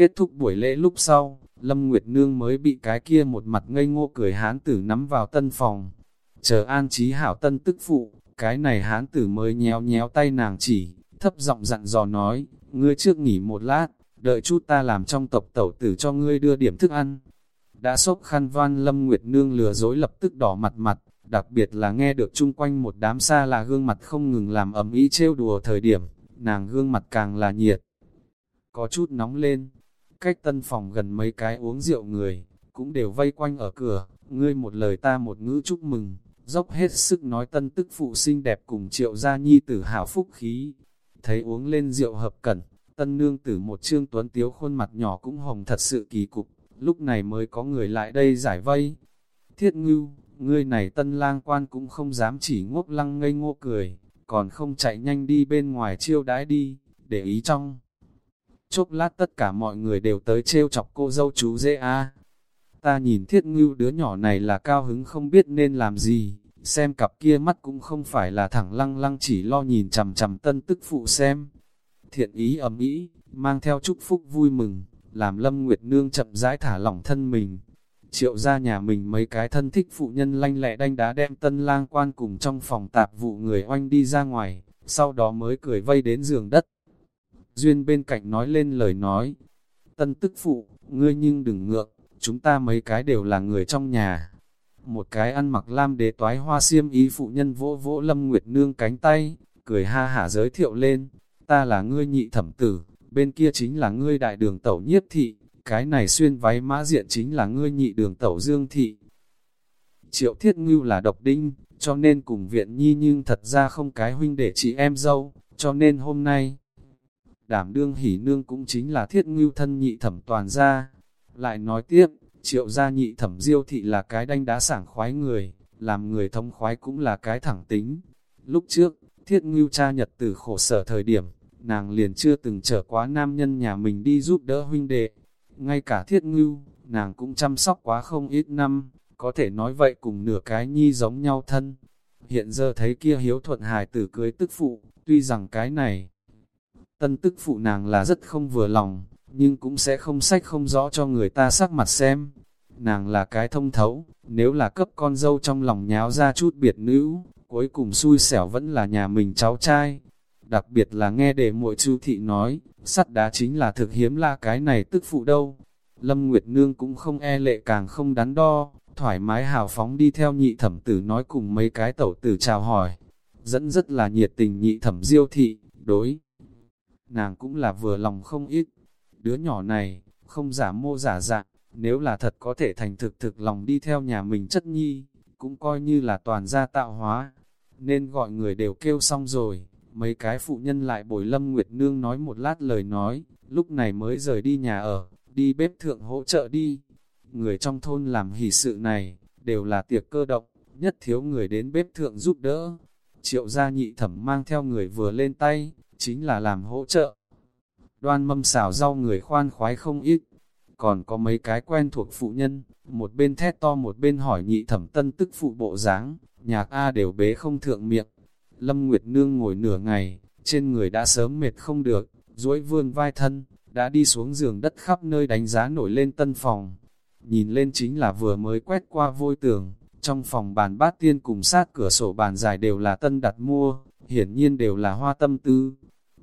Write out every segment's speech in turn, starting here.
Kết thúc buổi lễ lúc sau, Lâm Nguyệt Nương mới bị cái kia một mặt ngây ngô cười hán tử nắm vào tân phòng. Chờ an trí hảo tân tức phụ, cái này hán tử mới nhéo nhéo tay nàng chỉ, thấp giọng dặn dò nói, ngươi trước nghỉ một lát, đợi chút ta làm trong tộc tẩu tử cho ngươi đưa điểm thức ăn. Đã sốc khăn van Lâm Nguyệt Nương lừa dối lập tức đỏ mặt mặt, đặc biệt là nghe được chung quanh một đám xa là gương mặt không ngừng làm ấm ý trêu đùa thời điểm, nàng gương mặt càng là nhiệt. Có chút nóng lên, cách tân phòng gần mấy cái uống rượu người, cũng đều vây quanh ở cửa, ngươi một lời ta một ngữ chúc mừng, dốc hết sức nói tân tức phụ sinh đẹp cùng triệu gia nhi tử hảo phúc khí. Thấy uống lên rượu hợp cẩn, tân nương tử một trương tuấn tiếu khuôn mặt nhỏ cũng hồng thật sự kỳ cục, lúc này mới có người lại đây giải vây. Thiết ngưu, ngươi này tân lang quan cũng không dám chỉ ngốc lăng ngây ngô cười, còn không chạy nhanh đi bên ngoài chiêu đãi đi, để ý trong. Chốc lát tất cả mọi người đều tới trêu chọc cô dâu chú dễ a. Ta nhìn thiết ngưu đứa nhỏ này là cao hứng không biết nên làm gì, xem cặp kia mắt cũng không phải là thẳng lăng lăng chỉ lo nhìn chằm chằm tân tức phụ xem. Thiện ý ấm ý, mang theo chúc phúc vui mừng, làm Lâm Nguyệt Nương chậm rãi thả lỏng thân mình. Triệu ra nhà mình mấy cái thân thích phụ nhân lanh lẹ đanh đá đem tân lang quan cùng trong phòng tạp vụ người oanh đi ra ngoài, sau đó mới cười vây đến giường đất. Duyên bên cạnh nói lên lời nói, tân tức phụ, ngươi nhưng đừng ngượng, chúng ta mấy cái đều là người trong nhà. Một cái ăn mặc lam đế toái hoa xiêm ý phụ nhân vỗ vỗ lâm nguyệt nương cánh tay, cười ha hả giới thiệu lên, ta là ngươi nhị thẩm tử, bên kia chính là ngươi đại đường tẩu nhiếp thị, cái này xuyên váy mã diện chính là ngươi nhị đường tẩu dương thị. Triệu thiết ngưu là độc đinh, cho nên cùng viện nhi nhưng thật ra không cái huynh để chị em dâu, cho nên hôm nay, đảm đương hỉ nương cũng chính là thiết ngưu thân nhị thẩm toàn gia. Lại nói tiếp, triệu gia nhị thẩm diêu thị là cái đanh đá sảng khoái người, làm người thông khoái cũng là cái thẳng tính. Lúc trước, thiết ngưu cha nhật tử khổ sở thời điểm, nàng liền chưa từng trở quá nam nhân nhà mình đi giúp đỡ huynh đệ. Ngay cả thiết ngưu, nàng cũng chăm sóc quá không ít năm, có thể nói vậy cùng nửa cái nhi giống nhau thân. Hiện giờ thấy kia hiếu thuận hài tử cưới tức phụ, tuy rằng cái này, tân tức phụ nàng là rất không vừa lòng, nhưng cũng sẽ không sách không rõ cho người ta sắc mặt xem. Nàng là cái thông thấu, nếu là cấp con dâu trong lòng nháo ra chút biệt nữ, cuối cùng xui xẻo vẫn là nhà mình cháu trai. Đặc biệt là nghe để muội chu thị nói, sắt đá chính là thực hiếm là cái này tức phụ đâu. Lâm Nguyệt Nương cũng không e lệ càng không đắn đo, thoải mái hào phóng đi theo nhị thẩm tử nói cùng mấy cái tẩu tử chào hỏi. Dẫn rất là nhiệt tình nhị thẩm diêu thị, đối nàng cũng là vừa lòng không ít. Đứa nhỏ này, không giả mô giả dạng, nếu là thật có thể thành thực thực lòng đi theo nhà mình chất nhi, cũng coi như là toàn gia tạo hóa. Nên gọi người đều kêu xong rồi, mấy cái phụ nhân lại bồi Lâm Nguyệt Nương nói một lát lời nói, lúc này mới rời đi nhà ở, đi bếp thượng hỗ trợ đi. Người trong thôn làm hỷ sự này, đều là tiệc cơ động, nhất thiếu người đến bếp thượng giúp đỡ. Triệu gia nhị thẩm mang theo người vừa lên tay, chính là làm hỗ trợ. Đoan mâm xào rau người khoan khoái không ít, còn có mấy cái quen thuộc phụ nhân, một bên thét to một bên hỏi nhị thẩm tân tức phụ bộ dáng nhạc A đều bế không thượng miệng. Lâm Nguyệt Nương ngồi nửa ngày, trên người đã sớm mệt không được, duỗi vươn vai thân, đã đi xuống giường đất khắp nơi đánh giá nổi lên tân phòng. Nhìn lên chính là vừa mới quét qua vôi tường, trong phòng bàn bát tiên cùng sát cửa sổ bàn dài đều là tân đặt mua, hiển nhiên đều là hoa tâm tư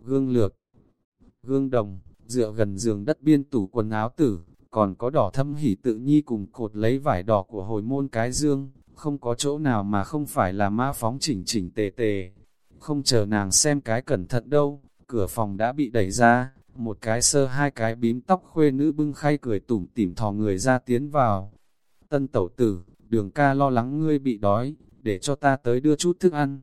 gương lược, gương đồng, dựa gần giường đất biên tủ quần áo tử, còn có đỏ thâm hỉ tự nhi cùng cột lấy vải đỏ của hồi môn cái dương, không có chỗ nào mà không phải là ma phóng chỉnh chỉnh tề tề. Không chờ nàng xem cái cẩn thận đâu, cửa phòng đã bị đẩy ra, một cái sơ hai cái bím tóc khuê nữ bưng khay cười tủm tỉm thò người ra tiến vào. Tân tẩu tử, đường ca lo lắng ngươi bị đói, để cho ta tới đưa chút thức ăn.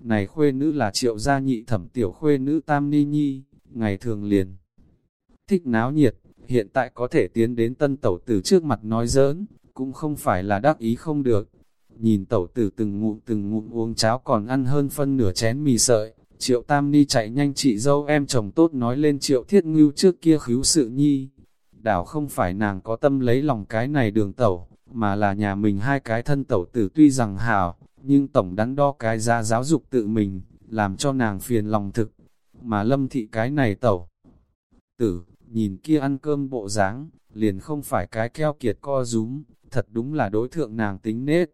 Này khuê nữ là triệu gia nhị thẩm tiểu khuê nữ tam ni nhi, ngày thường liền. Thích náo nhiệt, hiện tại có thể tiến đến tân tẩu tử trước mặt nói giỡn, cũng không phải là đắc ý không được. Nhìn tẩu tử từng ngụm từng ngụm uống cháo còn ăn hơn phân nửa chén mì sợi, triệu tam ni chạy nhanh chị dâu em chồng tốt nói lên triệu thiết ngưu trước kia khíu sự nhi. Đảo không phải nàng có tâm lấy lòng cái này đường tẩu, mà là nhà mình hai cái thân tẩu tử tuy rằng hảo, nhưng tổng đắn đo cái ra giáo dục tự mình, làm cho nàng phiền lòng thực. Mà lâm thị cái này tẩu, tử, nhìn kia ăn cơm bộ dáng liền không phải cái keo kiệt co rúm, thật đúng là đối thượng nàng tính nết.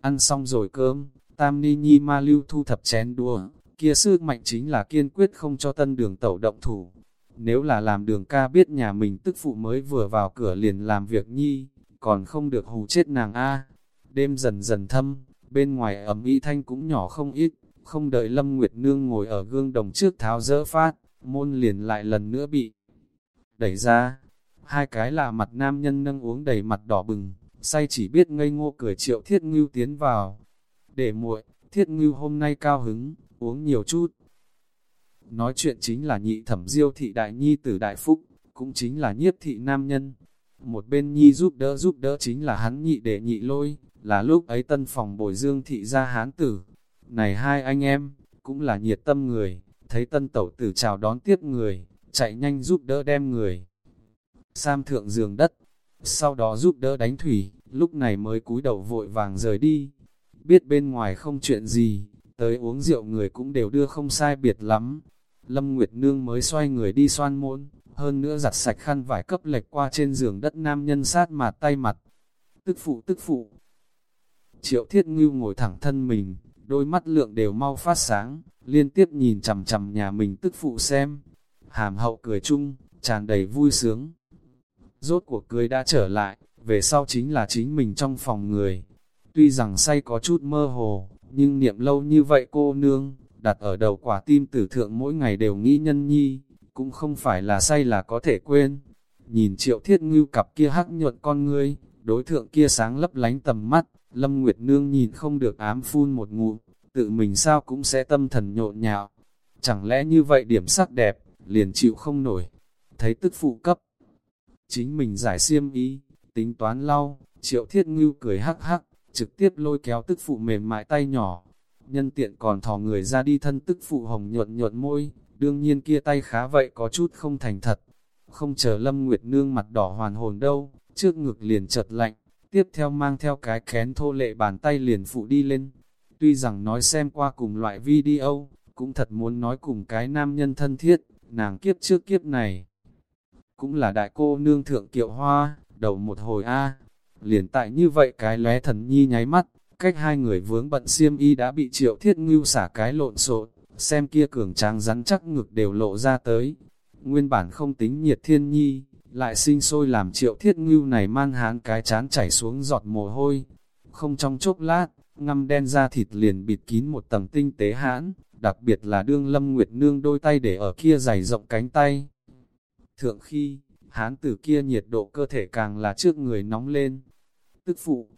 Ăn xong rồi cơm, Tam Ni Nhi Ma Lưu thu thập chén đua, kia sức mạnh chính là kiên quyết không cho tân đường tẩu động thủ. Nếu là làm đường ca biết nhà mình tức phụ mới vừa vào cửa liền làm việc nhi, còn không được hù chết nàng A. Đêm dần dần thâm, bên ngoài ẩm ý thanh cũng nhỏ không ít, không đợi Lâm Nguyệt Nương ngồi ở gương đồng trước tháo dỡ phát, môn liền lại lần nữa bị đẩy ra. Hai cái là mặt nam nhân nâng uống đầy mặt đỏ bừng, say chỉ biết ngây ngô cười triệu thiết ngưu tiến vào. Để muội, thiết ngưu hôm nay cao hứng, uống nhiều chút. Nói chuyện chính là nhị thẩm diêu thị đại nhi tử đại phúc, cũng chính là nhiếp thị nam nhân. Một bên nhi giúp đỡ giúp đỡ chính là hắn nhị đệ nhị lôi, là lúc ấy tân phòng bồi dương thị ra hán tử. Này hai anh em, cũng là nhiệt tâm người, thấy tân tẩu tử chào đón tiếp người, chạy nhanh giúp đỡ đem người. Sam thượng giường đất, sau đó giúp đỡ đánh thủy, lúc này mới cúi đầu vội vàng rời đi. Biết bên ngoài không chuyện gì, tới uống rượu người cũng đều đưa không sai biệt lắm. Lâm Nguyệt Nương mới xoay người đi xoan môn, hơn nữa giặt sạch khăn vải cấp lệch qua trên giường đất nam nhân sát mặt tay mặt. Tức phụ tức phụ. Triệu Thiết Ngưu ngồi thẳng thân mình, đôi mắt lượng đều mau phát sáng, liên tiếp nhìn chằm chằm nhà mình tức phụ xem. Hàm hậu cười chung, tràn đầy vui sướng. Rốt cuộc cười đã trở lại, về sau chính là chính mình trong phòng người. Tuy rằng say có chút mơ hồ, nhưng niệm lâu như vậy cô nương, đặt ở đầu quả tim tử thượng mỗi ngày đều nghĩ nhân nhi, cũng không phải là say là có thể quên. Nhìn triệu thiết ngưu cặp kia hắc nhuận con ngươi, đối thượng kia sáng lấp lánh tầm mắt, Lâm Nguyệt Nương nhìn không được ám phun một ngụm, tự mình sao cũng sẽ tâm thần nhộn nhạo. Chẳng lẽ như vậy điểm sắc đẹp, liền chịu không nổi. Thấy tức phụ cấp, chính mình giải xiêm ý, tính toán lau, triệu thiết ngưu cười hắc hắc, trực tiếp lôi kéo tức phụ mềm mại tay nhỏ. Nhân tiện còn thò người ra đi thân tức phụ hồng nhuận nhuận môi, đương nhiên kia tay khá vậy có chút không thành thật. Không chờ Lâm Nguyệt Nương mặt đỏ hoàn hồn đâu, trước ngực liền chợt lạnh, tiếp theo mang theo cái kén thô lệ bàn tay liền phụ đi lên. Tuy rằng nói xem qua cùng loại video, cũng thật muốn nói cùng cái nam nhân thân thiết, nàng kiếp trước kiếp này. Cũng là đại cô nương thượng kiệu hoa, đầu một hồi A, liền tại như vậy cái lóe thần nhi nháy mắt, cách hai người vướng bận xiêm y đã bị triệu thiết ngưu xả cái lộn xộn, xem kia cường tráng rắn chắc ngực đều lộ ra tới. Nguyên bản không tính nhiệt thiên nhi, lại sinh sôi làm triệu thiết ngưu này man hán cái chán chảy xuống giọt mồ hôi. Không trong chốc lát, ngâm đen ra thịt liền bịt kín một tầng tinh tế hãn, đặc biệt là đương lâm nguyệt nương đôi tay để ở kia dày rộng cánh tay. Thượng khi, hán tử kia nhiệt độ cơ thể càng là trước người nóng lên. Tức phụ,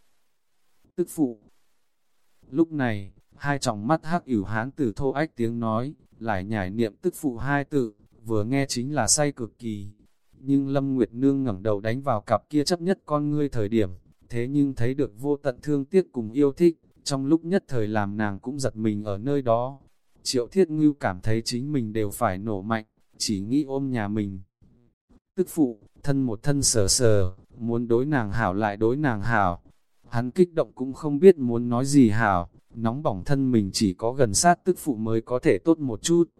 tức phụ. Lúc này, hai tròng mắt hắc ỉu hán tử thô ách tiếng nói, lại nhảy niệm tức phụ hai tự, vừa nghe chính là say cực kỳ. Nhưng Lâm Nguyệt Nương ngẩng đầu đánh vào cặp kia chấp nhất con ngươi thời điểm, thế nhưng thấy được vô tận thương tiếc cùng yêu thích, trong lúc nhất thời làm nàng cũng giật mình ở nơi đó. Triệu Thiết Ngưu cảm thấy chính mình đều phải nổ mạnh, chỉ nghĩ ôm nhà mình. Tức phụ, thân một thân sờ sờ, muốn đối nàng hảo lại đối nàng hảo. Hắn kích động cũng không biết muốn nói gì hảo, nóng bỏng thân mình chỉ có gần sát tức phụ mới có thể tốt một chút.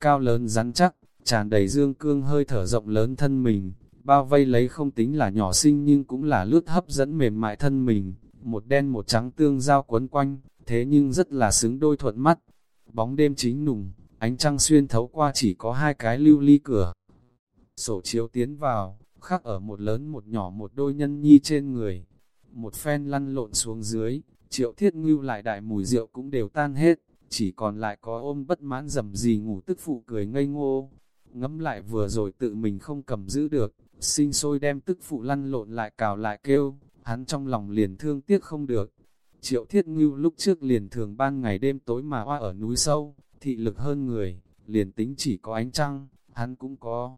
Cao lớn rắn chắc, tràn đầy dương cương hơi thở rộng lớn thân mình, bao vây lấy không tính là nhỏ xinh nhưng cũng là lướt hấp dẫn mềm mại thân mình, một đen một trắng tương giao quấn quanh, thế nhưng rất là xứng đôi thuận mắt. Bóng đêm chính nùng, ánh trăng xuyên thấu qua chỉ có hai cái lưu ly cửa. Sổ chiếu tiến vào, khắc ở một lớn một nhỏ một đôi nhân nhi trên người. Một phen lăn lộn xuống dưới, triệu thiết ngưu lại đại mùi rượu cũng đều tan hết, chỉ còn lại có ôm bất mãn dầm gì ngủ tức phụ cười ngây ngô ngẫm lại vừa rồi tự mình không cầm giữ được, sinh sôi đem tức phụ lăn lộn lại cào lại kêu, hắn trong lòng liền thương tiếc không được. Triệu thiết ngưu lúc trước liền thường ban ngày đêm tối mà hoa ở núi sâu, thị lực hơn người, liền tính chỉ có ánh trăng, hắn cũng có.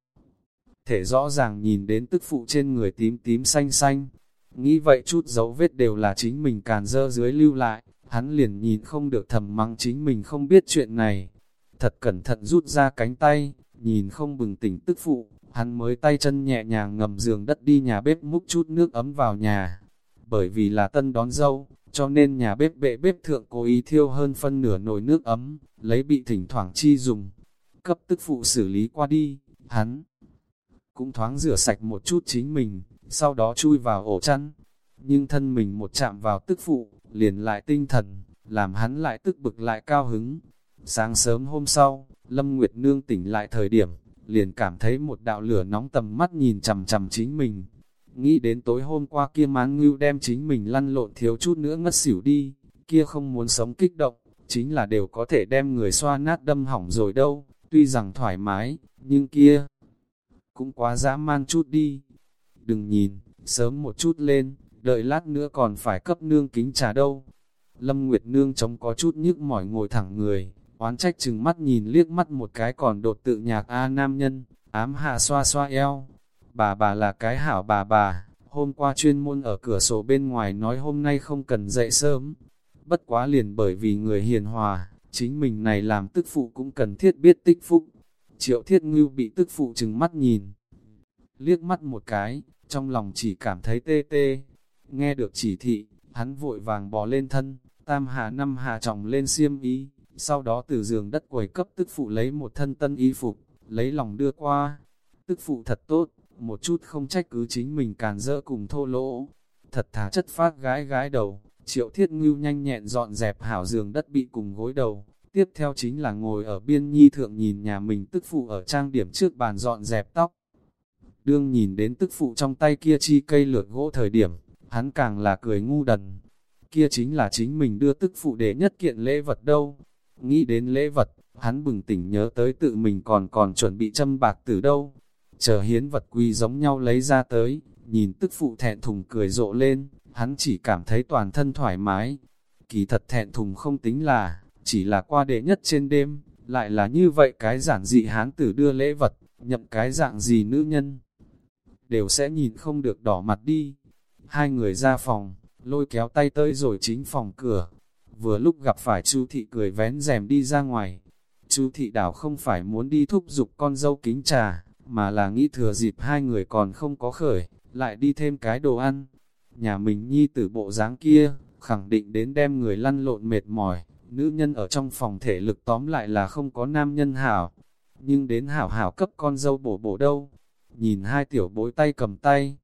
Thể rõ ràng nhìn đến tức phụ trên người tím tím xanh xanh, nghĩ vậy chút dấu vết đều là chính mình càn dơ dưới lưu lại, hắn liền nhìn không được thầm mắng chính mình không biết chuyện này. Thật cẩn thận rút ra cánh tay, nhìn không bừng tỉnh tức phụ, hắn mới tay chân nhẹ nhàng ngầm giường đất đi nhà bếp múc chút nước ấm vào nhà. Bởi vì là tân đón dâu, cho nên nhà bếp bệ bếp thượng cố ý thiêu hơn phân nửa nồi nước ấm, lấy bị thỉnh thoảng chi dùng. Cấp tức phụ xử lý qua đi, hắn cũng thoáng rửa sạch một chút chính mình, sau đó chui vào ổ chăn. Nhưng thân mình một chạm vào tức phụ, liền lại tinh thần, làm hắn lại tức bực lại cao hứng. Sáng sớm hôm sau, Lâm Nguyệt Nương tỉnh lại thời điểm, liền cảm thấy một đạo lửa nóng tầm mắt nhìn chầm chầm chính mình. Nghĩ đến tối hôm qua kia mán ngưu đem chính mình lăn lộn thiếu chút nữa ngất xỉu đi, kia không muốn sống kích động, chính là đều có thể đem người xoa nát đâm hỏng rồi đâu, tuy rằng thoải mái, nhưng kia cũng quá dã man chút đi. Đừng nhìn, sớm một chút lên, đợi lát nữa còn phải cấp nương kính trà đâu. Lâm Nguyệt Nương trông có chút nhức mỏi ngồi thẳng người, oán trách chừng mắt nhìn liếc mắt một cái còn đột tự nhạc A nam nhân, ám hạ xoa xoa eo. Bà bà là cái hảo bà bà, hôm qua chuyên môn ở cửa sổ bên ngoài nói hôm nay không cần dậy sớm. Bất quá liền bởi vì người hiền hòa, chính mình này làm tức phụ cũng cần thiết biết tích phúc. Triệu thiết ngưu bị tức phụ chừng mắt nhìn. Liếc mắt một cái, trong lòng chỉ cảm thấy tê tê. Nghe được chỉ thị, hắn vội vàng bò lên thân, tam hà năm hà trọng lên xiêm ý, sau đó từ giường đất quầy cấp tức phụ lấy một thân tân y phục, lấy lòng đưa qua. Tức phụ thật tốt, một chút không trách cứ chính mình càn dỡ cùng thô lỗ. Thật thà chất phát gái gái đầu, triệu thiết ngưu nhanh nhẹn dọn dẹp hảo giường đất bị cùng gối đầu. Tiếp theo chính là ngồi ở biên nhi thượng nhìn nhà mình tức phụ ở trang điểm trước bàn dọn dẹp tóc. Đương nhìn đến tức phụ trong tay kia chi cây lược gỗ thời điểm, hắn càng là cười ngu đần. Kia chính là chính mình đưa tức phụ để nhất kiện lễ vật đâu. Nghĩ đến lễ vật, hắn bừng tỉnh nhớ tới tự mình còn còn chuẩn bị châm bạc từ đâu. Chờ hiến vật quy giống nhau lấy ra tới, nhìn tức phụ thẹn thùng cười rộ lên, hắn chỉ cảm thấy toàn thân thoải mái. Kỳ thật thẹn thùng không tính là, chỉ là qua đệ nhất trên đêm, lại là như vậy cái giản dị hán tử đưa lễ vật, nhậm cái dạng gì nữ nhân. Đều sẽ nhìn không được đỏ mặt đi. Hai người ra phòng, lôi kéo tay tới rồi chính phòng cửa. Vừa lúc gặp phải Chu thị cười vén rèm đi ra ngoài. Chu thị đảo không phải muốn đi thúc giục con dâu kính trà, mà là nghĩ thừa dịp hai người còn không có khởi, lại đi thêm cái đồ ăn. Nhà mình nhi tử bộ dáng kia, khẳng định đến đem người lăn lộn mệt mỏi, nữ nhân ở trong phòng thể lực tóm lại là không có nam nhân hảo. Nhưng đến hảo hảo cấp con dâu bổ bổ đâu, nhìn hai tiểu bối tay cầm tay.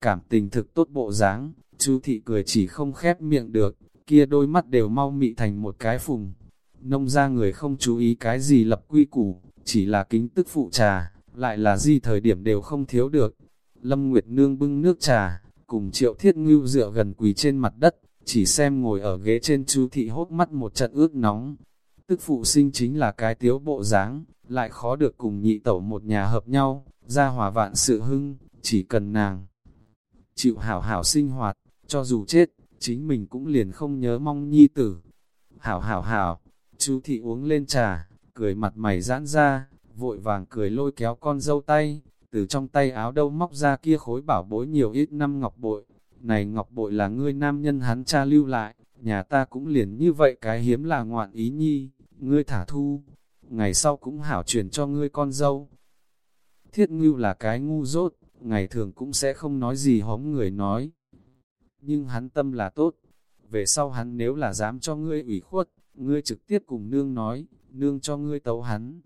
Cảm tình thực tốt bộ dáng, chú thị cười chỉ không khép miệng được, kia đôi mắt đều mau mị thành một cái phùng. Nông ra người không chú ý cái gì lập quy củ, chỉ là kính tức phụ trà, lại là gì thời điểm đều không thiếu được. Lâm Nguyệt Nương bưng nước trà, cùng triệu thiết ngưu dựa gần quỳ trên mặt đất, chỉ xem ngồi ở ghế trên chú thị hốt mắt một trận ướt nóng. Tức phụ sinh chính là cái tiếu bộ dáng, lại khó được cùng nhị tẩu một nhà hợp nhau, ra hòa vạn sự hưng, chỉ cần nàng. Chịu hảo hảo sinh hoạt, cho dù chết, chính mình cũng liền không nhớ mong nhi tử. Hảo hảo hảo, chú thị uống lên trà, cười mặt mày giãn ra, vội vàng cười lôi kéo con dâu tay, từ trong tay áo đâu móc ra kia khối bảo bối nhiều ít năm ngọc bội. Này ngọc bội là ngươi nam nhân hắn cha lưu lại, nhà ta cũng liền như vậy cái hiếm là ngoạn ý nhi, ngươi thả thu, ngày sau cũng hảo truyền cho ngươi con dâu. Thiết ngưu là cái ngu dốt, ngày thường cũng sẽ không nói gì hóm người nói. Nhưng hắn tâm là tốt, về sau hắn nếu là dám cho ngươi ủy khuất, ngươi trực tiếp cùng nương nói, nương cho ngươi tấu hắn.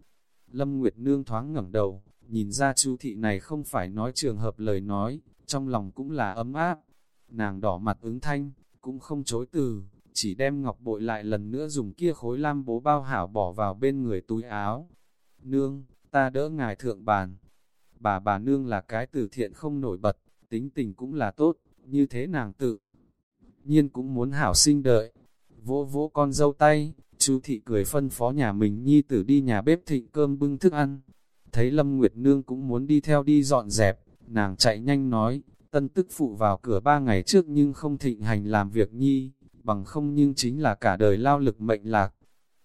Lâm Nguyệt Nương thoáng ngẩng đầu, nhìn ra chu thị này không phải nói trường hợp lời nói, trong lòng cũng là ấm áp. Nàng đỏ mặt ứng thanh, cũng không chối từ, chỉ đem ngọc bội lại lần nữa dùng kia khối lam bố bao hảo bỏ vào bên người túi áo. Nương, ta đỡ ngài thượng bàn. Bà bà nương là cái từ thiện không nổi bật, tính tình cũng là tốt, như thế nàng tự. Nhiên cũng muốn hảo sinh đợi. Vỗ vỗ con dâu tay, chú thị cười phân phó nhà mình nhi tử đi nhà bếp thịnh cơm bưng thức ăn. Thấy Lâm Nguyệt Nương cũng muốn đi theo đi dọn dẹp, nàng chạy nhanh nói, tân tức phụ vào cửa ba ngày trước nhưng không thịnh hành làm việc nhi, bằng không nhưng chính là cả đời lao lực mệnh lạc.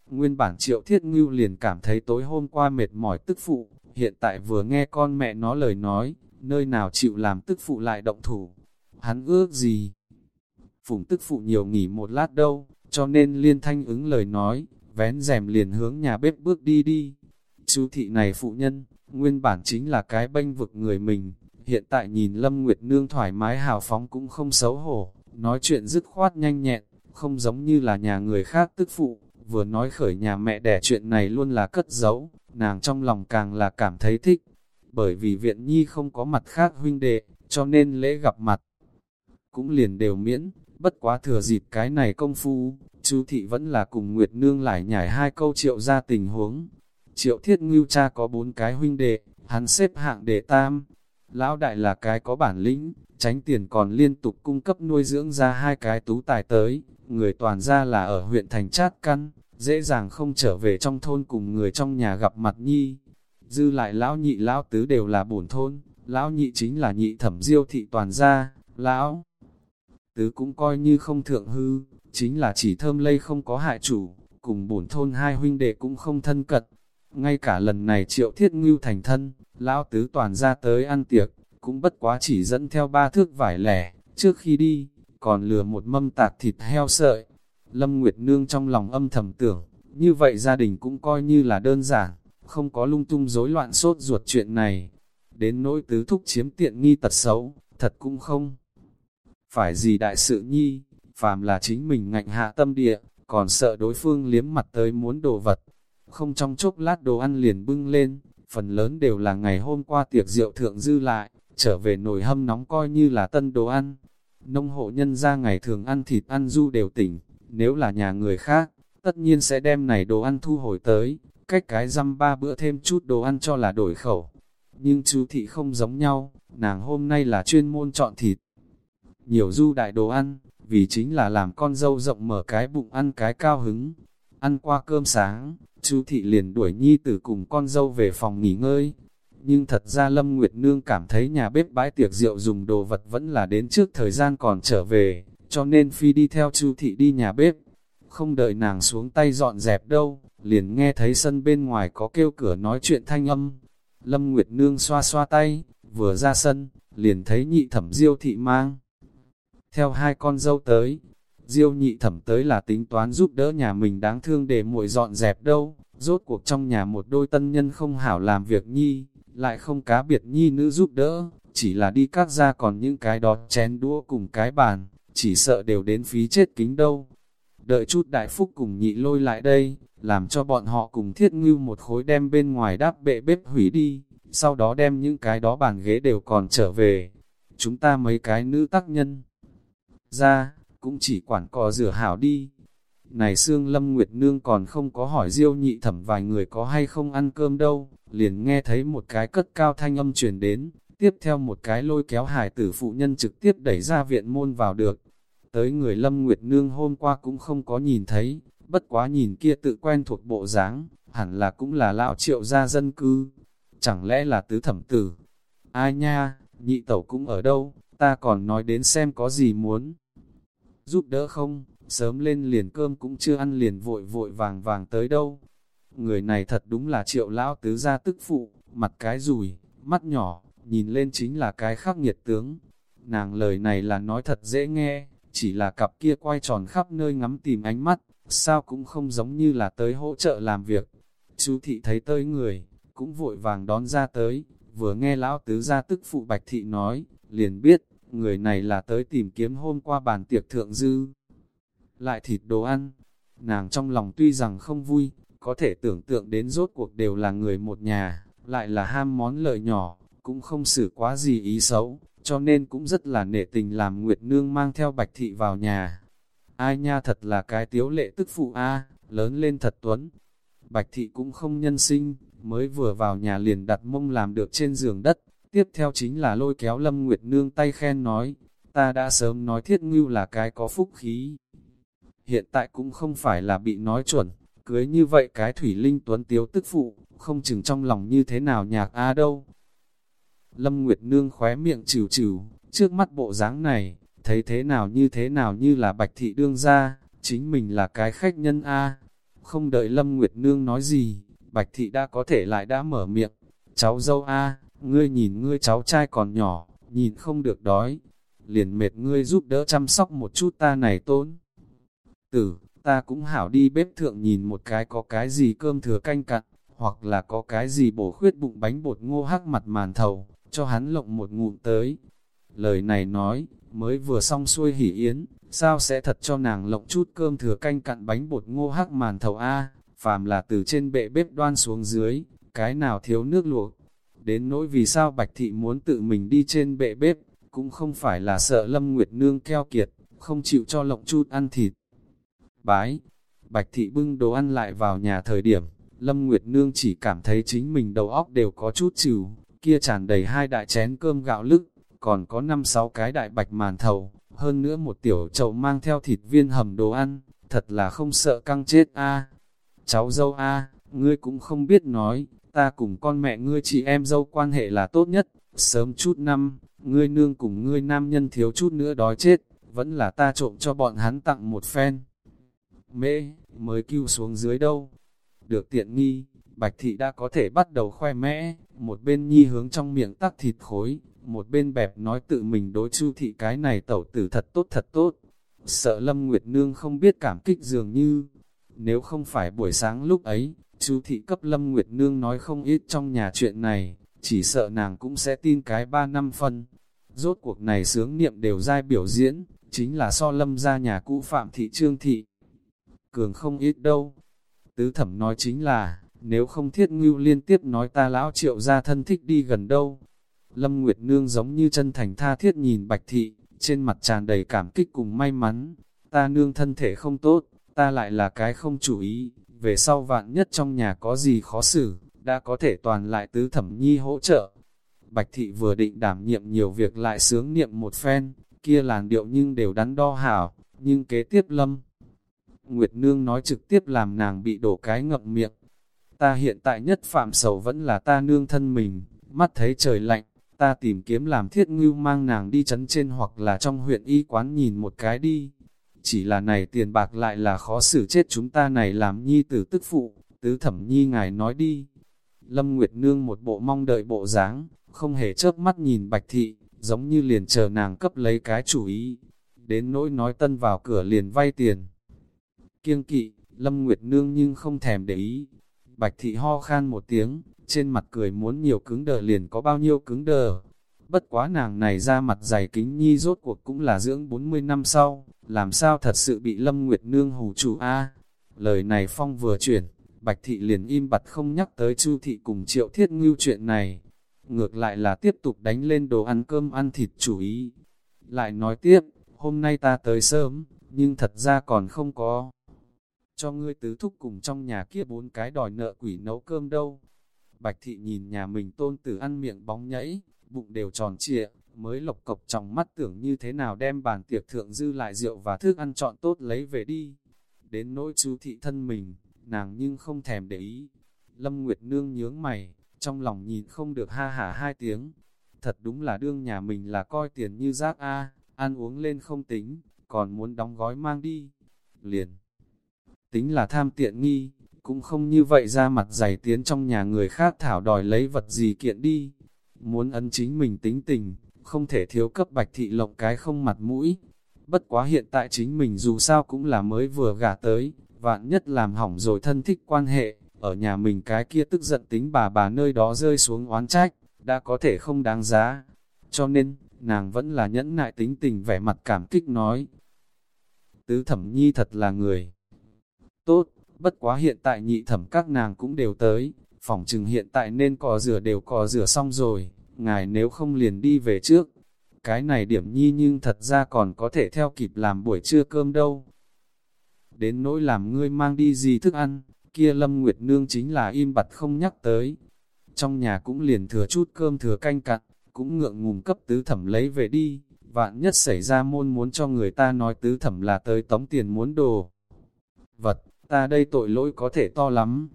Nguyên bản triệu thiết ngưu liền cảm thấy tối hôm qua mệt mỏi tức phụ, hiện tại vừa nghe con mẹ nó lời nói, nơi nào chịu làm tức phụ lại động thủ. Hắn ước gì? Phùng tức phụ nhiều nghỉ một lát đâu, cho nên liên thanh ứng lời nói, vén rèm liền hướng nhà bếp bước đi đi. Chú thị này phụ nhân, nguyên bản chính là cái bênh vực người mình, hiện tại nhìn Lâm Nguyệt Nương thoải mái hào phóng cũng không xấu hổ, nói chuyện dứt khoát nhanh nhẹn, không giống như là nhà người khác tức phụ, vừa nói khởi nhà mẹ đẻ chuyện này luôn là cất giấu, nàng trong lòng càng là cảm thấy thích. bởi vì viện nhi không có mặt khác huynh đệ, cho nên lễ gặp mặt cũng liền đều miễn, bất quá thừa dịp cái này công phu, chú thị vẫn là cùng Nguyệt Nương lại nhảy hai câu triệu ra tình huống. Triệu thiết ngưu cha có bốn cái huynh đệ, hắn xếp hạng đệ tam. Lão đại là cái có bản lĩnh, tránh tiền còn liên tục cung cấp nuôi dưỡng ra hai cái tú tài tới, người toàn ra là ở huyện thành Chát Căn, dễ dàng không trở về trong thôn cùng người trong nhà gặp mặt nhi. Dư lại lão nhị lão tứ đều là bổn thôn, lão nhị chính là nhị thẩm diêu thị toàn gia, lão tứ cũng coi như không thượng hư, chính là chỉ thơm lây không có hại chủ, cùng bổn thôn hai huynh đệ cũng không thân cật. Ngay cả lần này triệu thiết ngưu thành thân, lão tứ toàn ra tới ăn tiệc, cũng bất quá chỉ dẫn theo ba thước vải lẻ, trước khi đi, còn lừa một mâm tạc thịt heo sợi. Lâm Nguyệt Nương trong lòng âm thầm tưởng, như vậy gia đình cũng coi như là đơn giản, không có lung tung rối loạn sốt ruột chuyện này. Đến nỗi tứ thúc chiếm tiện nghi tật xấu, thật cũng không. Phải gì đại sự nhi, phàm là chính mình ngạnh hạ tâm địa, còn sợ đối phương liếm mặt tới muốn đồ vật. Không trong chốc lát đồ ăn liền bưng lên, phần lớn đều là ngày hôm qua tiệc rượu thượng dư lại, trở về nồi hâm nóng coi như là tân đồ ăn. Nông hộ nhân ra ngày thường ăn thịt ăn du đều tỉnh, nếu là nhà người khác, tất nhiên sẽ đem này đồ ăn thu hồi tới, cách cái răm ba bữa thêm chút đồ ăn cho là đổi khẩu. Nhưng chú thị không giống nhau, nàng hôm nay là chuyên môn chọn thịt. Nhiều du đại đồ ăn, vì chính là làm con dâu rộng mở cái bụng ăn cái cao hứng. Ăn qua cơm sáng, chú thị liền đuổi nhi tử cùng con dâu về phòng nghỉ ngơi. Nhưng thật ra Lâm Nguyệt Nương cảm thấy nhà bếp bãi tiệc rượu dùng đồ vật vẫn là đến trước thời gian còn trở về, cho nên phi đi theo chú thị đi nhà bếp. Không đợi nàng xuống tay dọn dẹp đâu, liền nghe thấy sân bên ngoài có kêu cửa nói chuyện thanh âm. Lâm Nguyệt Nương xoa xoa tay, vừa ra sân, liền thấy nhị thẩm diêu thị mang. Theo hai con dâu tới, diêu nhị thẩm tới là tính toán giúp đỡ nhà mình đáng thương để muội dọn dẹp đâu, rốt cuộc trong nhà một đôi tân nhân không hảo làm việc nhi, lại không cá biệt nhi nữ giúp đỡ, chỉ là đi các ra còn những cái đó chén đũa cùng cái bàn, chỉ sợ đều đến phí chết kính đâu. Đợi chút đại phúc cùng nhị lôi lại đây, làm cho bọn họ cùng thiết ngưu một khối đem bên ngoài đáp bệ bếp hủy đi, sau đó đem những cái đó bàn ghế đều còn trở về. Chúng ta mấy cái nữ tác nhân ra, cũng chỉ quản cò rửa hảo đi. Này xương Lâm Nguyệt Nương còn không có hỏi diêu nhị thẩm vài người có hay không ăn cơm đâu, liền nghe thấy một cái cất cao thanh âm truyền đến, tiếp theo một cái lôi kéo hải tử phụ nhân trực tiếp đẩy ra viện môn vào được. Tới người Lâm Nguyệt Nương hôm qua cũng không có nhìn thấy, bất quá nhìn kia tự quen thuộc bộ dáng, hẳn là cũng là lão triệu gia dân cư. Chẳng lẽ là tứ thẩm tử? Ai nha, nhị tẩu cũng ở đâu, ta còn nói đến xem có gì muốn. Giúp đỡ không, sớm lên liền cơm cũng chưa ăn liền vội vội vàng vàng tới đâu. Người này thật đúng là triệu lão tứ gia tức phụ, mặt cái rùi, mắt nhỏ, nhìn lên chính là cái khắc nghiệt tướng. Nàng lời này là nói thật dễ nghe, chỉ là cặp kia quay tròn khắp nơi ngắm tìm ánh mắt, sao cũng không giống như là tới hỗ trợ làm việc. Chú thị thấy tới người, cũng vội vàng đón ra tới, vừa nghe lão tứ gia tức phụ bạch thị nói, liền biết, người này là tới tìm kiếm hôm qua bàn tiệc thượng dư. Lại thịt đồ ăn, nàng trong lòng tuy rằng không vui, có thể tưởng tượng đến rốt cuộc đều là người một nhà, lại là ham món lợi nhỏ, cũng không xử quá gì ý xấu, cho nên cũng rất là nể tình làm Nguyệt Nương mang theo Bạch Thị vào nhà. Ai nha thật là cái tiếu lệ tức phụ a lớn lên thật tuấn. Bạch Thị cũng không nhân sinh, mới vừa vào nhà liền đặt mông làm được trên giường đất, Tiếp theo chính là lôi kéo Lâm Nguyệt Nương tay khen nói, ta đã sớm nói thiết ngưu là cái có phúc khí. Hiện tại cũng không phải là bị nói chuẩn, cưới như vậy cái thủy linh tuấn tiếu tức phụ, không chừng trong lòng như thế nào nhạc a đâu. Lâm Nguyệt Nương khóe miệng trừ trừ, trước mắt bộ dáng này, thấy thế nào như thế nào như là bạch thị đương ra, chính mình là cái khách nhân a Không đợi Lâm Nguyệt Nương nói gì, bạch thị đã có thể lại đã mở miệng, cháu dâu a ngươi nhìn ngươi cháu trai còn nhỏ, nhìn không được đói, liền mệt ngươi giúp đỡ chăm sóc một chút ta này tốn. Tử, ta cũng hảo đi bếp thượng nhìn một cái có cái gì cơm thừa canh cặn, hoặc là có cái gì bổ khuyết bụng bánh bột ngô hắc mặt màn thầu, cho hắn lộng một ngụm tới. Lời này nói, mới vừa xong xuôi hỉ yến, sao sẽ thật cho nàng lộng chút cơm thừa canh cặn bánh bột ngô hắc màn thầu A, phàm là từ trên bệ bếp đoan xuống dưới, cái nào thiếu nước luộc, Đến nỗi vì sao Bạch Thị muốn tự mình đi trên bệ bếp, cũng không phải là sợ Lâm Nguyệt Nương keo kiệt, không chịu cho lộng chút ăn thịt. Bái, Bạch Thị bưng đồ ăn lại vào nhà thời điểm, Lâm Nguyệt Nương chỉ cảm thấy chính mình đầu óc đều có chút trừ, kia tràn đầy hai đại chén cơm gạo lức, còn có năm sáu cái đại bạch màn thầu, hơn nữa một tiểu chậu mang theo thịt viên hầm đồ ăn, thật là không sợ căng chết a. Cháu dâu a, ngươi cũng không biết nói, ta cùng con mẹ ngươi chị em dâu quan hệ là tốt nhất, sớm chút năm, ngươi nương cùng ngươi nam nhân thiếu chút nữa đói chết, vẫn là ta trộm cho bọn hắn tặng một phen. Mễ, mới cứu xuống dưới đâu. Được tiện nghi, Bạch Thị đã có thể bắt đầu khoe mẽ, một bên nhi hướng trong miệng tắc thịt khối, một bên bẹp nói tự mình đối chu thị cái này tẩu tử thật tốt thật tốt. Sợ Lâm Nguyệt Nương không biết cảm kích dường như, nếu không phải buổi sáng lúc ấy, chú thị cấp Lâm Nguyệt Nương nói không ít trong nhà chuyện này, chỉ sợ nàng cũng sẽ tin cái ba năm phân. Rốt cuộc này sướng niệm đều dai biểu diễn, chính là so lâm ra nhà cũ Phạm Thị Trương Thị. Cường không ít đâu. Tứ thẩm nói chính là, nếu không thiết ngưu liên tiếp nói ta lão triệu ra thân thích đi gần đâu. Lâm Nguyệt Nương giống như chân thành tha thiết nhìn Bạch Thị, trên mặt tràn đầy cảm kích cùng may mắn. Ta nương thân thể không tốt, ta lại là cái không chủ ý, về sau vạn nhất trong nhà có gì khó xử, đã có thể toàn lại tứ thẩm nhi hỗ trợ. Bạch Thị vừa định đảm nhiệm nhiều việc lại sướng niệm một phen, kia làn điệu nhưng đều đắn đo hảo, nhưng kế tiếp lâm. Nguyệt Nương nói trực tiếp làm nàng bị đổ cái ngậm miệng. Ta hiện tại nhất phạm sầu vẫn là ta nương thân mình, mắt thấy trời lạnh, ta tìm kiếm làm thiết ngưu mang nàng đi chấn trên hoặc là trong huyện y quán nhìn một cái đi. Chỉ là này tiền bạc lại là khó xử chết chúng ta này làm nhi tử tức phụ, tứ thẩm nhi ngài nói đi. Lâm Nguyệt Nương một bộ mong đợi bộ dáng, không hề chớp mắt nhìn Bạch Thị, giống như liền chờ nàng cấp lấy cái chủ ý. Đến nỗi nói tân vào cửa liền vay tiền. Kiêng kỵ, Lâm Nguyệt Nương nhưng không thèm để ý. Bạch Thị ho khan một tiếng, trên mặt cười muốn nhiều cứng đờ liền có bao nhiêu cứng đờ. Bất quá nàng này ra mặt dày kính nhi rốt cuộc cũng là dưỡng 40 năm sau, làm sao thật sự bị Lâm Nguyệt Nương hù chủ a Lời này phong vừa chuyển, Bạch Thị liền im bặt không nhắc tới Chu Thị cùng Triệu Thiết Ngưu chuyện này. Ngược lại là tiếp tục đánh lên đồ ăn cơm ăn thịt chủ ý. Lại nói tiếp, hôm nay ta tới sớm, nhưng thật ra còn không có. Cho ngươi tứ thúc cùng trong nhà kia bốn cái đòi nợ quỷ nấu cơm đâu. Bạch thị nhìn nhà mình tôn tử ăn miệng bóng nhảy, bụng đều tròn trịa, mới lộc cộc trong mắt tưởng như thế nào đem bàn tiệc thượng dư lại rượu và thức ăn chọn tốt lấy về đi. Đến nỗi chú thị thân mình, nàng nhưng không thèm để ý. Lâm Nguyệt Nương nhướng mày, trong lòng nhìn không được ha hả hai tiếng. Thật đúng là đương nhà mình là coi tiền như rác a ăn uống lên không tính, còn muốn đóng gói mang đi. Liền, tính là tham tiện nghi, cũng không như vậy ra mặt dày tiến trong nhà người khác thảo đòi lấy vật gì kiện đi. Muốn ấn chính mình tính tình, không thể thiếu cấp bạch thị lộng cái không mặt mũi. Bất quá hiện tại chính mình dù sao cũng là mới vừa gả tới, vạn nhất làm hỏng rồi thân thích quan hệ, ở nhà mình cái kia tức giận tính bà bà nơi đó rơi xuống oán trách, đã có thể không đáng giá. Cho nên, nàng vẫn là nhẫn nại tính tình vẻ mặt cảm kích nói. Tứ thẩm nhi thật là người tốt, bất quá hiện tại nhị thẩm các nàng cũng đều tới, phòng trừng hiện tại nên cò rửa đều cò rửa xong rồi, ngài nếu không liền đi về trước. Cái này điểm nhi nhưng thật ra còn có thể theo kịp làm buổi trưa cơm đâu. Đến nỗi làm ngươi mang đi gì thức ăn, kia Lâm Nguyệt Nương chính là im bặt không nhắc tới. Trong nhà cũng liền thừa chút cơm thừa canh cặn, cũng ngượng ngùng cấp tứ thẩm lấy về đi, vạn nhất xảy ra môn muốn cho người ta nói tứ thẩm là tới tống tiền muốn đồ. Vật, ta đây tội lỗi có thể to lắm.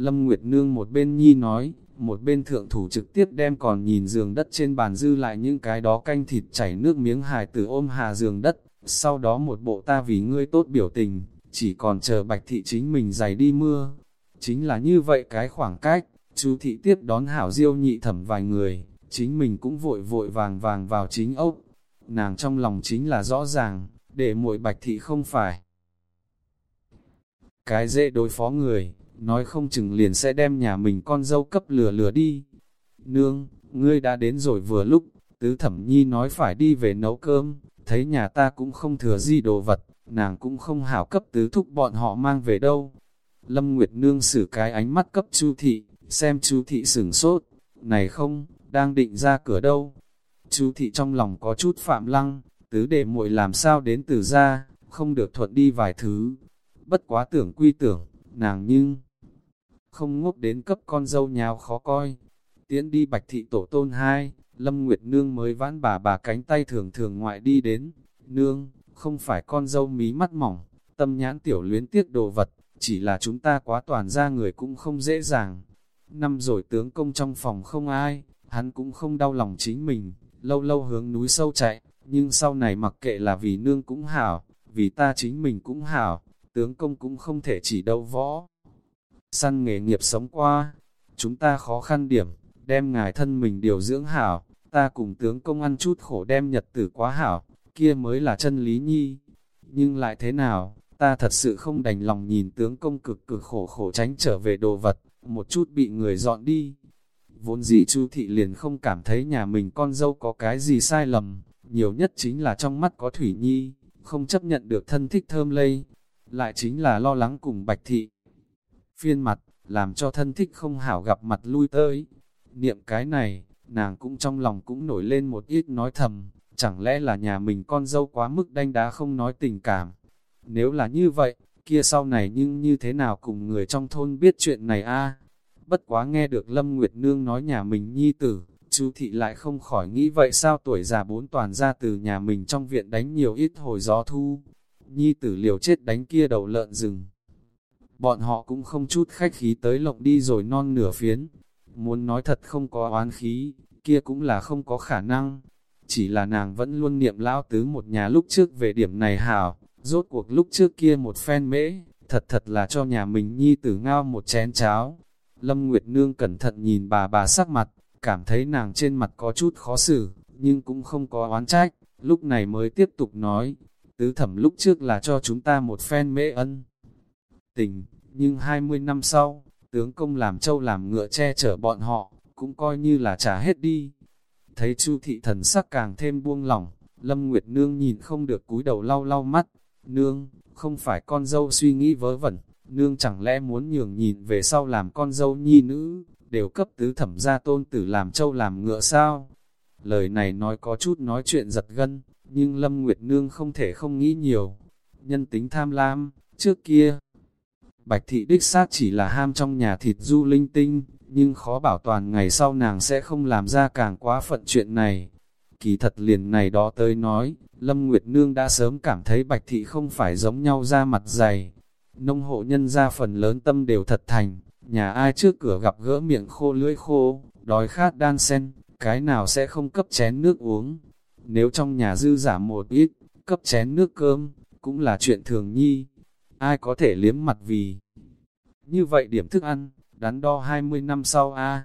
Lâm Nguyệt Nương một bên nhi nói, một bên thượng thủ trực tiếp đem còn nhìn giường đất trên bàn dư lại những cái đó canh thịt chảy nước miếng hài tử ôm hà giường đất, sau đó một bộ ta vì ngươi tốt biểu tình, chỉ còn chờ bạch thị chính mình giày đi mưa. Chính là như vậy cái khoảng cách, chú thị tiếp đón hảo diêu nhị thẩm vài người, chính mình cũng vội vội vàng vàng vào chính ốc. Nàng trong lòng chính là rõ ràng, để muội bạch thị không phải. Cái dễ đối phó người, nói không chừng liền sẽ đem nhà mình con dâu cấp lừa lừa đi. Nương, ngươi đã đến rồi vừa lúc, tứ thẩm nhi nói phải đi về nấu cơm, thấy nhà ta cũng không thừa gì đồ vật, nàng cũng không hảo cấp tứ thúc bọn họ mang về đâu. Lâm Nguyệt Nương xử cái ánh mắt cấp chu thị, xem chu thị sửng sốt, này không, đang định ra cửa đâu. Chú thị trong lòng có chút phạm lăng, tứ đệ muội làm sao đến từ ra, không được thuận đi vài thứ. Bất quá tưởng quy tưởng, nàng nhưng không ngốc đến cấp con dâu nhào khó coi. Tiến đi bạch thị tổ tôn hai, Lâm Nguyệt Nương mới vãn bà bà cánh tay thường thường ngoại đi đến. Nương, không phải con dâu mí mắt mỏng, tâm nhãn tiểu luyến tiếc đồ vật, chỉ là chúng ta quá toàn ra người cũng không dễ dàng. Năm rồi tướng công trong phòng không ai, hắn cũng không đau lòng chính mình, lâu lâu hướng núi sâu chạy, nhưng sau này mặc kệ là vì nương cũng hảo, vì ta chính mình cũng hảo, tướng công cũng không thể chỉ đâu võ. Săn nghề nghiệp sống qua, chúng ta khó khăn điểm, đem ngài thân mình điều dưỡng hảo, ta cùng tướng công ăn chút khổ đem nhật tử quá hảo, kia mới là chân lý nhi. Nhưng lại thế nào, ta thật sự không đành lòng nhìn tướng công cực cực khổ khổ tránh trở về đồ vật, một chút bị người dọn đi. Vốn dĩ Chu thị liền không cảm thấy nhà mình con dâu có cái gì sai lầm, nhiều nhất chính là trong mắt có Thủy Nhi, không chấp nhận được thân thích thơm lây, lại chính là lo lắng cùng Bạch thị. Phiên mặt, làm cho thân thích không hảo gặp mặt lui tới. Niệm cái này, nàng cũng trong lòng cũng nổi lên một ít nói thầm, chẳng lẽ là nhà mình con dâu quá mức đanh đá không nói tình cảm. Nếu là như vậy, kia sau này nhưng như thế nào cùng người trong thôn biết chuyện này a Bất quá nghe được Lâm Nguyệt Nương nói nhà mình nhi tử, chú thị lại không khỏi nghĩ vậy sao tuổi già bốn toàn ra từ nhà mình trong viện đánh nhiều ít hồi gió thu. Nhi tử liều chết đánh kia đầu lợn rừng. Bọn họ cũng không chút khách khí tới lộng đi rồi non nửa phiến. Muốn nói thật không có oán khí, kia cũng là không có khả năng. Chỉ là nàng vẫn luôn niệm lão tứ một nhà lúc trước về điểm này hảo, rốt cuộc lúc trước kia một phen mễ, thật thật là cho nhà mình nhi tử ngao một chén cháo. Lâm Nguyệt Nương cẩn thận nhìn bà bà sắc mặt, cảm thấy nàng trên mặt có chút khó xử, nhưng cũng không có oán trách, lúc này mới tiếp tục nói, tứ thẩm lúc trước là cho chúng ta một phen mễ ân. Tình, nhưng 20 năm sau, tướng công làm châu làm ngựa che chở bọn họ, cũng coi như là trả hết đi. Thấy Chu thị thần sắc càng thêm buông lỏng, Lâm Nguyệt Nương nhìn không được cúi đầu lau lau mắt. Nương, không phải con dâu suy nghĩ vớ vẩn, nương chẳng lẽ muốn nhường nhìn về sau làm con dâu nhi nữ, đều cấp tứ thẩm gia tôn tử làm châu làm ngựa sao? Lời này nói có chút nói chuyện giật gân, nhưng Lâm Nguyệt Nương không thể không nghĩ nhiều. Nhân tính tham lam, trước kia, Bạch thị đích xác chỉ là ham trong nhà thịt du linh tinh, nhưng khó bảo toàn ngày sau nàng sẽ không làm ra càng quá phận chuyện này. Kỳ thật liền này đó tới nói, Lâm Nguyệt Nương đã sớm cảm thấy Bạch thị không phải giống nhau ra mặt dày. Nông hộ nhân ra phần lớn tâm đều thật thành, nhà ai trước cửa gặp gỡ miệng khô lưỡi khô, đói khát đan sen, cái nào sẽ không cấp chén nước uống. Nếu trong nhà dư giả một ít, cấp chén nước cơm, cũng là chuyện thường nhi. Ai có thể liếm mặt vì như vậy điểm thức ăn, đắn đo 20 năm sau a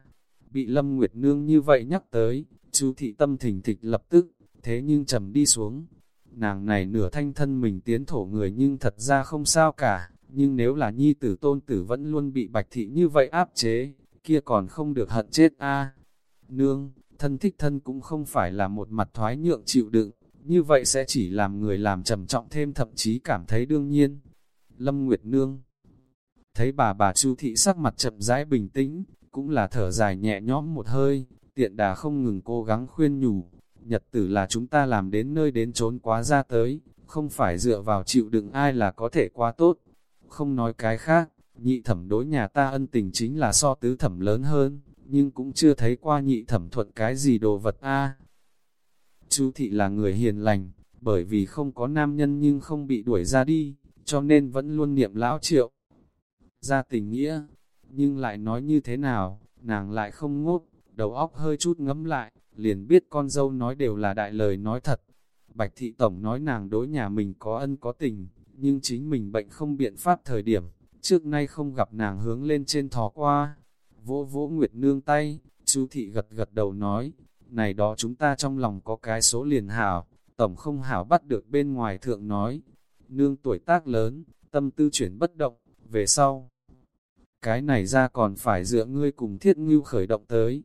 Bị Lâm Nguyệt Nương như vậy nhắc tới, chú thị tâm thỉnh thịch lập tức, thế nhưng trầm đi xuống. Nàng này nửa thanh thân mình tiến thổ người nhưng thật ra không sao cả, nhưng nếu là nhi tử tôn tử vẫn luôn bị bạch thị như vậy áp chế, kia còn không được hận chết a Nương, thân thích thân cũng không phải là một mặt thoái nhượng chịu đựng, như vậy sẽ chỉ làm người làm trầm trọng thêm thậm chí cảm thấy đương nhiên. Lâm Nguyệt Nương Thấy bà bà Chu thị sắc mặt chậm rãi bình tĩnh, cũng là thở dài nhẹ nhõm một hơi, tiện đà không ngừng cố gắng khuyên nhủ. Nhật tử là chúng ta làm đến nơi đến trốn quá ra tới, không phải dựa vào chịu đựng ai là có thể quá tốt. Không nói cái khác, nhị thẩm đối nhà ta ân tình chính là so tứ thẩm lớn hơn, nhưng cũng chưa thấy qua nhị thẩm thuận cái gì đồ vật a. Chu thị là người hiền lành, bởi vì không có nam nhân nhưng không bị đuổi ra đi, cho nên vẫn luôn niệm lão triệu. Ra tình nghĩa, nhưng lại nói như thế nào, nàng lại không ngốc, đầu óc hơi chút ngấm lại, liền biết con dâu nói đều là đại lời nói thật. Bạch thị tổng nói nàng đối nhà mình có ân có tình, nhưng chính mình bệnh không biện pháp thời điểm, trước nay không gặp nàng hướng lên trên thò qua. Vỗ vỗ Nguyệt nương tay, chú thị gật gật đầu nói, này đó chúng ta trong lòng có cái số liền hảo, tổng không hảo bắt được bên ngoài thượng nói. Nương tuổi tác lớn, tâm tư chuyển bất động, về sau. Cái này ra còn phải dựa ngươi cùng thiết ngưu khởi động tới.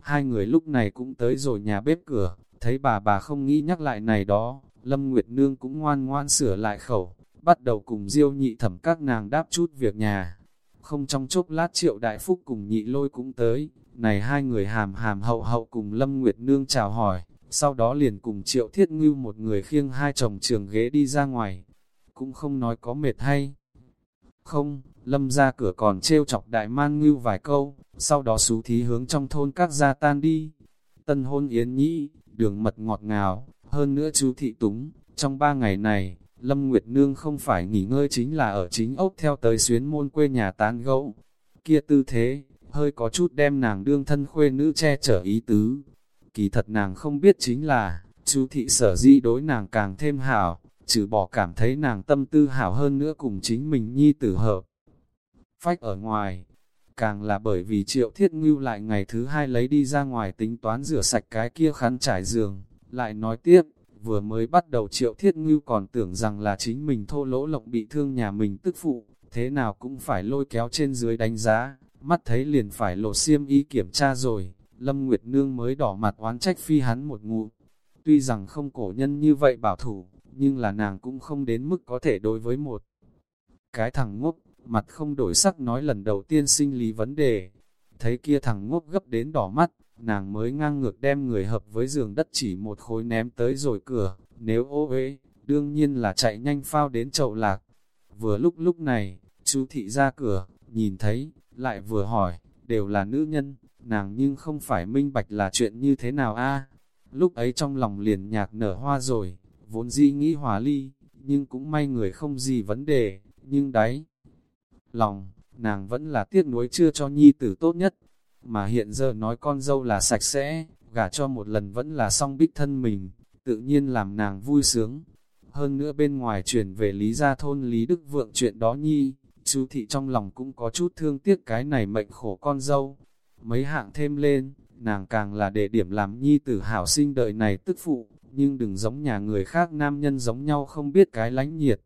Hai người lúc này cũng tới rồi nhà bếp cửa, thấy bà bà không nghĩ nhắc lại này đó, Lâm Nguyệt Nương cũng ngoan ngoan sửa lại khẩu, bắt đầu cùng diêu nhị thẩm các nàng đáp chút việc nhà. Không trong chốc lát triệu đại phúc cùng nhị lôi cũng tới, Này hai người hàm hàm hậu hậu cùng Lâm Nguyệt Nương chào hỏi, sau đó liền cùng Triệu Thiết Ngưu một người khiêng hai chồng trường ghế đi ra ngoài. Cũng không nói có mệt hay. Không, Lâm ra cửa còn trêu chọc đại man ngưu vài câu, sau đó xú thí hướng trong thôn các gia tan đi. Tân hôn yến nhĩ, đường mật ngọt ngào, hơn nữa chú thị túng, trong ba ngày này, Lâm Nguyệt Nương không phải nghỉ ngơi chính là ở chính ốc theo tới xuyến môn quê nhà tán gẫu. Kia tư thế, hơi có chút đem nàng đương thân khuê nữ che chở ý tứ. Kỳ thật nàng không biết chính là, chú thị sở di đối nàng càng thêm hảo, trừ bỏ cảm thấy nàng tâm tư hảo hơn nữa cùng chính mình nhi tử hợp. Phách ở ngoài, càng là bởi vì triệu thiết ngưu lại ngày thứ hai lấy đi ra ngoài tính toán rửa sạch cái kia khăn trải giường, lại nói tiếp, vừa mới bắt đầu triệu thiết ngưu còn tưởng rằng là chính mình thô lỗ lộng bị thương nhà mình tức phụ, thế nào cũng phải lôi kéo trên dưới đánh giá, mắt thấy liền phải lộ xiêm y kiểm tra rồi, Lâm Nguyệt Nương mới đỏ mặt oán trách phi hắn một ngụ. Tuy rằng không cổ nhân như vậy bảo thủ, nhưng là nàng cũng không đến mức có thể đối với một cái thằng ngốc, mặt không đổi sắc nói lần đầu tiên sinh lý vấn đề. Thấy kia thằng ngốc gấp đến đỏ mắt, nàng mới ngang ngược đem người hợp với giường đất chỉ một khối ném tới rồi cửa, nếu ô uế, đương nhiên là chạy nhanh phao đến chậu lạc. Vừa lúc lúc này, chú thị ra cửa, nhìn thấy, lại vừa hỏi, đều là nữ nhân, nàng nhưng không phải minh bạch là chuyện như thế nào a Lúc ấy trong lòng liền nhạc nở hoa rồi, vốn dĩ nghĩ hòa ly, nhưng cũng may người không gì vấn đề, nhưng đấy, lòng, nàng vẫn là tiếc nuối chưa cho nhi tử tốt nhất, mà hiện giờ nói con dâu là sạch sẽ, gả cho một lần vẫn là song bích thân mình, tự nhiên làm nàng vui sướng. Hơn nữa bên ngoài chuyển về Lý Gia Thôn Lý Đức Vượng chuyện đó nhi, chú thị trong lòng cũng có chút thương tiếc cái này mệnh khổ con dâu. Mấy hạng thêm lên, nàng càng là để điểm làm nhi tử hảo sinh đợi này tức phụ, nhưng đừng giống nhà người khác nam nhân giống nhau không biết cái lánh nhiệt.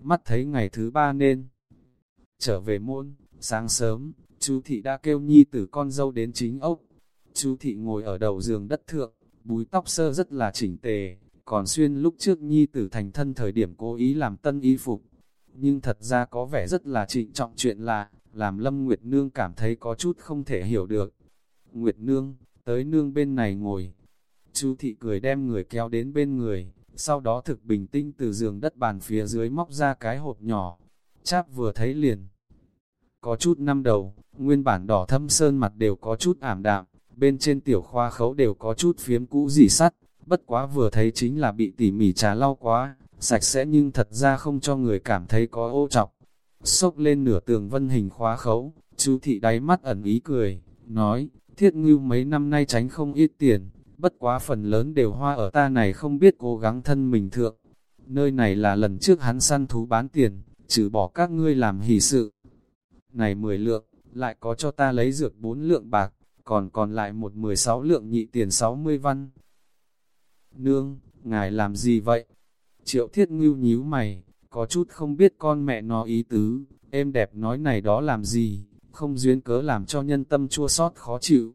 Mắt thấy ngày thứ ba nên trở về môn, sáng sớm, chú thị đã kêu nhi tử con dâu đến chính ốc. Chú thị ngồi ở đầu giường đất thượng, búi tóc sơ rất là chỉnh tề, còn xuyên lúc trước nhi tử thành thân thời điểm cố ý làm tân y phục. Nhưng thật ra có vẻ rất là trịnh trọng chuyện lạ, làm Lâm Nguyệt Nương cảm thấy có chút không thể hiểu được. Nguyệt Nương, tới nương bên này ngồi. Chú thị cười đem người kéo đến bên người, sau đó thực bình tinh từ giường đất bàn phía dưới móc ra cái hộp nhỏ. Cháp vừa thấy liền. Có chút năm đầu, nguyên bản đỏ thâm sơn mặt đều có chút ảm đạm, bên trên tiểu khoa khấu đều có chút phiếm cũ dỉ sắt, bất quá vừa thấy chính là bị tỉ mỉ trà lau quá, sạch sẽ nhưng thật ra không cho người cảm thấy có ô trọc. Xốc lên nửa tường vân hình khóa khấu, chú thị đáy mắt ẩn ý cười, nói, thiết ngưu mấy năm nay tránh không ít tiền, bất quá phần lớn đều hoa ở ta này không biết cố gắng thân mình thượng. Nơi này là lần trước hắn săn thú bán tiền, trừ bỏ các ngươi làm hỷ sự. Này 10 lượng, lại có cho ta lấy dược 4 lượng bạc, còn còn lại một 16 lượng nhị tiền 60 văn. Nương, ngài làm gì vậy? Triệu thiết ngưu nhíu mày, có chút không biết con mẹ nó ý tứ, em đẹp nói này đó làm gì, không duyên cớ làm cho nhân tâm chua sót khó chịu.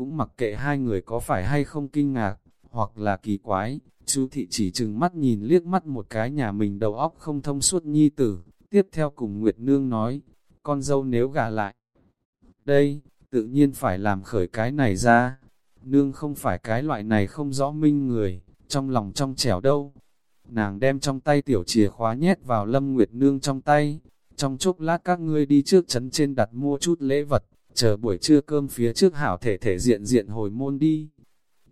Cũng mặc kệ hai người có phải hay không kinh ngạc, hoặc là kỳ quái, chú thị chỉ chừng mắt nhìn liếc mắt một cái nhà mình đầu óc không thông suốt nhi tử, tiếp theo cùng Nguyệt Nương nói, con dâu nếu gả lại. Đây, tự nhiên phải làm khởi cái này ra. Nương không phải cái loại này không rõ minh người, trong lòng trong trẻo đâu. Nàng đem trong tay tiểu chìa khóa nhét vào Lâm Nguyệt Nương trong tay. Trong chốc lát các ngươi đi trước chấn trên đặt mua chút lễ vật, chờ buổi trưa cơm phía trước hảo thể thể diện diện hồi môn đi.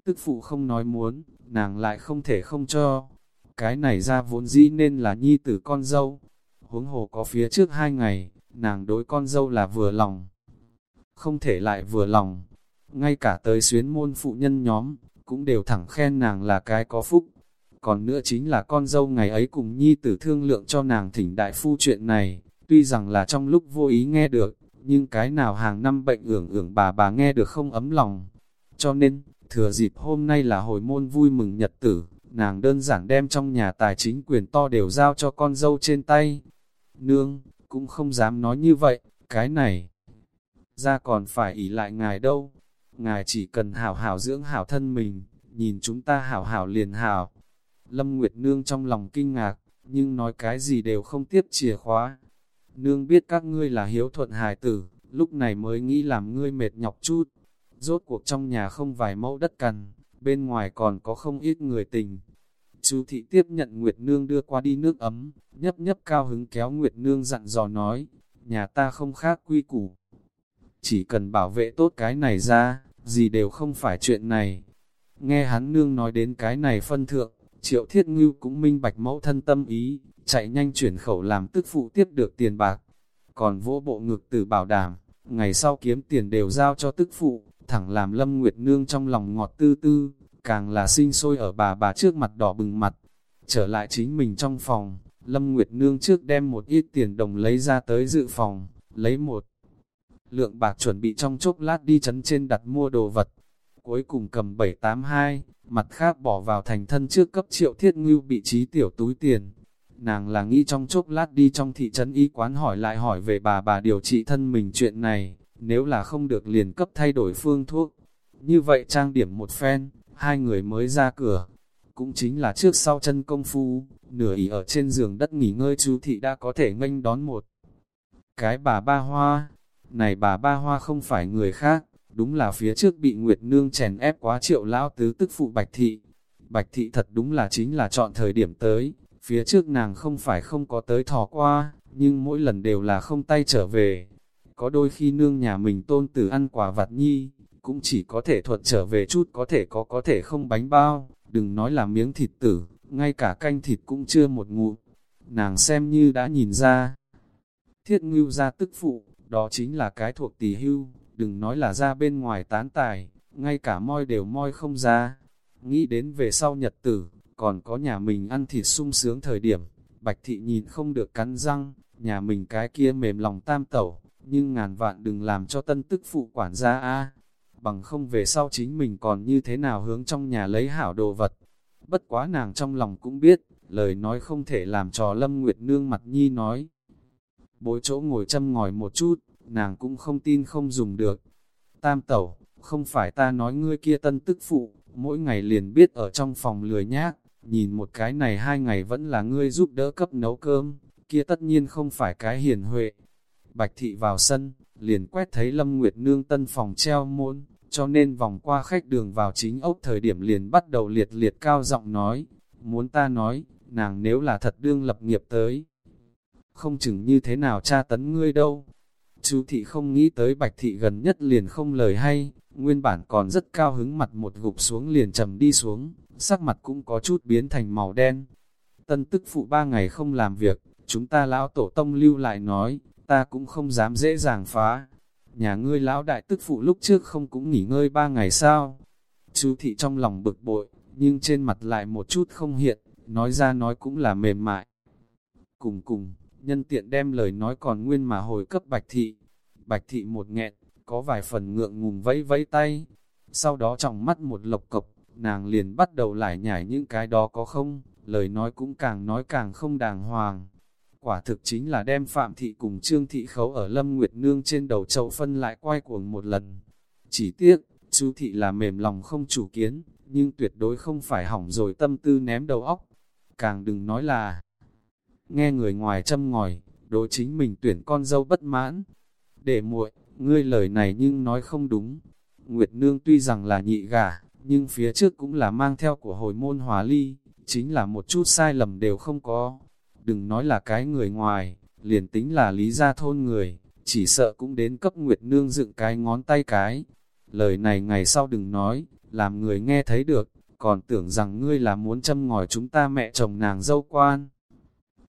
Tức phụ không nói muốn, nàng lại không thể không cho. Cái này ra vốn dĩ nên là nhi tử con dâu. Huống hồ có phía trước hai ngày, nàng đối con dâu là vừa lòng. Không thể lại vừa lòng, ngay cả tới xuyến môn phụ nhân nhóm, cũng đều thẳng khen nàng là cái có phúc. Còn nữa chính là con dâu ngày ấy cùng nhi tử thương lượng cho nàng thỉnh đại phu chuyện này, tuy rằng là trong lúc vô ý nghe được, nhưng cái nào hàng năm bệnh ưởng ưởng bà bà nghe được không ấm lòng. Cho nên, thừa dịp hôm nay là hồi môn vui mừng nhật tử, nàng đơn giản đem trong nhà tài chính quyền to đều giao cho con dâu trên tay. Nương, cũng không dám nói như vậy, cái này, ra còn phải ỷ lại ngài đâu, ngài chỉ cần hảo hảo dưỡng hảo thân mình, nhìn chúng ta hảo hảo liền hảo. Lâm Nguyệt Nương trong lòng kinh ngạc, nhưng nói cái gì đều không tiếp chìa khóa. Nương biết các ngươi là hiếu thuận hài tử, lúc này mới nghĩ làm ngươi mệt nhọc chút. rốt cuộc trong nhà không vài mẫu đất cằn, bên ngoài còn có không ít người tình. Chú thị tiếp nhận Nguyệt Nương đưa qua đi nước ấm, nhấp nhấp cao hứng kéo Nguyệt Nương dặn dò nói, nhà ta không khác quy củ. Chỉ cần bảo vệ tốt cái này ra, gì đều không phải chuyện này. Nghe hắn nương nói đến cái này phân thượng, triệu thiết ngưu cũng minh bạch mẫu thân tâm ý, chạy nhanh chuyển khẩu làm tức phụ tiếp được tiền bạc. Còn vỗ bộ ngực từ bảo đảm, ngày sau kiếm tiền đều giao cho tức phụ, thẳng làm lâm nguyệt nương trong lòng ngọt tư tư, càng là sinh sôi ở bà bà trước mặt đỏ bừng mặt. Trở lại chính mình trong phòng, lâm nguyệt nương trước đem một ít tiền đồng lấy ra tới dự phòng, lấy một lượng bạc chuẩn bị trong chốc lát đi chấn trên đặt mua đồ vật. Cuối cùng cầm 782, mặt khác bỏ vào thành thân trước cấp triệu thiết ngưu bị trí tiểu túi tiền. Nàng là nghĩ trong chốc lát đi trong thị trấn y quán hỏi lại hỏi về bà bà điều trị thân mình chuyện này, nếu là không được liền cấp thay đổi phương thuốc. Như vậy trang điểm một phen, hai người mới ra cửa. Cũng chính là trước sau chân công phu, nửa ỉ ở trên giường đất nghỉ ngơi chú thị đã có thể nghênh đón một. Cái bà ba hoa, này bà ba hoa không phải người khác, đúng là phía trước bị Nguyệt Nương chèn ép quá triệu lão tứ tức phụ Bạch Thị. Bạch Thị thật đúng là chính là chọn thời điểm tới, phía trước nàng không phải không có tới thò qua, nhưng mỗi lần đều là không tay trở về. Có đôi khi nương nhà mình tôn tử ăn quả vặt nhi, cũng chỉ có thể thuận trở về chút có thể có có thể không bánh bao, đừng nói là miếng thịt tử, ngay cả canh thịt cũng chưa một ngụm. Nàng xem như đã nhìn ra. Thiết ngưu ra tức phụ, đó chính là cái thuộc tỷ hưu, đừng nói là ra bên ngoài tán tài, ngay cả moi đều moi không ra. Nghĩ đến về sau nhật tử, còn có nhà mình ăn thịt sung sướng thời điểm, bạch thị nhìn không được cắn răng, nhà mình cái kia mềm lòng tam tẩu, nhưng ngàn vạn đừng làm cho tân tức phụ quản gia a bằng không về sau chính mình còn như thế nào hướng trong nhà lấy hảo đồ vật. Bất quá nàng trong lòng cũng biết, lời nói không thể làm trò Lâm Nguyệt Nương mặt nhi nói bối chỗ ngồi châm ngòi một chút, nàng cũng không tin không dùng được. Tam tẩu, không phải ta nói ngươi kia tân tức phụ, mỗi ngày liền biết ở trong phòng lười nhác, nhìn một cái này hai ngày vẫn là ngươi giúp đỡ cấp nấu cơm, kia tất nhiên không phải cái hiền huệ. Bạch thị vào sân, liền quét thấy Lâm Nguyệt Nương tân phòng treo môn, cho nên vòng qua khách đường vào chính ốc thời điểm liền bắt đầu liệt liệt cao giọng nói, muốn ta nói, nàng nếu là thật đương lập nghiệp tới, không chừng như thế nào tra tấn ngươi đâu. Chú thị không nghĩ tới bạch thị gần nhất liền không lời hay, nguyên bản còn rất cao hứng mặt một gục xuống liền trầm đi xuống, sắc mặt cũng có chút biến thành màu đen. Tân tức phụ ba ngày không làm việc, chúng ta lão tổ tông lưu lại nói, ta cũng không dám dễ dàng phá. Nhà ngươi lão đại tức phụ lúc trước không cũng nghỉ ngơi ba ngày sao? Chú thị trong lòng bực bội, nhưng trên mặt lại một chút không hiện, nói ra nói cũng là mềm mại. Cùng cùng, nhân tiện đem lời nói còn nguyên mà hồi cấp bạch thị. Bạch thị một nghẹn, có vài phần ngượng ngùng vẫy vẫy tay. Sau đó trong mắt một lộc cộc, nàng liền bắt đầu lại nhải những cái đó có không, lời nói cũng càng nói càng không đàng hoàng. Quả thực chính là đem Phạm Thị cùng Trương Thị khấu ở Lâm Nguyệt Nương trên đầu chậu phân lại quay cuồng một lần. Chỉ tiếc, chú Thị là mềm lòng không chủ kiến, nhưng tuyệt đối không phải hỏng rồi tâm tư ném đầu óc. Càng đừng nói là, nghe người ngoài châm ngòi, đối chính mình tuyển con dâu bất mãn. Để muội, ngươi lời này nhưng nói không đúng. Nguyệt Nương tuy rằng là nhị gả, nhưng phía trước cũng là mang theo của hồi môn hòa ly, chính là một chút sai lầm đều không có. Đừng nói là cái người ngoài, liền tính là lý gia thôn người, chỉ sợ cũng đến cấp Nguyệt Nương dựng cái ngón tay cái. Lời này ngày sau đừng nói, làm người nghe thấy được, còn tưởng rằng ngươi là muốn châm ngòi chúng ta mẹ chồng nàng dâu quan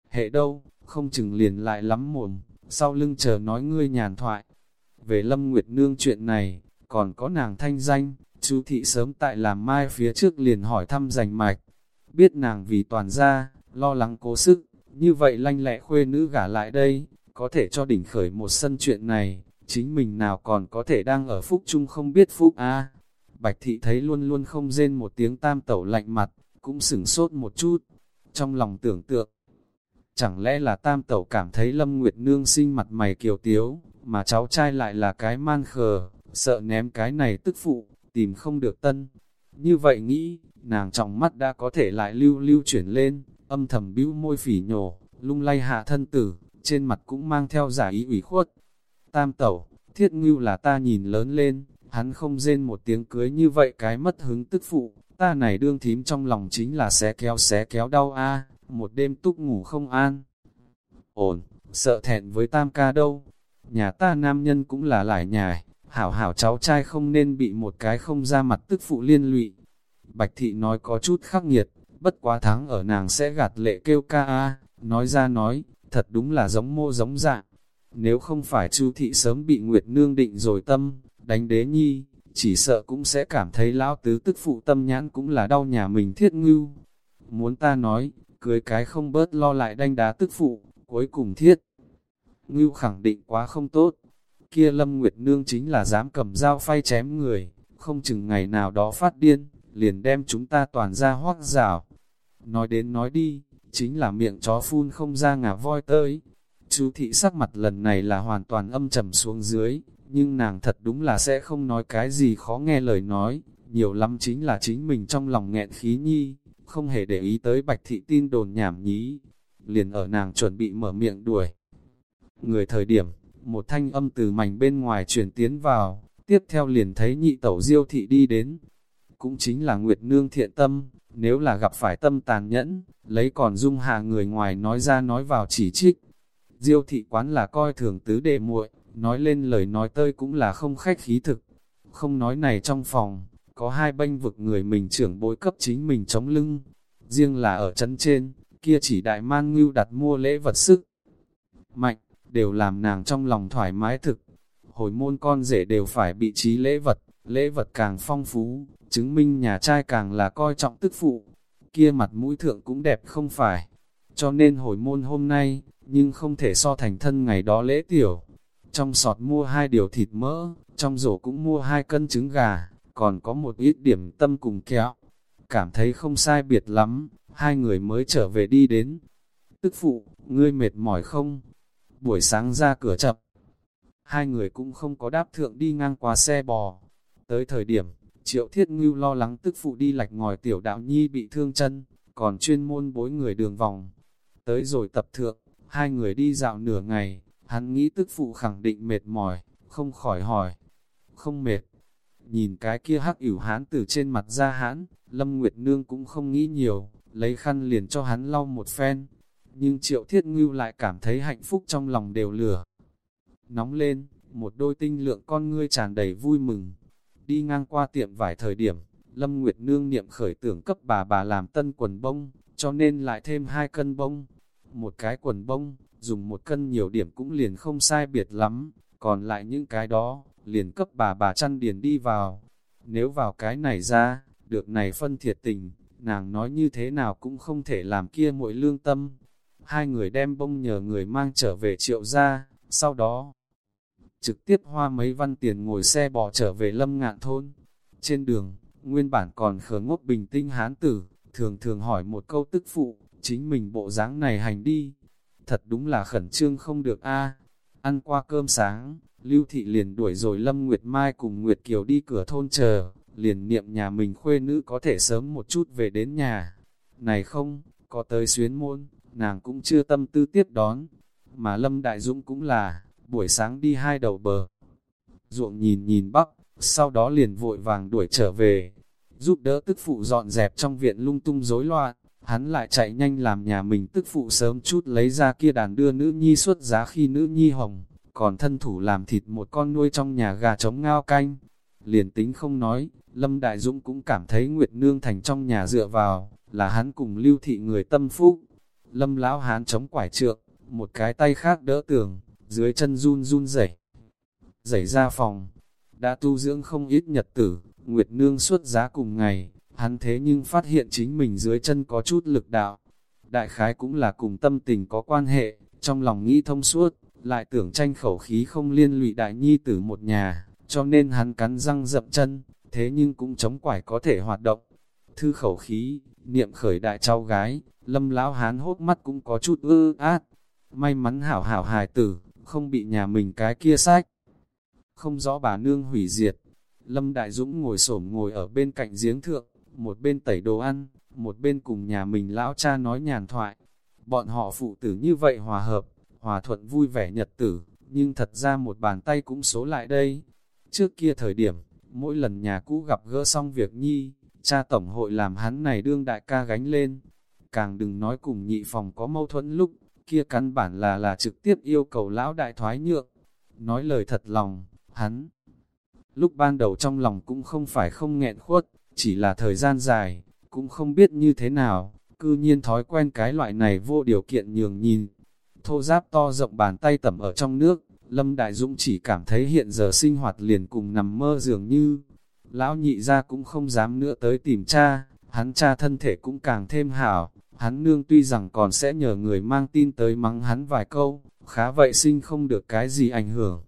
hệ đâu, không chừng liền lại lắm mồm, sau lưng chờ nói ngươi nhàn thoại. Về Lâm Nguyệt Nương chuyện này, còn có nàng thanh danh, chú thị sớm tại làm mai phía trước liền hỏi thăm giành mạch, biết nàng vì toàn gia, lo lắng cố sức, như vậy lanh lẹ khuê nữ gả lại đây, có thể cho đỉnh khởi một sân chuyện này, chính mình nào còn có thể đang ở phúc chung không biết phúc a. Bạch thị thấy luôn luôn không rên một tiếng tam tẩu lạnh mặt, cũng sửng sốt một chút, trong lòng tưởng tượng, Chẳng lẽ là tam tẩu cảm thấy Lâm Nguyệt Nương sinh mặt mày kiều tiếu, mà cháu trai lại là cái man khờ, sợ ném cái này tức phụ, tìm không được tân. Như vậy nghĩ, nàng trọng mắt đã có thể lại lưu lưu chuyển lên, âm thầm bĩu môi phỉ nhổ, lung lay hạ thân tử, trên mặt cũng mang theo giả ý ủy khuất. Tam tẩu, thiết ngưu là ta nhìn lớn lên, hắn không rên một tiếng cưới như vậy cái mất hứng tức phụ, ta này đương thím trong lòng chính là xé kéo xé kéo đau a một đêm túc ngủ không an. Ổn, sợ thẹn với tam ca đâu, nhà ta nam nhân cũng là lại nhài hảo hảo cháu trai không nên bị một cái không ra mặt tức phụ liên lụy. Bạch thị nói có chút khắc nghiệt, bất quá thắng ở nàng sẽ gạt lệ kêu ca a nói ra nói, thật đúng là giống mô giống dạng. Nếu không phải chu thị sớm bị Nguyệt Nương định rồi tâm, đánh đế nhi, chỉ sợ cũng sẽ cảm thấy lão tứ tức phụ tâm nhãn cũng là đau nhà mình thiết ngưu. Muốn ta nói, cưới cái không bớt lo lại đanh đá tức phụ, cuối cùng thiết. Ngưu khẳng định quá không tốt, kia Lâm Nguyệt Nương chính là dám cầm dao phay chém người, không chừng ngày nào đó phát điên, liền đem chúng ta toàn ra hoác rào. Nói đến nói đi, chính là miệng chó phun không ra ngà voi tới. Chú thị sắc mặt lần này là hoàn toàn âm trầm xuống dưới, nhưng nàng thật đúng là sẽ không nói cái gì khó nghe lời nói, nhiều lắm chính là chính mình trong lòng nghẹn khí nhi, không hề để ý tới bạch thị tin đồn nhảm nhí, liền ở nàng chuẩn bị mở miệng đuổi. Người thời điểm, một thanh âm từ mảnh bên ngoài truyền tiến vào, tiếp theo liền thấy nhị tẩu diêu thị đi đến. Cũng chính là Nguyệt Nương thiện tâm, nếu là gặp phải tâm tàn nhẫn, lấy còn dung hạ người ngoài nói ra nói vào chỉ trích. Diêu thị quán là coi thường tứ đệ muội, nói lên lời nói tơi cũng là không khách khí thực. Không nói này trong phòng, có hai bênh vực người mình trưởng bối cấp chính mình chống lưng. Riêng là ở chân trên, kia chỉ đại man ngưu đặt mua lễ vật sức. Mạnh, đều làm nàng trong lòng thoải mái thực. Hồi môn con rể đều phải bị trí lễ vật, lễ vật càng phong phú, chứng minh nhà trai càng là coi trọng tức phụ. Kia mặt mũi thượng cũng đẹp không phải. Cho nên hồi môn hôm nay, nhưng không thể so thành thân ngày đó lễ tiểu. Trong sọt mua hai điều thịt mỡ, trong rổ cũng mua hai cân trứng gà, còn có một ít điểm tâm cùng kẹo. Cảm thấy không sai biệt lắm, hai người mới trở về đi đến. Tức phụ, ngươi mệt mỏi không? Buổi sáng ra cửa chập. Hai người cũng không có đáp thượng đi ngang qua xe bò. Tới thời điểm, triệu thiết ngưu lo lắng tức phụ đi lạch ngòi tiểu đạo nhi bị thương chân, còn chuyên môn bối người đường vòng. Tới rồi tập thượng, hai người đi dạo nửa ngày, hắn nghĩ tức phụ khẳng định mệt mỏi, không khỏi hỏi. Không mệt. Nhìn cái kia hắc ỉu hán từ trên mặt ra hán, Lâm Nguyệt Nương cũng không nghĩ nhiều, lấy khăn liền cho hắn lau một phen, nhưng triệu thiết ngưu lại cảm thấy hạnh phúc trong lòng đều lửa. Nóng lên, một đôi tinh lượng con ngươi tràn đầy vui mừng. Đi ngang qua tiệm vải thời điểm, Lâm Nguyệt Nương niệm khởi tưởng cấp bà bà làm tân quần bông, cho nên lại thêm hai cân bông. Một cái quần bông, dùng một cân nhiều điểm cũng liền không sai biệt lắm, còn lại những cái đó, liền cấp bà bà chăn điền đi vào. Nếu vào cái này ra, được này phân thiệt tình, nàng nói như thế nào cũng không thể làm kia muội lương tâm, hai người đem bông nhờ người mang trở về triệu gia, sau đó trực tiếp hoa mấy văn tiền ngồi xe bò trở về lâm ngạn thôn. Trên đường, nguyên bản còn khờ ngốc bình tinh hán tử, thường thường hỏi một câu tức phụ, chính mình bộ dáng này hành đi. Thật đúng là khẩn trương không được a Ăn qua cơm sáng, Lưu Thị liền đuổi rồi Lâm Nguyệt Mai cùng Nguyệt Kiều đi cửa thôn chờ, liền niệm nhà mình khuê nữ có thể sớm một chút về đến nhà. Này không, có tới xuyến môn, nàng cũng chưa tâm tư tiếp đón, mà Lâm Đại Dũng cũng là, buổi sáng đi hai đầu bờ. Ruộng nhìn nhìn bắc, sau đó liền vội vàng đuổi trở về, giúp đỡ tức phụ dọn dẹp trong viện lung tung rối loạn, hắn lại chạy nhanh làm nhà mình tức phụ sớm chút lấy ra kia đàn đưa nữ nhi xuất giá khi nữ nhi hồng, còn thân thủ làm thịt một con nuôi trong nhà gà trống ngao canh. Liền tính không nói, Lâm Đại Dũng cũng cảm thấy Nguyệt Nương Thành trong nhà dựa vào, là hắn cùng lưu thị người tâm phúc, Lâm lão hán chống quải trượng, một cái tay khác đỡ tường, dưới chân run run rẩy. Rẩy ra phòng, đã tu dưỡng không ít nhật tử, Nguyệt Nương xuất giá cùng ngày, hắn thế nhưng phát hiện chính mình dưới chân có chút lực đạo. Đại khái cũng là cùng tâm tình có quan hệ, trong lòng nghĩ thông suốt, lại tưởng tranh khẩu khí không liên lụy đại nhi tử một nhà, cho nên hắn cắn răng dậm chân, thế nhưng cũng chống quải có thể hoạt động. Thư khẩu khí, niệm khởi đại cháu gái, lâm lão hán hốt mắt cũng có chút ư át. May mắn hảo hảo hài tử, không bị nhà mình cái kia sách. Không rõ bà nương hủy diệt. Lâm Đại Dũng ngồi xổm ngồi ở bên cạnh giếng thượng, một bên tẩy đồ ăn, một bên cùng nhà mình lão cha nói nhàn thoại. Bọn họ phụ tử như vậy hòa hợp, hòa thuận vui vẻ nhật tử, nhưng thật ra một bàn tay cũng số lại đây. Trước kia thời điểm, Mỗi lần nhà cũ gặp gỡ xong việc nhi, cha tổng hội làm hắn này đương đại ca gánh lên. Càng đừng nói cùng nhị phòng có mâu thuẫn lúc, kia căn bản là là trực tiếp yêu cầu lão đại thoái nhượng. Nói lời thật lòng, hắn lúc ban đầu trong lòng cũng không phải không nghẹn khuất, chỉ là thời gian dài, cũng không biết như thế nào, cư nhiên thói quen cái loại này vô điều kiện nhường nhìn. Thô giáp to rộng bàn tay tẩm ở trong nước, Lâm Đại Dũng chỉ cảm thấy hiện giờ sinh hoạt liền cùng nằm mơ dường như. Lão nhị ra cũng không dám nữa tới tìm cha, hắn cha thân thể cũng càng thêm hảo, hắn nương tuy rằng còn sẽ nhờ người mang tin tới mắng hắn vài câu, khá vậy sinh không được cái gì ảnh hưởng.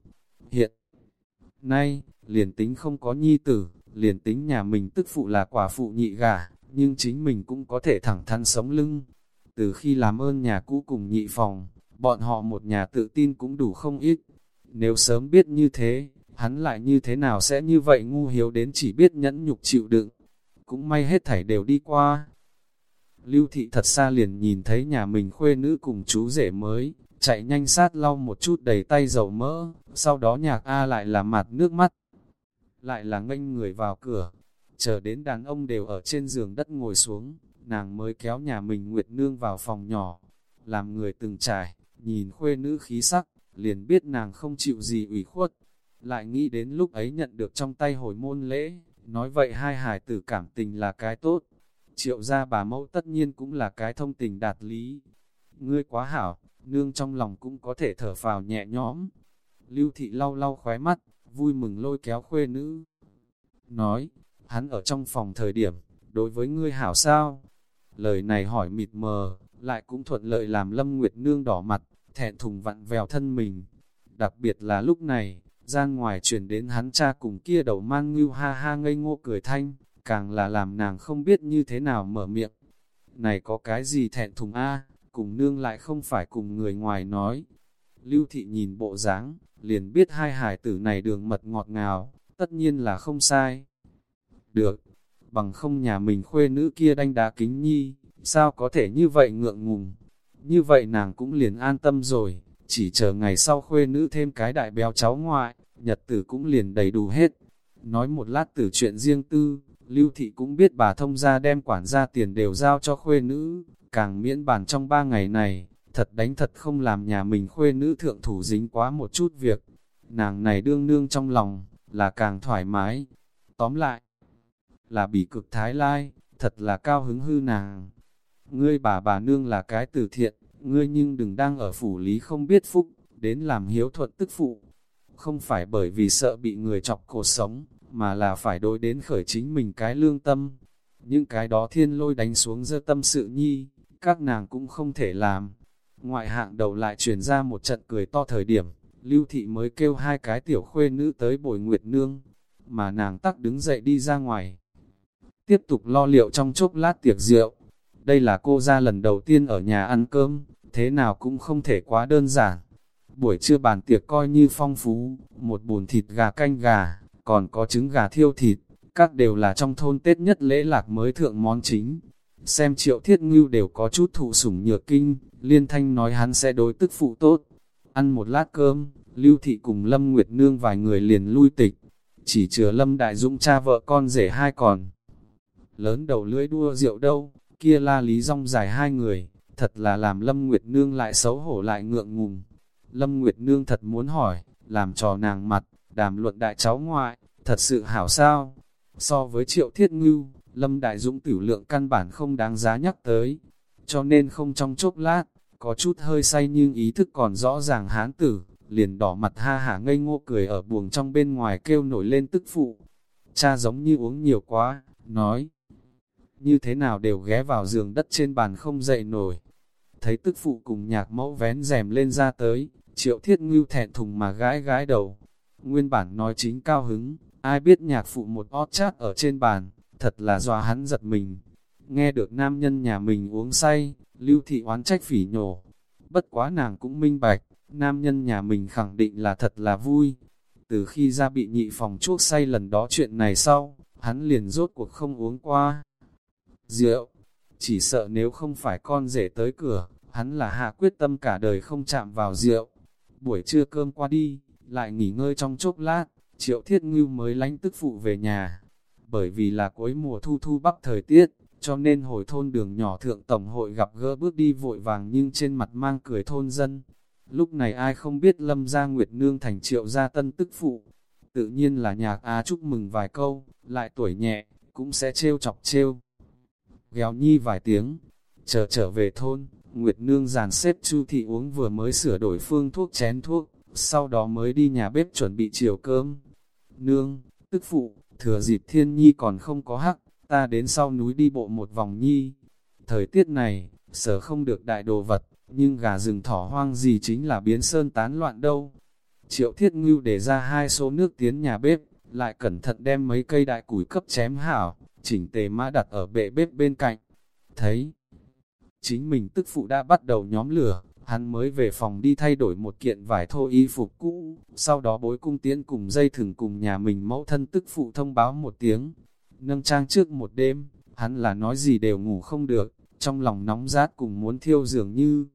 Hiện nay, liền tính không có nhi tử, liền tính nhà mình tức phụ là quả phụ nhị gà, nhưng chính mình cũng có thể thẳng thắn sống lưng. Từ khi làm ơn nhà cũ cùng nhị phòng, bọn họ một nhà tự tin cũng đủ không ít. Nếu sớm biết như thế, hắn lại như thế nào sẽ như vậy ngu hiếu đến chỉ biết nhẫn nhục chịu đựng. Cũng may hết thảy đều đi qua. Lưu thị thật xa liền nhìn thấy nhà mình khuê nữ cùng chú rể mới, chạy nhanh sát lau một chút đầy tay dầu mỡ, sau đó nhạc A lại là mặt nước mắt. Lại là nghênh người vào cửa, chờ đến đàn ông đều ở trên giường đất ngồi xuống, nàng mới kéo nhà mình Nguyệt Nương vào phòng nhỏ, làm người từng trải, nhìn khuê nữ khí sắc, liền biết nàng không chịu gì ủy khuất, lại nghĩ đến lúc ấy nhận được trong tay hồi môn lễ, nói vậy hai hải tử cảm tình là cái tốt, triệu gia bà mẫu tất nhiên cũng là cái thông tình đạt lý. Ngươi quá hảo, nương trong lòng cũng có thể thở phào nhẹ nhõm. Lưu thị lau lau khóe mắt, vui mừng lôi kéo khuê nữ. Nói, hắn ở trong phòng thời điểm, đối với ngươi hảo sao? Lời này hỏi mịt mờ, lại cũng thuận lợi làm Lâm Nguyệt Nương đỏ mặt, thẹn thùng vặn vèo thân mình. Đặc biệt là lúc này, gian ngoài truyền đến hắn cha cùng kia đầu mang ngưu ha ha ngây ngô cười thanh, càng là làm nàng không biết như thế nào mở miệng. Này có cái gì thẹn thùng a cùng nương lại không phải cùng người ngoài nói. Lưu thị nhìn bộ dáng, liền biết hai hải tử này đường mật ngọt ngào, tất nhiên là không sai. Được, bằng không nhà mình khuê nữ kia đanh đá kính nhi, sao có thể như vậy ngượng ngùng. Như vậy nàng cũng liền an tâm rồi, chỉ chờ ngày sau khuê nữ thêm cái đại béo cháu ngoại, nhật tử cũng liền đầy đủ hết. Nói một lát từ chuyện riêng tư, Lưu Thị cũng biết bà thông gia đem quản gia tiền đều giao cho khuê nữ, càng miễn bàn trong ba ngày này, thật đánh thật không làm nhà mình khuê nữ thượng thủ dính quá một chút việc. Nàng này đương nương trong lòng, là càng thoải mái. Tóm lại, là bị cực thái lai, thật là cao hứng hư nàng. Ngươi bà bà nương là cái từ thiện, ngươi nhưng đừng đang ở phủ lý không biết phúc, đến làm hiếu thuận tức phụ. Không phải bởi vì sợ bị người chọc cổ sống, mà là phải đối đến khởi chính mình cái lương tâm. Những cái đó thiên lôi đánh xuống dơ tâm sự nhi, các nàng cũng không thể làm. Ngoại hạng đầu lại truyền ra một trận cười to thời điểm, lưu thị mới kêu hai cái tiểu khuê nữ tới bồi nguyệt nương, mà nàng tắc đứng dậy đi ra ngoài. Tiếp tục lo liệu trong chốc lát tiệc rượu, đây là cô ra lần đầu tiên ở nhà ăn cơm, thế nào cũng không thể quá đơn giản. Buổi trưa bàn tiệc coi như phong phú, một bùn thịt gà canh gà, còn có trứng gà thiêu thịt, các đều là trong thôn Tết nhất lễ lạc mới thượng món chính. Xem triệu thiết ngưu đều có chút thụ sủng nhược kinh, liên thanh nói hắn sẽ đối tức phụ tốt. Ăn một lát cơm, Lưu Thị cùng Lâm Nguyệt Nương vài người liền lui tịch, chỉ chừa Lâm Đại Dũng cha vợ con rể hai còn. Lớn đầu lưỡi đua rượu đâu, kia la lý rong dài hai người, thật là làm Lâm Nguyệt Nương lại xấu hổ lại ngượng ngùng. Lâm Nguyệt Nương thật muốn hỏi, làm trò nàng mặt, đàm luận đại cháu ngoại, thật sự hảo sao. So với triệu thiết ngưu, Lâm Đại Dũng tử lượng căn bản không đáng giá nhắc tới, cho nên không trong chốc lát, có chút hơi say nhưng ý thức còn rõ ràng hán tử, liền đỏ mặt ha hả ngây ngô cười ở buồng trong bên ngoài kêu nổi lên tức phụ. Cha giống như uống nhiều quá, nói, như thế nào đều ghé vào giường đất trên bàn không dậy nổi. Thấy tức phụ cùng nhạc mẫu vén rèm lên ra tới, triệu thiết ngưu thẹn thùng mà gái gái đầu. Nguyên bản nói chính cao hứng, ai biết nhạc phụ một ót chát ở trên bàn, thật là dọa hắn giật mình. Nghe được nam nhân nhà mình uống say, lưu thị oán trách phỉ nhổ. Bất quá nàng cũng minh bạch, nam nhân nhà mình khẳng định là thật là vui. Từ khi ra bị nhị phòng chuốc say lần đó chuyện này sau, hắn liền rốt cuộc không uống qua. Rượu, chỉ sợ nếu không phải con rể tới cửa, hắn là hạ quyết tâm cả đời không chạm vào rượu. Buổi trưa cơm qua đi, lại nghỉ ngơi trong chốc lát, Triệu Thiết Ngưu mới lánh tức phụ về nhà. Bởi vì là cuối mùa thu thu bắc thời tiết, cho nên hồi thôn đường nhỏ thượng tổng hội gặp gỡ bước đi vội vàng nhưng trên mặt mang cười thôn dân. Lúc này ai không biết lâm gia Nguyệt Nương thành triệu gia tân tức phụ. Tự nhiên là nhạc Á chúc mừng vài câu, lại tuổi nhẹ, cũng sẽ trêu chọc trêu. Ghéo nhi vài tiếng, chờ trở về thôn, Nguyệt Nương dàn xếp Chu Thị uống vừa mới sửa đổi phương thuốc chén thuốc, sau đó mới đi nhà bếp chuẩn bị chiều cơm. Nương, tức phụ, thừa dịp thiên nhi còn không có hắc, ta đến sau núi đi bộ một vòng nhi. Thời tiết này, sở không được đại đồ vật, nhưng gà rừng thỏ hoang gì chính là biến sơn tán loạn đâu. Triệu thiết ngưu để ra hai số nước tiến nhà bếp, lại cẩn thận đem mấy cây đại củi cấp chém hảo, chỉnh tề mã đặt ở bệ bếp bên cạnh. Thấy, chính mình tức phụ đã bắt đầu nhóm lửa, hắn mới về phòng đi thay đổi một kiện vải thô y phục cũ, sau đó bối cung tiễn cùng dây thừng cùng nhà mình mẫu thân tức phụ thông báo một tiếng. Nâng trang trước một đêm, hắn là nói gì đều ngủ không được, trong lòng nóng rát cùng muốn thiêu dường như.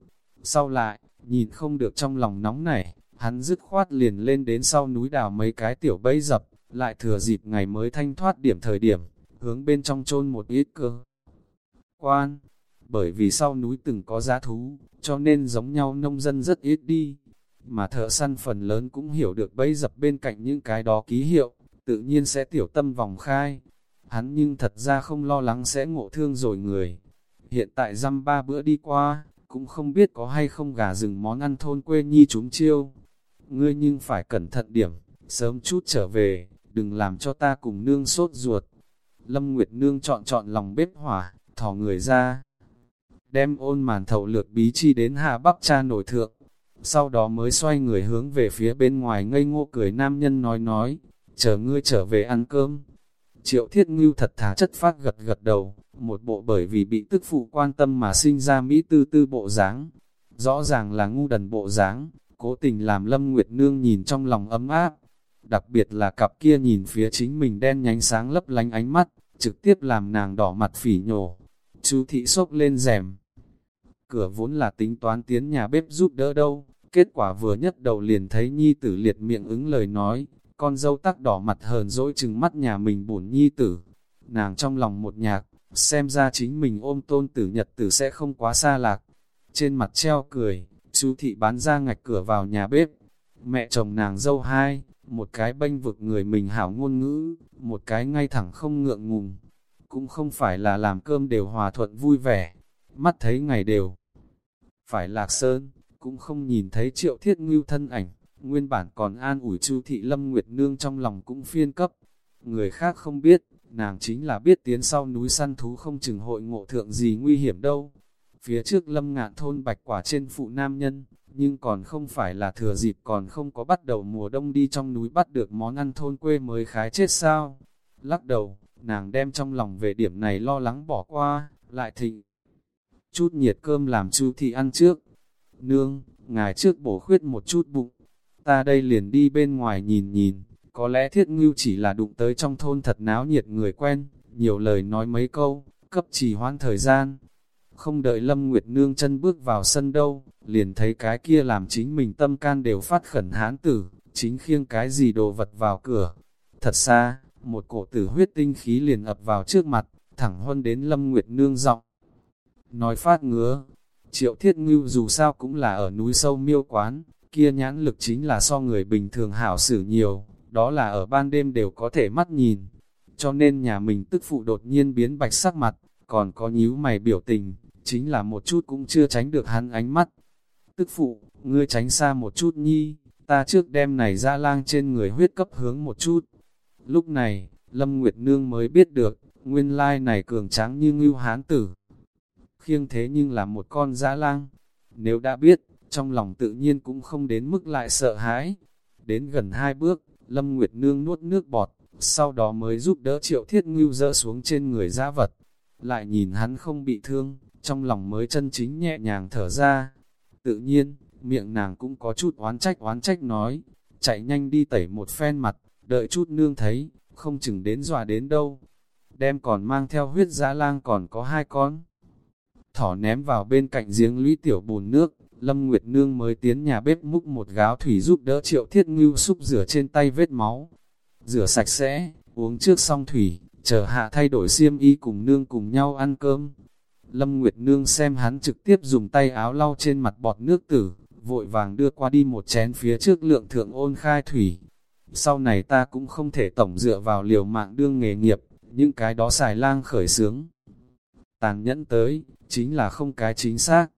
Sau lại, nhìn không được trong lòng nóng này, hắn dứt khoát liền lên đến sau núi đào mấy cái tiểu bẫy dập, lại thừa dịp ngày mới thanh thoát điểm thời điểm, hướng bên trong chôn một ít cơ. Quan, bởi vì sau núi từng có giá thú, cho nên giống nhau nông dân rất ít đi. Mà thợ săn phần lớn cũng hiểu được bấy dập bên cạnh những cái đó ký hiệu, tự nhiên sẽ tiểu tâm vòng khai. Hắn nhưng thật ra không lo lắng sẽ ngộ thương rồi người. Hiện tại dăm ba bữa đi qua, cũng không biết có hay không gà rừng món ăn thôn quê nhi chúng chiêu. Ngươi nhưng phải cẩn thận điểm, sớm chút trở về, đừng làm cho ta cùng nương sốt ruột. Lâm Nguyệt Nương chọn chọn lòng bếp hỏa, thò người ra, đem ôn màn thầu lược bí chi đến hà bắc cha nổi thượng. Sau đó mới xoay người hướng về phía bên ngoài ngây ngô cười nam nhân nói nói, chờ ngươi trở về ăn cơm. Triệu thiết ngưu thật thà chất phát gật gật đầu, một bộ bởi vì bị tức phụ quan tâm mà sinh ra Mỹ tư tư bộ dáng Rõ ràng là ngu đần bộ dáng cố tình làm Lâm Nguyệt Nương nhìn trong lòng ấm áp. Đặc biệt là cặp kia nhìn phía chính mình đen nhánh sáng lấp lánh ánh mắt, trực tiếp làm nàng đỏ mặt phỉ nhổ. Chú thị sốc lên rèm, cửa vốn là tính toán tiến nhà bếp giúp đỡ đâu, kết quả vừa nhất đầu liền thấy nhi tử liệt miệng ứng lời nói, con dâu tắc đỏ mặt hờn dỗi chừng mắt nhà mình bổn nhi tử. Nàng trong lòng một nhạc, xem ra chính mình ôm tôn tử nhật tử sẽ không quá xa lạc. Trên mặt treo cười, chú thị bán ra ngạch cửa vào nhà bếp. Mẹ chồng nàng dâu hai, một cái bênh vực người mình hảo ngôn ngữ, một cái ngay thẳng không ngượng ngùng. Cũng không phải là làm cơm đều hòa thuận vui vẻ, mắt thấy ngày đều. Phải lạc sơn, cũng không nhìn thấy triệu thiết ngưu thân ảnh, nguyên bản còn an ủi chu thị lâm nguyệt nương trong lòng cũng phiên cấp. Người khác không biết, nàng chính là biết tiến sau núi săn thú không chừng hội ngộ thượng gì nguy hiểm đâu. Phía trước lâm ngạn thôn bạch quả trên phụ nam nhân, nhưng còn không phải là thừa dịp còn không có bắt đầu mùa đông đi trong núi bắt được món ăn thôn quê mới khái chết sao. Lắc đầu, nàng đem trong lòng về điểm này lo lắng bỏ qua, lại thịnh chút nhiệt cơm làm chu thị ăn trước. Nương, ngài trước bổ khuyết một chút bụng, ta đây liền đi bên ngoài nhìn nhìn, có lẽ thiết ngưu chỉ là đụng tới trong thôn thật náo nhiệt người quen, nhiều lời nói mấy câu, cấp trì hoãn thời gian. Không đợi Lâm Nguyệt Nương chân bước vào sân đâu, liền thấy cái kia làm chính mình tâm can đều phát khẩn hán tử, chính khiêng cái gì đồ vật vào cửa. Thật xa, một cổ tử huyết tinh khí liền ập vào trước mặt, thẳng huân đến Lâm Nguyệt Nương giọng nói phát ngứa. Triệu thiết ngưu dù sao cũng là ở núi sâu miêu quán, kia nhãn lực chính là so người bình thường hảo xử nhiều, đó là ở ban đêm đều có thể mắt nhìn. Cho nên nhà mình tức phụ đột nhiên biến bạch sắc mặt, còn có nhíu mày biểu tình, chính là một chút cũng chưa tránh được hắn ánh mắt. Tức phụ, ngươi tránh xa một chút nhi, ta trước đêm này ra lang trên người huyết cấp hướng một chút. Lúc này, Lâm Nguyệt Nương mới biết được, nguyên lai này cường tráng như ngưu hán tử khiêng thế nhưng là một con dã lang. Nếu đã biết, trong lòng tự nhiên cũng không đến mức lại sợ hãi. Đến gần hai bước, Lâm Nguyệt Nương nuốt nước bọt, sau đó mới giúp đỡ triệu thiết ngưu dỡ xuống trên người giã vật. Lại nhìn hắn không bị thương, trong lòng mới chân chính nhẹ nhàng thở ra. Tự nhiên, miệng nàng cũng có chút oán trách oán trách nói, chạy nhanh đi tẩy một phen mặt, đợi chút nương thấy, không chừng đến dọa đến đâu. Đem còn mang theo huyết dã lang còn có hai con thỏ ném vào bên cạnh giếng lũy tiểu bùn nước, Lâm Nguyệt Nương mới tiến nhà bếp múc một gáo thủy giúp đỡ triệu thiết ngưu xúc rửa trên tay vết máu. rửa sạch sẽ, uống trước xong thủy, chờ hạ thay đổi xiêm y cùng nương cùng nhau ăn cơm. Lâm Nguyệt Nương xem hắn trực tiếp dùng tay áo lau trên mặt bọt nước tử, vội vàng đưa qua đi một chén phía trước lượng thượng ôn khai thủy. Sau này ta cũng không thể tổng dựa vào liều mạng đương nghề nghiệp, những cái đó xài lang khởi sướng. Tàn nhẫn tới, chính là không cái chính xác.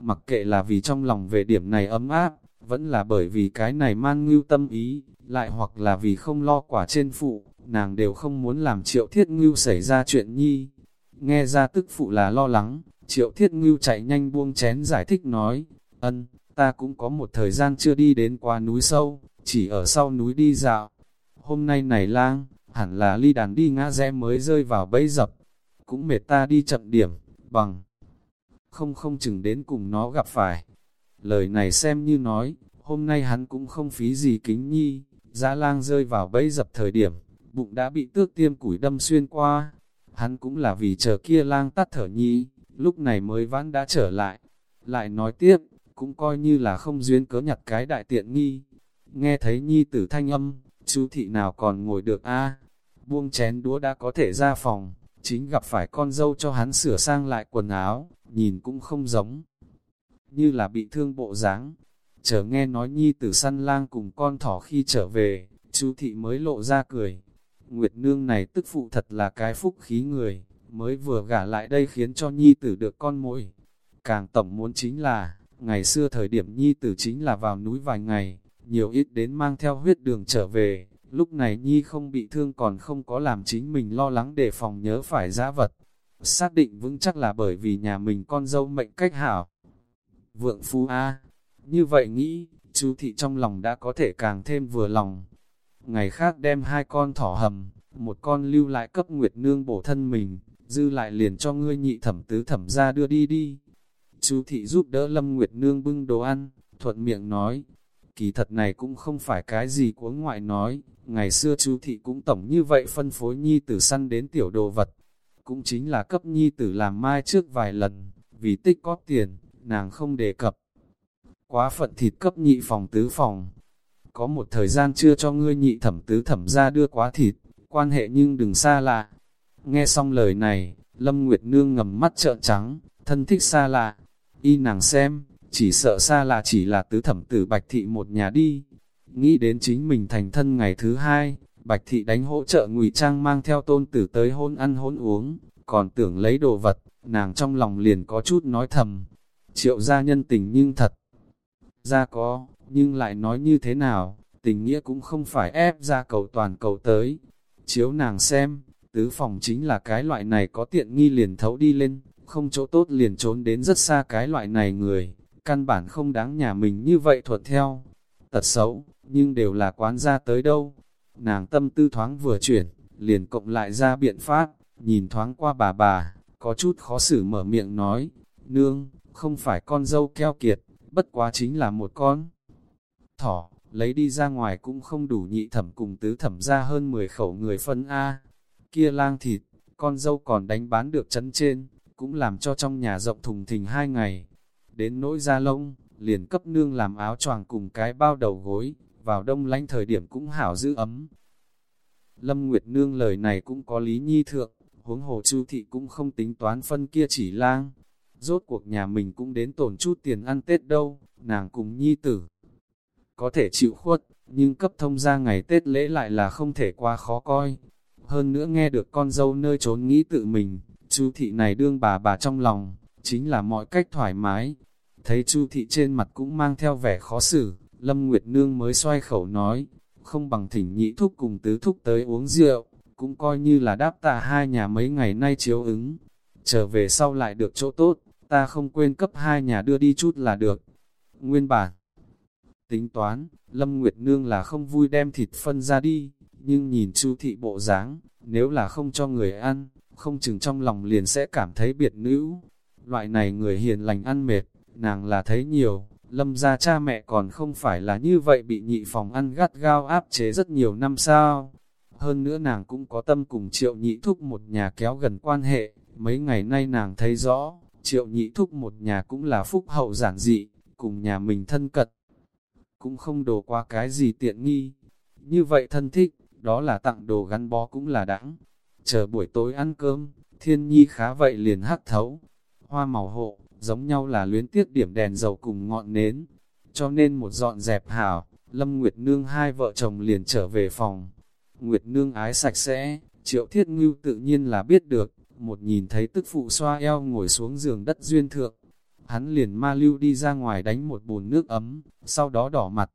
Mặc kệ là vì trong lòng về điểm này ấm áp, vẫn là bởi vì cái này man ngưu tâm ý, lại hoặc là vì không lo quả trên phụ, nàng đều không muốn làm triệu thiết ngưu xảy ra chuyện nhi. Nghe ra tức phụ là lo lắng, triệu thiết ngưu chạy nhanh buông chén giải thích nói, ân, ta cũng có một thời gian chưa đi đến qua núi sâu, chỉ ở sau núi đi dạo. Hôm nay này lang, hẳn là ly đàn đi ngã rẽ mới rơi vào bẫy dập, cũng mệt ta đi chậm điểm, bằng. Không không chừng đến cùng nó gặp phải. Lời này xem như nói, hôm nay hắn cũng không phí gì kính nhi, dã lang rơi vào bẫy dập thời điểm, bụng đã bị tước tiêm củi đâm xuyên qua. Hắn cũng là vì chờ kia lang tắt thở nhi, lúc này mới vãn đã trở lại. Lại nói tiếp, cũng coi như là không duyên cớ nhặt cái đại tiện nghi. Nghe thấy nhi tử thanh âm, chú thị nào còn ngồi được a Buông chén đũa đã có thể ra phòng, chính gặp phải con dâu cho hắn sửa sang lại quần áo, nhìn cũng không giống. Như là bị thương bộ dáng Chờ nghe nói nhi tử săn lang cùng con thỏ khi trở về, chú thị mới lộ ra cười. Nguyệt nương này tức phụ thật là cái phúc khí người, mới vừa gả lại đây khiến cho nhi tử được con mỗi. Càng tổng muốn chính là, ngày xưa thời điểm nhi tử chính là vào núi vài ngày, nhiều ít đến mang theo huyết đường trở về, lúc này nhi không bị thương còn không có làm chính mình lo lắng để phòng nhớ phải giã vật. Xác định vững chắc là bởi vì nhà mình con dâu mệnh cách hảo. Vượng phu A, như vậy nghĩ, chú thị trong lòng đã có thể càng thêm vừa lòng. Ngày khác đem hai con thỏ hầm, một con lưu lại cấp nguyệt nương bổ thân mình, dư lại liền cho ngươi nhị thẩm tứ thẩm ra đưa đi đi. Chú thị giúp đỡ Lâm Nguyệt Nương bưng đồ ăn, thuận miệng nói, kỳ thật này cũng không phải cái gì của ngoại nói, ngày xưa chú thị cũng tổng như vậy phân phối nhi tử săn đến tiểu đồ vật, cũng chính là cấp nhi tử làm mai trước vài lần, vì tích có tiền, nàng không đề cập. Quá phận thịt cấp nhị phòng tứ phòng, có một thời gian chưa cho ngươi nhị thẩm tứ thẩm ra đưa quá thịt, quan hệ nhưng đừng xa lạ. Nghe xong lời này, Lâm Nguyệt Nương ngầm mắt trợn trắng, thân thích xa lạ, y nàng xem, chỉ sợ xa lạ chỉ là tứ thẩm tử Bạch Thị một nhà đi. Nghĩ đến chính mình thành thân ngày thứ hai, Bạch Thị đánh hỗ trợ ngụy trang mang theo tôn tử tới hôn ăn hôn uống, còn tưởng lấy đồ vật, nàng trong lòng liền có chút nói thầm. Triệu gia nhân tình nhưng thật ra có, nhưng lại nói như thế nào, tình nghĩa cũng không phải ép ra cầu toàn cầu tới. Chiếu nàng xem, tứ phòng chính là cái loại này có tiện nghi liền thấu đi lên, không chỗ tốt liền trốn đến rất xa cái loại này người, căn bản không đáng nhà mình như vậy thuận theo. Tật xấu, nhưng đều là quán ra tới đâu. Nàng tâm tư thoáng vừa chuyển, liền cộng lại ra biện pháp, nhìn thoáng qua bà bà, có chút khó xử mở miệng nói, nương, không phải con dâu keo kiệt, bất quá chính là một con. Thỏ, lấy đi ra ngoài cũng không đủ nhị thẩm cùng tứ thẩm ra hơn 10 khẩu người phân A. Kia lang thịt, con dâu còn đánh bán được chấn trên, cũng làm cho trong nhà rộng thùng thình hai ngày. Đến nỗi da lông, liền cấp nương làm áo choàng cùng cái bao đầu gối, vào đông lánh thời điểm cũng hảo giữ ấm. Lâm Nguyệt Nương lời này cũng có lý nhi thượng, huống hồ chu thị cũng không tính toán phân kia chỉ lang. Rốt cuộc nhà mình cũng đến tổn chút tiền ăn Tết đâu, nàng cùng nhi tử. Có thể chịu khuất, nhưng cấp thông ra ngày Tết lễ lại là không thể qua khó coi. Hơn nữa nghe được con dâu nơi trốn nghĩ tự mình, Chu thị này đương bà bà trong lòng, chính là mọi cách thoải mái. Thấy Chu thị trên mặt cũng mang theo vẻ khó xử, Lâm Nguyệt Nương mới xoay khẩu nói, không bằng thỉnh nhị thúc cùng tứ thúc tới uống rượu, cũng coi như là đáp tạ hai nhà mấy ngày nay chiếu ứng. Trở về sau lại được chỗ tốt, ta không quên cấp hai nhà đưa đi chút là được. Nguyên bản, tính toán, Lâm Nguyệt Nương là không vui đem thịt phân ra đi, nhưng nhìn Chu thị bộ dáng, nếu là không cho người ăn, không chừng trong lòng liền sẽ cảm thấy biệt nữ. Loại này người hiền lành ăn mệt, nàng là thấy nhiều, lâm ra cha mẹ còn không phải là như vậy bị nhị phòng ăn gắt gao áp chế rất nhiều năm sao. Hơn nữa nàng cũng có tâm cùng triệu nhị thúc một nhà kéo gần quan hệ, mấy ngày nay nàng thấy rõ, triệu nhị thúc một nhà cũng là phúc hậu giản dị, cùng nhà mình thân cật. Cũng không đồ qua cái gì tiện nghi, như vậy thân thích, đó là tặng đồ gắn bó cũng là đãng. Chờ buổi tối ăn cơm, thiên nhi khá vậy liền hắc thấu. Hoa màu hộ, giống nhau là luyến tiếc điểm đèn dầu cùng ngọn nến. Cho nên một dọn dẹp hảo, Lâm Nguyệt Nương hai vợ chồng liền trở về phòng. Nguyệt Nương ái sạch sẽ, triệu thiết ngưu tự nhiên là biết được, một nhìn thấy tức phụ xoa eo ngồi xuống giường đất duyên thượng. Hắn liền ma lưu đi ra ngoài đánh một bồn nước ấm, sau đó đỏ mặt.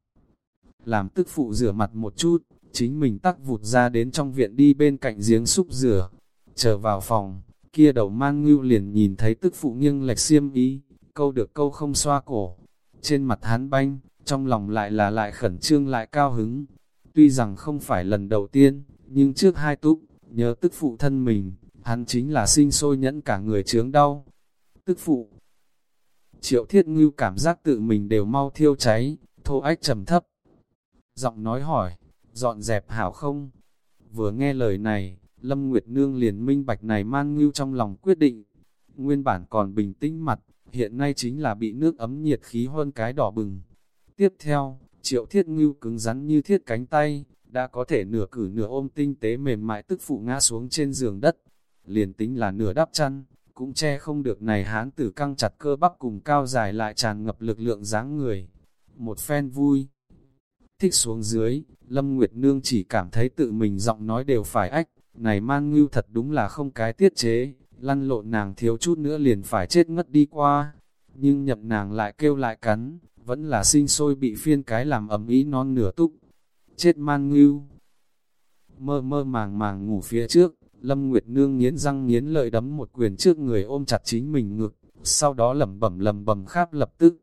Làm tức phụ rửa mặt một chút, chính mình tắc vụt ra đến trong viện đi bên cạnh giếng xúc rửa. Trở vào phòng, kia đầu mang ngưu liền nhìn thấy tức phụ nghiêng lệch xiêm ý, câu được câu không xoa cổ. Trên mặt hắn banh, trong lòng lại là lại khẩn trương lại cao hứng. Tuy rằng không phải lần đầu tiên, nhưng trước hai túc, nhớ tức phụ thân mình, hắn chính là sinh sôi nhẫn cả người chướng đau. Tức phụ, triệu thiết ngưu cảm giác tự mình đều mau thiêu cháy, thô ách trầm thấp. Giọng nói hỏi, dọn dẹp hảo không? Vừa nghe lời này, Lâm Nguyệt Nương liền minh bạch này man ngưu trong lòng quyết định. Nguyên bản còn bình tĩnh mặt, hiện nay chính là bị nước ấm nhiệt khí hơn cái đỏ bừng. Tiếp theo, triệu thiết ngưu cứng rắn như thiết cánh tay, đã có thể nửa cử nửa ôm tinh tế mềm mại tức phụ ngã xuống trên giường đất. Liền tính là nửa đắp chăn, cũng che không được này hán tử căng chặt cơ bắp cùng cao dài lại tràn ngập lực lượng dáng người. Một phen vui. Thích xuống dưới, Lâm Nguyệt Nương chỉ cảm thấy tự mình giọng nói đều phải ách, này man ngưu thật đúng là không cái tiết chế, lăn lộn nàng thiếu chút nữa liền phải chết ngất đi qua. Nhưng nhậm nàng lại kêu lại cắn, vẫn là sinh sôi bị phiên cái làm ẩm ý non nửa túc. Chết man ngưu. Mơ mơ màng màng ngủ phía trước, Lâm Nguyệt Nương nghiến răng nghiến lợi đấm một quyền trước người ôm chặt chính mình ngực, sau đó lẩm bẩm lẩm bẩm kháp lập tức.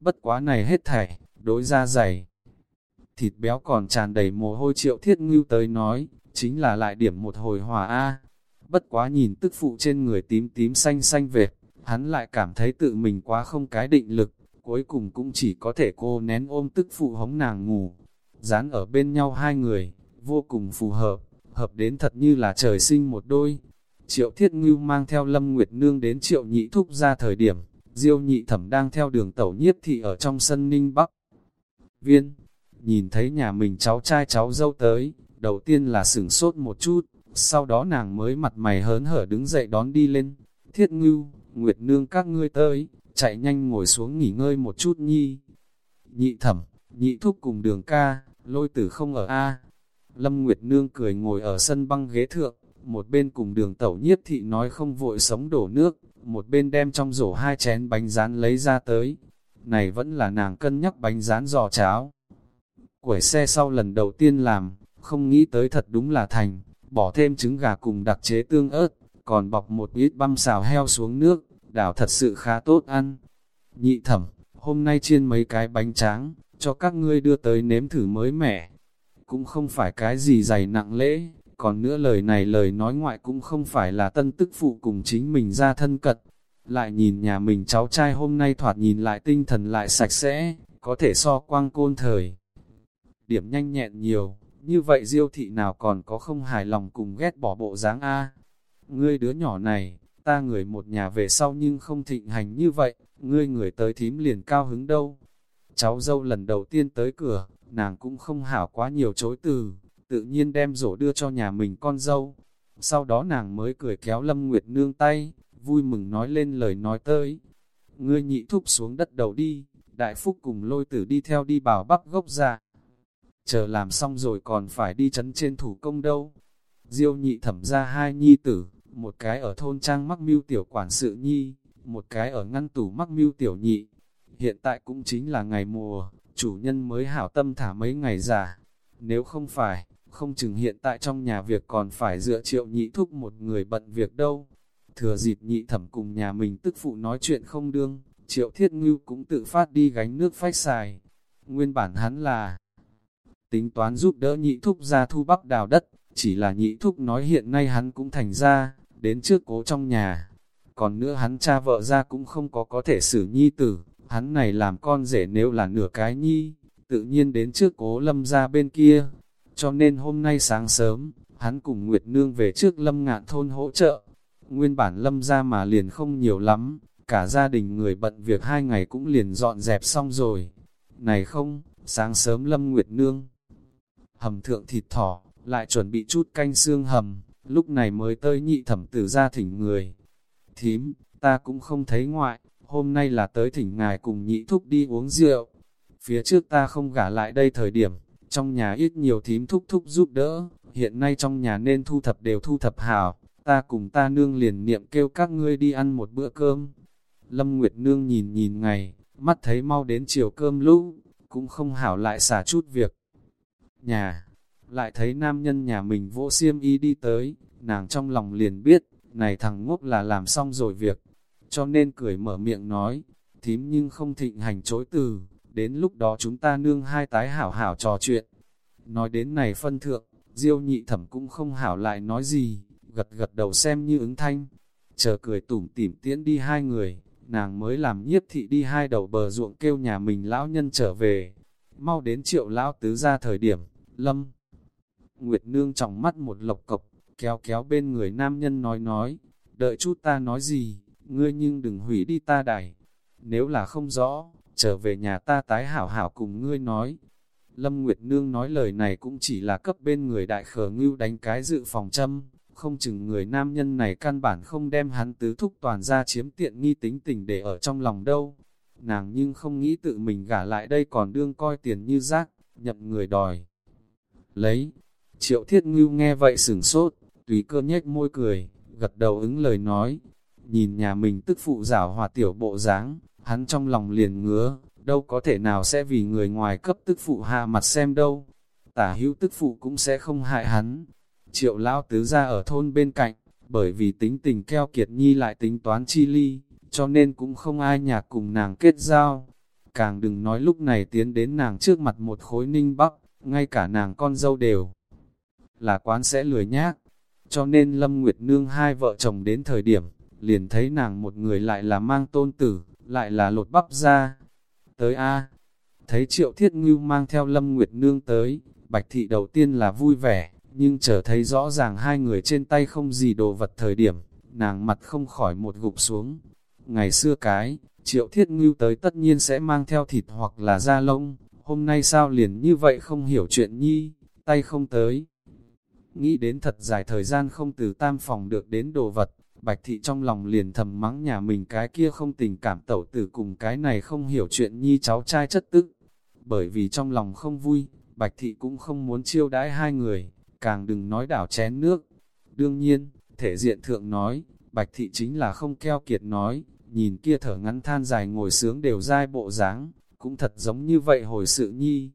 Bất quá này hết thảy, đối ra dày. Thịt béo còn tràn đầy mồ hôi triệu thiết ngưu tới nói, chính là lại điểm một hồi hòa A. Bất quá nhìn tức phụ trên người tím tím xanh xanh vệt, hắn lại cảm thấy tự mình quá không cái định lực, cuối cùng cũng chỉ có thể cô nén ôm tức phụ hống nàng ngủ. Dán ở bên nhau hai người, vô cùng phù hợp, hợp đến thật như là trời sinh một đôi. Triệu Thiết Ngưu mang theo Lâm Nguyệt Nương đến Triệu Nhị Thúc ra thời điểm, Diêu Nhị Thẩm đang theo đường tẩu nhiếp thị ở trong sân Ninh Bắc. Viên, nhìn thấy nhà mình cháu trai cháu dâu tới, đầu tiên là sửng sốt một chút, sau đó nàng mới mặt mày hớn hở đứng dậy đón đi lên. Thiết Ngưu, Nguyệt Nương các ngươi tới, chạy nhanh ngồi xuống nghỉ ngơi một chút nhi. Nhị Thẩm, Nhị Thúc cùng đường ca, lôi tử không ở A, Lâm Nguyệt Nương cười ngồi ở sân băng ghế thượng, một bên cùng đường tẩu nhiếp thị nói không vội sống đổ nước, một bên đem trong rổ hai chén bánh rán lấy ra tới. Này vẫn là nàng cân nhắc bánh rán giò cháo. Quẩy xe sau lần đầu tiên làm, không nghĩ tới thật đúng là thành, bỏ thêm trứng gà cùng đặc chế tương ớt, còn bọc một ít băm xào heo xuống nước, đảo thật sự khá tốt ăn. Nhị thẩm, hôm nay chiên mấy cái bánh tráng, cho các ngươi đưa tới nếm thử mới mẻ cũng không phải cái gì dày nặng lễ, còn nữa lời này lời nói ngoại cũng không phải là tân tức phụ cùng chính mình ra thân cật. Lại nhìn nhà mình cháu trai hôm nay thoạt nhìn lại tinh thần lại sạch sẽ, có thể so quang côn thời. Điểm nhanh nhẹn nhiều, như vậy diêu thị nào còn có không hài lòng cùng ghét bỏ bộ dáng A. Ngươi đứa nhỏ này, ta người một nhà về sau nhưng không thịnh hành như vậy, ngươi người tới thím liền cao hứng đâu. Cháu dâu lần đầu tiên tới cửa, nàng cũng không hảo quá nhiều chối từ, tự nhiên đem rổ đưa cho nhà mình con dâu. Sau đó nàng mới cười kéo Lâm Nguyệt Nương tay, vui mừng nói lên lời nói tới. Ngươi nhị thúc xuống đất đầu đi, đại phúc cùng lôi tử đi theo đi bảo bắp gốc ra. Chờ làm xong rồi còn phải đi chấn trên thủ công đâu. Diêu nhị thẩm ra hai nhi tử, một cái ở thôn trang mắc mưu tiểu quản sự nhi, một cái ở ngăn tủ mắc mưu tiểu nhị. Hiện tại cũng chính là ngày mùa, chủ nhân mới hảo tâm thả mấy ngày giả. Nếu không phải, không chừng hiện tại trong nhà việc còn phải dựa triệu nhị thúc một người bận việc đâu. Thừa dịp nhị thẩm cùng nhà mình tức phụ nói chuyện không đương, triệu thiết ngưu cũng tự phát đi gánh nước phách xài. Nguyên bản hắn là tính toán giúp đỡ nhị thúc ra thu bắp đào đất, chỉ là nhị thúc nói hiện nay hắn cũng thành ra, đến trước cố trong nhà. Còn nữa hắn cha vợ ra cũng không có có thể xử nhi tử, Hắn này làm con rể nếu là nửa cái nhi, tự nhiên đến trước cố lâm ra bên kia. Cho nên hôm nay sáng sớm, hắn cùng Nguyệt Nương về trước lâm ngạn thôn hỗ trợ. Nguyên bản lâm ra mà liền không nhiều lắm, cả gia đình người bận việc hai ngày cũng liền dọn dẹp xong rồi. Này không, sáng sớm lâm Nguyệt Nương hầm thượng thịt thỏ, lại chuẩn bị chút canh xương hầm, lúc này mới tới nhị thẩm tử ra thỉnh người. Thím, ta cũng không thấy ngoại, hôm nay là tới thỉnh ngài cùng nhị thúc đi uống rượu. Phía trước ta không gả lại đây thời điểm, trong nhà ít nhiều thím thúc thúc giúp đỡ, hiện nay trong nhà nên thu thập đều thu thập hảo, ta cùng ta nương liền niệm kêu các ngươi đi ăn một bữa cơm. Lâm Nguyệt Nương nhìn nhìn ngày, mắt thấy mau đến chiều cơm lũ, cũng không hảo lại xả chút việc. Nhà, lại thấy nam nhân nhà mình vỗ xiêm y đi tới, nàng trong lòng liền biết, này thằng ngốc là làm xong rồi việc, cho nên cười mở miệng nói, thím nhưng không thịnh hành chối từ, đến lúc đó chúng ta nương hai tái hảo hảo trò chuyện. Nói đến này phân thượng, diêu nhị thẩm cũng không hảo lại nói gì, gật gật đầu xem như ứng thanh, chờ cười tủm tỉm tiễn đi hai người, nàng mới làm nhiếp thị đi hai đầu bờ ruộng kêu nhà mình lão nhân trở về. Mau đến triệu lão tứ ra thời điểm, lâm. Nguyệt nương trọng mắt một lộc cộc, kéo kéo bên người nam nhân nói nói, đợi chút ta nói gì, ngươi nhưng đừng hủy đi ta đẩy. Nếu là không rõ, trở về nhà ta tái hảo hảo cùng ngươi nói. Lâm Nguyệt Nương nói lời này cũng chỉ là cấp bên người đại khờ ngưu đánh cái dự phòng châm, không chừng người nam nhân này căn bản không đem hắn tứ thúc toàn ra chiếm tiện nghi tính tình để ở trong lòng đâu. Nàng nhưng không nghĩ tự mình gả lại đây còn đương coi tiền như rác, nhậm người đòi. Lấy, triệu thiết ngưu nghe vậy sửng sốt, tùy cơ nhếch môi cười, gật đầu ứng lời nói. Nhìn nhà mình tức phụ giảo hòa tiểu bộ dáng hắn trong lòng liền ngứa, đâu có thể nào sẽ vì người ngoài cấp tức phụ hạ mặt xem đâu. Tả hữu tức phụ cũng sẽ không hại hắn, Triệu lão tứ ra ở thôn bên cạnh, bởi vì tính tình keo kiệt nhi lại tính toán chi ly, cho nên cũng không ai nhạc cùng nàng kết giao. Càng đừng nói lúc này tiến đến nàng trước mặt một khối ninh bắc, ngay cả nàng con dâu đều là quán sẽ lười nhác. Cho nên Lâm Nguyệt Nương hai vợ chồng đến thời điểm, liền thấy nàng một người lại là mang tôn tử, lại là lột bắp ra. Tới A, thấy Triệu Thiết Ngưu mang theo Lâm Nguyệt Nương tới, Bạch Thị đầu tiên là vui vẻ, nhưng trở thấy rõ ràng hai người trên tay không gì đồ vật thời điểm, nàng mặt không khỏi một gục xuống. Ngày xưa cái, triệu thiết ngưu tới tất nhiên sẽ mang theo thịt hoặc là da lông, hôm nay sao liền như vậy không hiểu chuyện nhi, tay không tới. Nghĩ đến thật dài thời gian không từ tam phòng được đến đồ vật, bạch thị trong lòng liền thầm mắng nhà mình cái kia không tình cảm tẩu tử cùng cái này không hiểu chuyện nhi cháu trai chất tức. Bởi vì trong lòng không vui, bạch thị cũng không muốn chiêu đãi hai người, càng đừng nói đảo chén nước. Đương nhiên, thể diện thượng nói, bạch thị chính là không keo kiệt nói, nhìn kia thở ngắn than dài ngồi sướng đều dai bộ dáng cũng thật giống như vậy hồi sự nhi.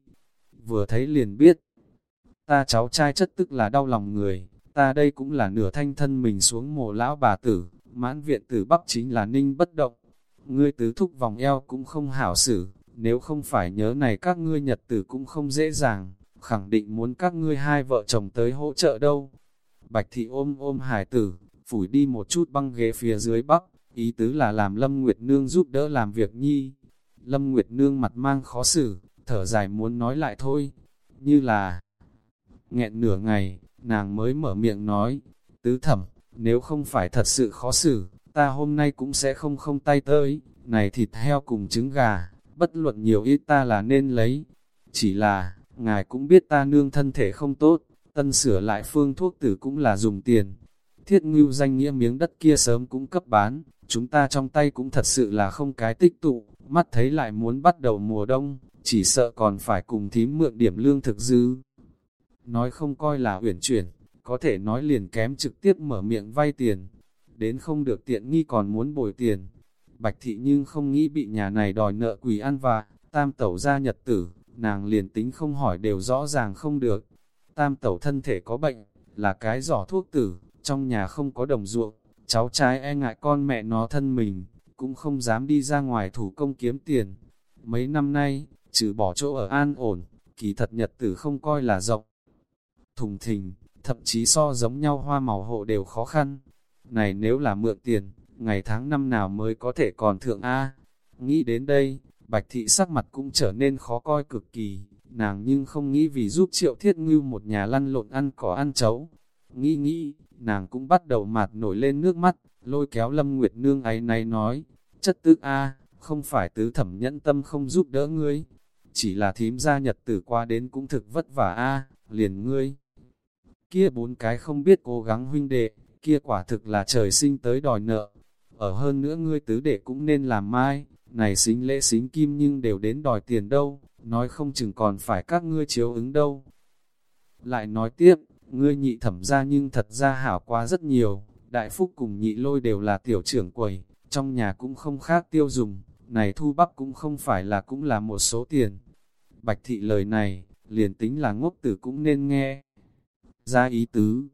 Vừa thấy liền biết, ta cháu trai chất tức là đau lòng người, ta đây cũng là nửa thanh thân mình xuống mồ lão bà tử, mãn viện tử bắp chính là ninh bất động. Ngươi tứ thúc vòng eo cũng không hảo xử, nếu không phải nhớ này các ngươi nhật tử cũng không dễ dàng khẳng định muốn các ngươi hai vợ chồng tới hỗ trợ đâu. Bạch thị ôm ôm hải tử, phủi đi một chút băng ghế phía dưới bắc, ý tứ là làm Lâm Nguyệt Nương giúp đỡ làm việc nhi. Lâm Nguyệt Nương mặt mang khó xử, thở dài muốn nói lại thôi, như là nghẹn nửa ngày, nàng mới mở miệng nói, tứ thẩm, nếu không phải thật sự khó xử, ta hôm nay cũng sẽ không không tay tới, này thịt heo cùng trứng gà, bất luận nhiều ít ta là nên lấy, chỉ là, ngài cũng biết ta nương thân thể không tốt, tân sửa lại phương thuốc tử cũng là dùng tiền. Thiết ngưu danh nghĩa miếng đất kia sớm cũng cấp bán, chúng ta trong tay cũng thật sự là không cái tích tụ, mắt thấy lại muốn bắt đầu mùa đông, chỉ sợ còn phải cùng thím mượn điểm lương thực dư. Nói không coi là uyển chuyển, có thể nói liền kém trực tiếp mở miệng vay tiền, đến không được tiện nghi còn muốn bồi tiền. Bạch thị nhưng không nghĩ bị nhà này đòi nợ quỷ ăn và tam tẩu ra nhật tử, nàng liền tính không hỏi đều rõ ràng không được. Tam tẩu thân thể có bệnh, là cái giỏ thuốc tử, trong nhà không có đồng ruộng, cháu trai e ngại con mẹ nó thân mình, cũng không dám đi ra ngoài thủ công kiếm tiền. Mấy năm nay, trừ bỏ chỗ ở an ổn, kỳ thật nhật tử không coi là rộng. Thùng thình, thậm chí so giống nhau hoa màu hộ đều khó khăn. Này nếu là mượn tiền, ngày tháng năm nào mới có thể còn thượng A. Nghĩ đến đây, Bạch thị sắc mặt cũng trở nên khó coi cực kỳ, nàng nhưng không nghĩ vì giúp triệu thiết ngưu một nhà lăn lộn ăn cỏ ăn chấu. Nghĩ nghĩ, nàng cũng bắt đầu mạt nổi lên nước mắt, lôi kéo lâm nguyệt nương ấy này nói, chất tức A, không phải tứ thẩm nhẫn tâm không giúp đỡ ngươi, chỉ là thím gia nhật tử qua đến cũng thực vất vả A, liền ngươi. Kia bốn cái không biết cố gắng huynh đệ, kia quả thực là trời sinh tới đòi nợ. Ở hơn nữa ngươi tứ đệ cũng nên làm mai, này xính lễ xính kim nhưng đều đến đòi tiền đâu, nói không chừng còn phải các ngươi chiếu ứng đâu. Lại nói tiếp, ngươi nhị thẩm ra nhưng thật ra hảo quá rất nhiều, đại phúc cùng nhị lôi đều là tiểu trưởng quầy, trong nhà cũng không khác tiêu dùng, này thu bắp cũng không phải là cũng là một số tiền. Bạch thị lời này, liền tính là ngốc tử cũng nên nghe. Ra ý tứ,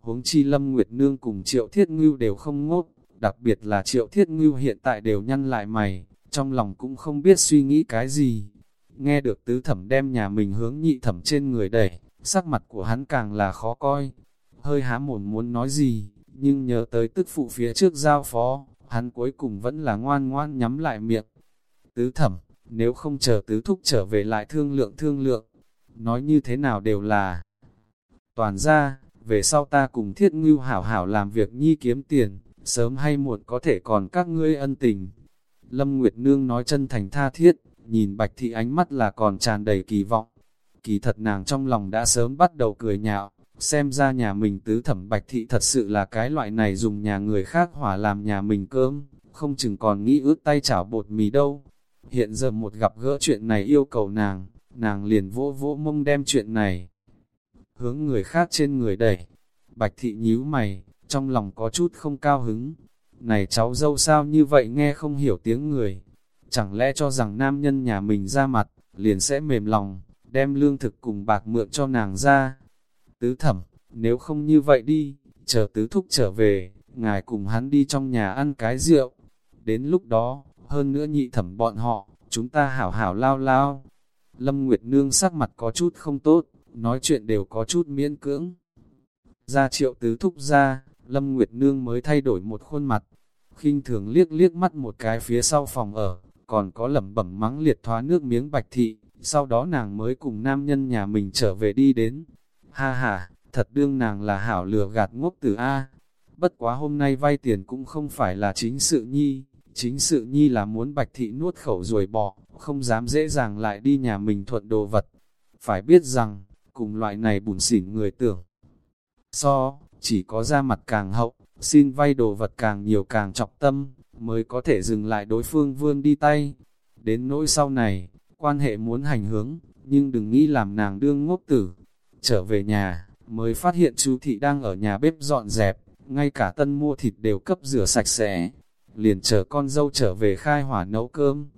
huống chi lâm nguyệt nương cùng triệu thiết ngưu đều không ngốc, đặc biệt là triệu thiết ngưu hiện tại đều nhăn lại mày, trong lòng cũng không biết suy nghĩ cái gì. Nghe được tứ thẩm đem nhà mình hướng nhị thẩm trên người đẩy, sắc mặt của hắn càng là khó coi. Hơi há mồm muốn nói gì, nhưng nhớ tới tức phụ phía trước giao phó, hắn cuối cùng vẫn là ngoan ngoan nhắm lại miệng. Tứ thẩm, nếu không chờ tứ thúc trở về lại thương lượng thương lượng, nói như thế nào đều là toàn ra, về sau ta cùng thiết ngưu hảo hảo làm việc nhi kiếm tiền, sớm hay muộn có thể còn các ngươi ân tình. Lâm Nguyệt Nương nói chân thành tha thiết, nhìn Bạch Thị ánh mắt là còn tràn đầy kỳ vọng. Kỳ thật nàng trong lòng đã sớm bắt đầu cười nhạo, xem ra nhà mình tứ thẩm Bạch Thị thật sự là cái loại này dùng nhà người khác hỏa làm nhà mình cơm, không chừng còn nghĩ ướt tay chảo bột mì đâu. Hiện giờ một gặp gỡ chuyện này yêu cầu nàng, nàng liền vỗ vỗ mông đem chuyện này. Hướng người khác trên người đẩy, Bạch Thị nhíu mày, trong lòng có chút không cao hứng. Này cháu dâu sao như vậy nghe không hiểu tiếng người, chẳng lẽ cho rằng nam nhân nhà mình ra mặt, liền sẽ mềm lòng, đem lương thực cùng bạc mượn cho nàng ra. Tứ thẩm, nếu không như vậy đi, chờ tứ thúc trở về, ngài cùng hắn đi trong nhà ăn cái rượu. Đến lúc đó, hơn nữa nhị thẩm bọn họ, chúng ta hảo hảo lao lao. Lâm Nguyệt Nương sắc mặt có chút không tốt, nói chuyện đều có chút miễn cưỡng. Ra triệu tứ thúc ra, Lâm Nguyệt Nương mới thay đổi một khuôn mặt, khinh thường liếc liếc mắt một cái phía sau phòng ở, còn có lẩm bẩm mắng liệt thoá nước miếng bạch thị, sau đó nàng mới cùng nam nhân nhà mình trở về đi đến. Ha ha, thật đương nàng là hảo lừa gạt ngốc tử A. Bất quá hôm nay vay tiền cũng không phải là chính sự nhi, chính sự nhi là muốn bạch thị nuốt khẩu rồi bỏ, không dám dễ dàng lại đi nhà mình thuận đồ vật. Phải biết rằng, cùng loại này bùn xỉn người tưởng. So, chỉ có ra mặt càng hậu, xin vay đồ vật càng nhiều càng trọng tâm, mới có thể dừng lại đối phương vươn đi tay. Đến nỗi sau này, quan hệ muốn hành hướng, nhưng đừng nghĩ làm nàng đương ngốc tử. Trở về nhà, mới phát hiện chú thị đang ở nhà bếp dọn dẹp, ngay cả tân mua thịt đều cấp rửa sạch sẽ. Liền chờ con dâu trở về khai hỏa nấu cơm.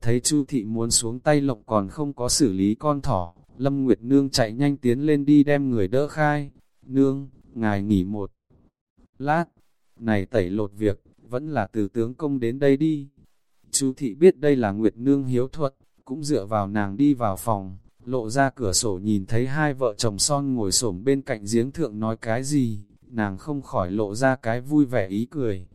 Thấy chu thị muốn xuống tay lộng còn không có xử lý con thỏ, Lâm Nguyệt Nương chạy nhanh tiến lên đi đem người đỡ khai. Nương, ngài nghỉ một lát, này tẩy lột việc, vẫn là từ tướng công đến đây đi. Chú thị biết đây là Nguyệt Nương hiếu thuật, cũng dựa vào nàng đi vào phòng, lộ ra cửa sổ nhìn thấy hai vợ chồng son ngồi xổm bên cạnh giếng thượng nói cái gì, nàng không khỏi lộ ra cái vui vẻ ý cười.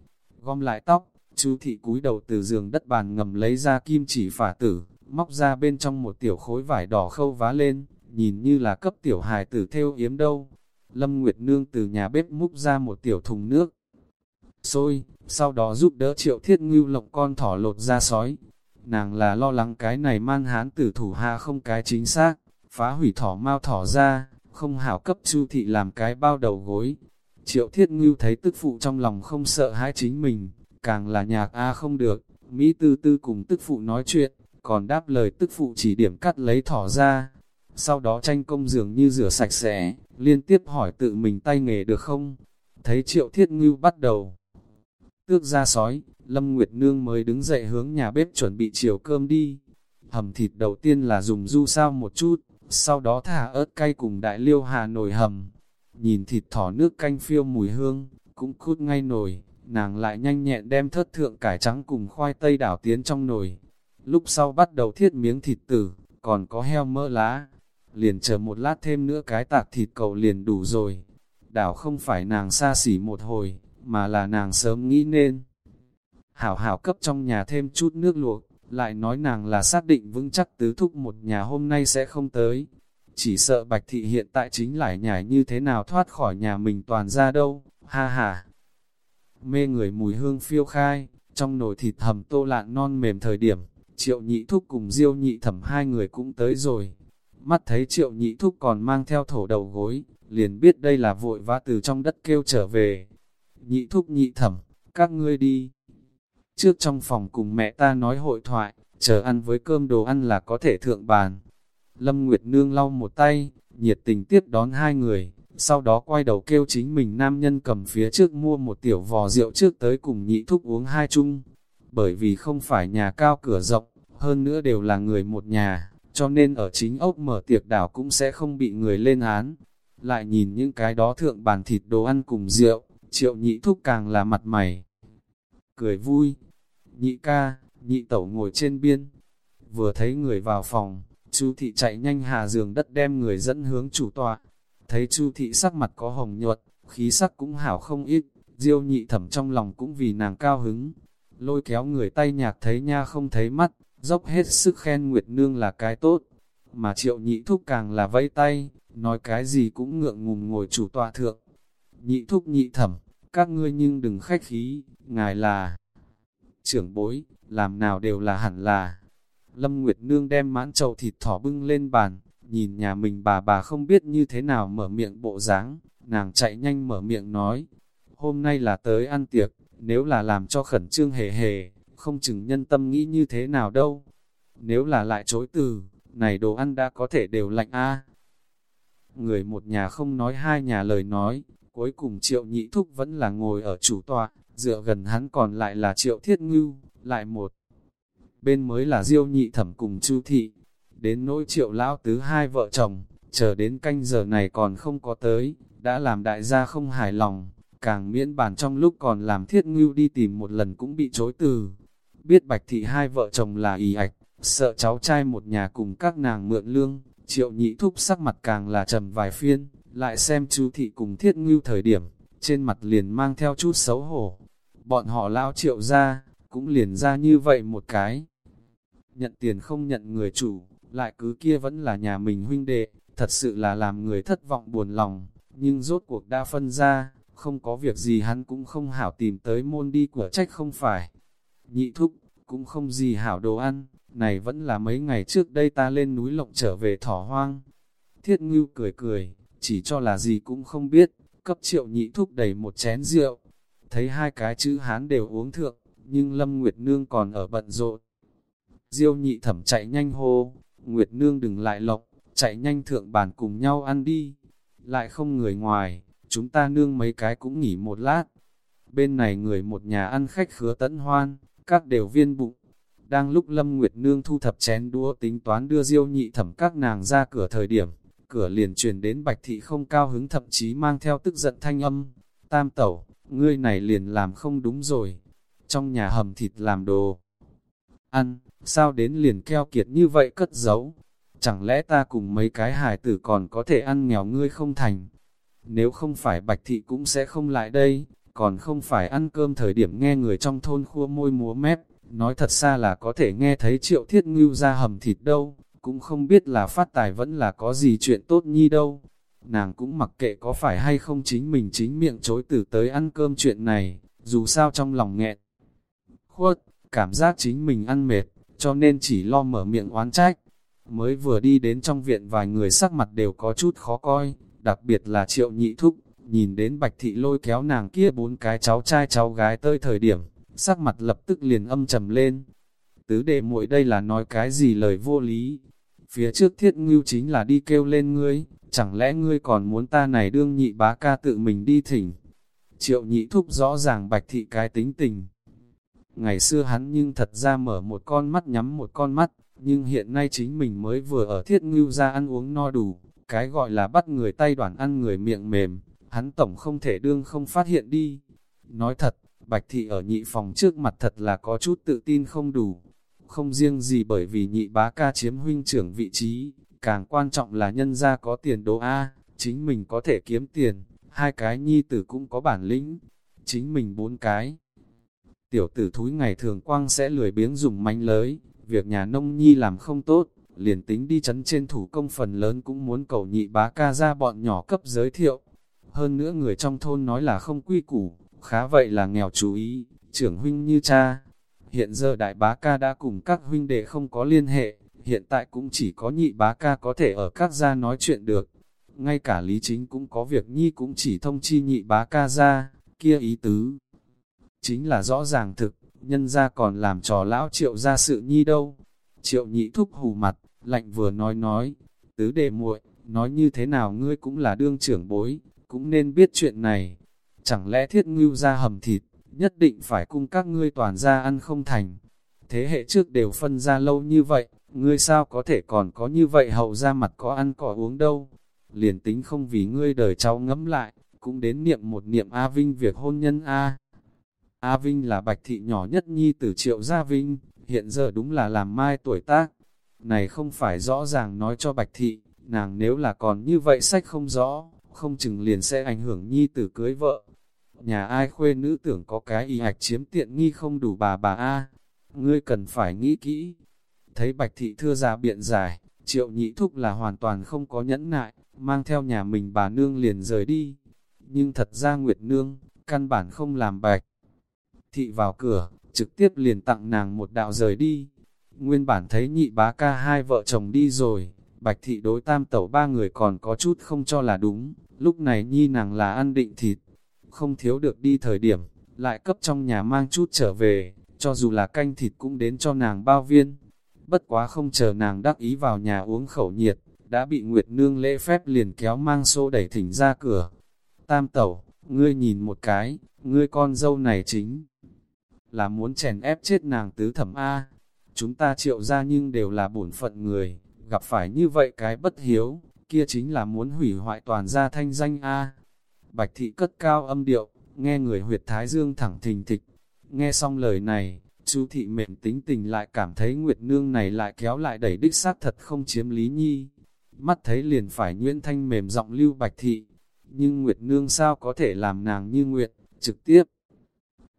Gom lại tóc, chú thị cúi đầu từ giường đất bàn ngầm lấy ra kim chỉ phả tử, móc ra bên trong một tiểu khối vải đỏ khâu vá lên, nhìn như là cấp tiểu hài tử theo yếm đâu. Lâm Nguyệt Nương từ nhà bếp múc ra một tiểu thùng nước, sôi, sau đó giúp đỡ triệu thiết ngưu lộng con thỏ lột ra sói. Nàng là lo lắng cái này man hán tử thủ hạ không cái chính xác, phá hủy thỏ mau thỏ ra, không hảo cấp chu thị làm cái bao đầu gối. Triệu thiết ngưu thấy tức phụ trong lòng không sợ hãi chính mình, càng là nhạc A không được, Mỹ tư tư cùng tức phụ nói chuyện, còn đáp lời tức phụ chỉ điểm cắt lấy thỏ ra. Sau đó tranh công dường như rửa sạch sẽ, liên tiếp hỏi tự mình tay nghề được không? Thấy triệu thiết ngưu bắt đầu Tước ra sói, Lâm Nguyệt Nương mới đứng dậy hướng nhà bếp chuẩn bị chiều cơm đi. Hầm thịt đầu tiên là dùng du sao một chút, sau đó thả ớt cay cùng đại liêu hà nồi hầm. Nhìn thịt thỏ nước canh phiêu mùi hương, cũng cút ngay nồi, nàng lại nhanh nhẹn đem thất thượng cải trắng cùng khoai tây đảo tiến trong nồi. Lúc sau bắt đầu thiết miếng thịt tử, còn có heo mỡ lá. Liền chờ một lát thêm nữa cái tạc thịt cầu liền đủ rồi. Đảo không phải nàng xa xỉ một hồi, mà là nàng sớm nghĩ nên. Hảo hảo cấp trong nhà thêm chút nước luộc, lại nói nàng là xác định vững chắc tứ thúc một nhà hôm nay sẽ không tới. Chỉ sợ bạch thị hiện tại chính lại nhảy như thế nào thoát khỏi nhà mình toàn ra đâu, ha ha. Mê người mùi hương phiêu khai, trong nồi thịt hầm tô lạn non mềm thời điểm, triệu nhị thúc cùng diêu nhị thẩm hai người cũng tới rồi. mắt thấy triệu nhị thúc còn mang theo thổ đầu gối, liền biết đây là vội vã từ trong đất kêu trở về. Nhị thúc nhị thẩm, các ngươi đi. Trước trong phòng cùng mẹ ta nói hội thoại, chờ ăn với cơm đồ ăn là có thể thượng bàn. Lâm Nguyệt Nương lau một tay, nhiệt tình tiếp đón hai người, sau đó quay đầu kêu chính mình nam nhân cầm phía trước mua một tiểu vò rượu trước tới cùng nhị thúc uống hai chung. Bởi vì không phải nhà cao cửa rộng, hơn nữa đều là người một nhà, cho nên ở chính ốc mở tiệc đảo cũng sẽ không bị người lên án. Lại nhìn những cái đó thượng bàn thịt đồ ăn cùng rượu, triệu nhị thúc càng là mặt mày. Cười vui, nhị ca, nhị tẩu ngồi trên biên, vừa thấy người vào phòng, Chu thị chạy nhanh hạ giường đất đem người dẫn hướng chủ tọa. Thấy Chu thị sắc mặt có hồng nhuận, khí sắc cũng hảo không ít, Diêu nhị thẩm trong lòng cũng vì nàng cao hứng. Lôi kéo người tay nhạc thấy nha không thấy mắt, dốc hết sức khen Nguyệt Nương là cái tốt. Mà triệu nhị thúc càng là vẫy tay, nói cái gì cũng ngượng ngùng ngồi chủ tọa thượng. Nhị thúc nhị thẩm, các ngươi nhưng đừng khách khí, ngài là trưởng bối, làm nào đều là hẳn là. Lâm Nguyệt Nương đem mãn chậu thịt thỏ bưng lên bàn, nhìn nhà mình bà bà không biết như thế nào mở miệng bộ dáng, nàng chạy nhanh mở miệng nói, hôm nay là tới ăn tiệc, nếu là làm cho khẩn trương hề hề, không chừng nhân tâm nghĩ như thế nào đâu. Nếu là lại chối từ, này đồ ăn đã có thể đều lạnh a. Người một nhà không nói hai nhà lời nói, cuối cùng triệu nhị thúc vẫn là ngồi ở chủ tọa, dựa gần hắn còn lại là triệu thiết ngưu, lại một. Bên mới là diêu nhị thẩm cùng chu thị, đến nỗi triệu lão tứ hai vợ chồng, chờ đến canh giờ này còn không có tới, đã làm đại gia không hài lòng, càng miễn bàn trong lúc còn làm thiết ngưu đi tìm một lần cũng bị chối từ. Biết bạch thị hai vợ chồng là ý ạch, sợ cháu trai một nhà cùng các nàng mượn lương, triệu nhị thúc sắc mặt càng là trầm vài phiên, lại xem chú thị cùng thiết ngưu thời điểm, trên mặt liền mang theo chút xấu hổ. Bọn họ lão triệu ra, cũng liền ra như vậy một cái. Nhận tiền không nhận người chủ, lại cứ kia vẫn là nhà mình huynh đệ, thật sự là làm người thất vọng buồn lòng, nhưng rốt cuộc đã phân ra, không có việc gì hắn cũng không hảo tìm tới môn đi của trách không phải. Nhị thúc, cũng không gì hảo đồ ăn, này vẫn là mấy ngày trước đây ta lên núi lộng trở về thỏ hoang. Thiết ngưu cười cười, chỉ cho là gì cũng không biết, cấp triệu nhị thúc đầy một chén rượu. Thấy hai cái chữ hán đều uống thượng, nhưng Lâm Nguyệt Nương còn ở bận rộn. Diêu nhị thẩm chạy nhanh hô, Nguyệt Nương đừng lại lộc, chạy nhanh thượng bàn cùng nhau ăn đi. Lại không người ngoài, chúng ta nương mấy cái cũng nghỉ một lát. Bên này người một nhà ăn khách khứa tẫn hoan, các đều viên bụng. Đang lúc Lâm Nguyệt Nương thu thập chén đũa tính toán đưa diêu nhị thẩm các nàng ra cửa thời điểm, cửa liền truyền đến bạch thị không cao hứng thậm chí mang theo tức giận thanh âm. Tam tẩu, ngươi này liền làm không đúng rồi. Trong nhà hầm thịt làm đồ. Ăn, sao đến liền keo kiệt như vậy cất giấu? Chẳng lẽ ta cùng mấy cái hài tử còn có thể ăn nghèo ngươi không thành? Nếu không phải bạch thị cũng sẽ không lại đây, còn không phải ăn cơm thời điểm nghe người trong thôn khua môi múa mép, nói thật xa là có thể nghe thấy triệu thiết ngưu ra hầm thịt đâu, cũng không biết là phát tài vẫn là có gì chuyện tốt nhi đâu. Nàng cũng mặc kệ có phải hay không chính mình chính miệng chối từ tới ăn cơm chuyện này, dù sao trong lòng nghẹn. Khuất, cảm giác chính mình ăn mệt, cho nên chỉ lo mở miệng oán trách. Mới vừa đi đến trong viện vài người sắc mặt đều có chút khó coi, đặc biệt là triệu nhị thúc, nhìn đến bạch thị lôi kéo nàng kia bốn cái cháu trai cháu gái tới thời điểm, sắc mặt lập tức liền âm trầm lên. Tứ đệ muội đây là nói cái gì lời vô lý. Phía trước thiết ngưu chính là đi kêu lên ngươi, chẳng lẽ ngươi còn muốn ta này đương nhị bá ca tự mình đi thỉnh. Triệu nhị thúc rõ ràng bạch thị cái tính tình. Ngày xưa hắn nhưng thật ra mở một con mắt nhắm một con mắt, nhưng hiện nay chính mình mới vừa ở thiết ngưu ra ăn uống no đủ, cái gọi là bắt người tay đoàn ăn người miệng mềm, hắn tổng không thể đương không phát hiện đi. Nói thật, Bạch Thị ở nhị phòng trước mặt thật là có chút tự tin không đủ. Không riêng gì bởi vì nhị bá ca chiếm huynh trưởng vị trí, càng quan trọng là nhân gia có tiền đồ A, chính mình có thể kiếm tiền, hai cái nhi tử cũng có bản lĩnh, chính mình bốn cái. Tiểu tử thúi ngày thường quang sẽ lười biếng dùng manh lới, việc nhà nông nhi làm không tốt, liền tính đi chấn trên thủ công phần lớn cũng muốn cầu nhị bá ca ra bọn nhỏ cấp giới thiệu. Hơn nữa người trong thôn nói là không quy củ, khá vậy là nghèo chú ý, trưởng huynh như cha. Hiện giờ đại bá ca đã cùng các huynh đệ không có liên hệ, hiện tại cũng chỉ có nhị bá ca có thể ở các gia nói chuyện được. Ngay cả Lý Chính cũng có việc nhi cũng chỉ thông chi nhị bá ca ra, kia ý tứ. Chính là rõ ràng thực, nhân ra còn làm trò lão triệu ra sự nhi đâu. Triệu nhị thúc hù mặt, lạnh vừa nói nói, tứ đệ muội nói như thế nào ngươi cũng là đương trưởng bối, cũng nên biết chuyện này. Chẳng lẽ thiết ngưu ra hầm thịt, nhất định phải cung các ngươi toàn ra ăn không thành. Thế hệ trước đều phân ra lâu như vậy, ngươi sao có thể còn có như vậy hậu ra mặt có ăn có uống đâu. Liền tính không vì ngươi đời cháu ngẫm lại, cũng đến niệm một niệm A Vinh việc hôn nhân A. A Vinh là bạch thị nhỏ nhất nhi tử triệu gia Vinh, hiện giờ đúng là làm mai tuổi tác. Này không phải rõ ràng nói cho bạch thị, nàng nếu là còn như vậy sách không rõ, không chừng liền sẽ ảnh hưởng nhi tử cưới vợ. Nhà ai khuê nữ tưởng có cái y hạch chiếm tiện nghi không đủ bà bà A, ngươi cần phải nghĩ kỹ. Thấy bạch thị thưa ra biện giải, triệu nhị thúc là hoàn toàn không có nhẫn nại, mang theo nhà mình bà nương liền rời đi. Nhưng thật ra Nguyệt Nương, căn bản không làm bạch. Thị vào cửa, trực tiếp liền tặng nàng một đạo rời đi. Nguyên bản thấy nhị bá ca hai vợ chồng đi rồi, bạch thị đối tam tẩu ba người còn có chút không cho là đúng, lúc này nhi nàng là ăn định thịt, không thiếu được đi thời điểm, lại cấp trong nhà mang chút trở về, cho dù là canh thịt cũng đến cho nàng bao viên. Bất quá không chờ nàng đắc ý vào nhà uống khẩu nhiệt, đã bị Nguyệt Nương lễ phép liền kéo mang xô đẩy thỉnh ra cửa. Tam tẩu, ngươi nhìn một cái, ngươi con dâu này chính là muốn chèn ép chết nàng tứ thẩm A. Chúng ta triệu ra nhưng đều là bổn phận người, gặp phải như vậy cái bất hiếu, kia chính là muốn hủy hoại toàn gia thanh danh A. Bạch thị cất cao âm điệu, nghe người huyệt thái dương thẳng thình thịch. Nghe xong lời này, chú thị mềm tính tình lại cảm thấy Nguyệt Nương này lại kéo lại đẩy đích xác thật không chiếm lý nhi. Mắt thấy liền phải Nguyễn Thanh mềm giọng lưu Bạch thị, nhưng Nguyệt Nương sao có thể làm nàng như Nguyệt, trực tiếp.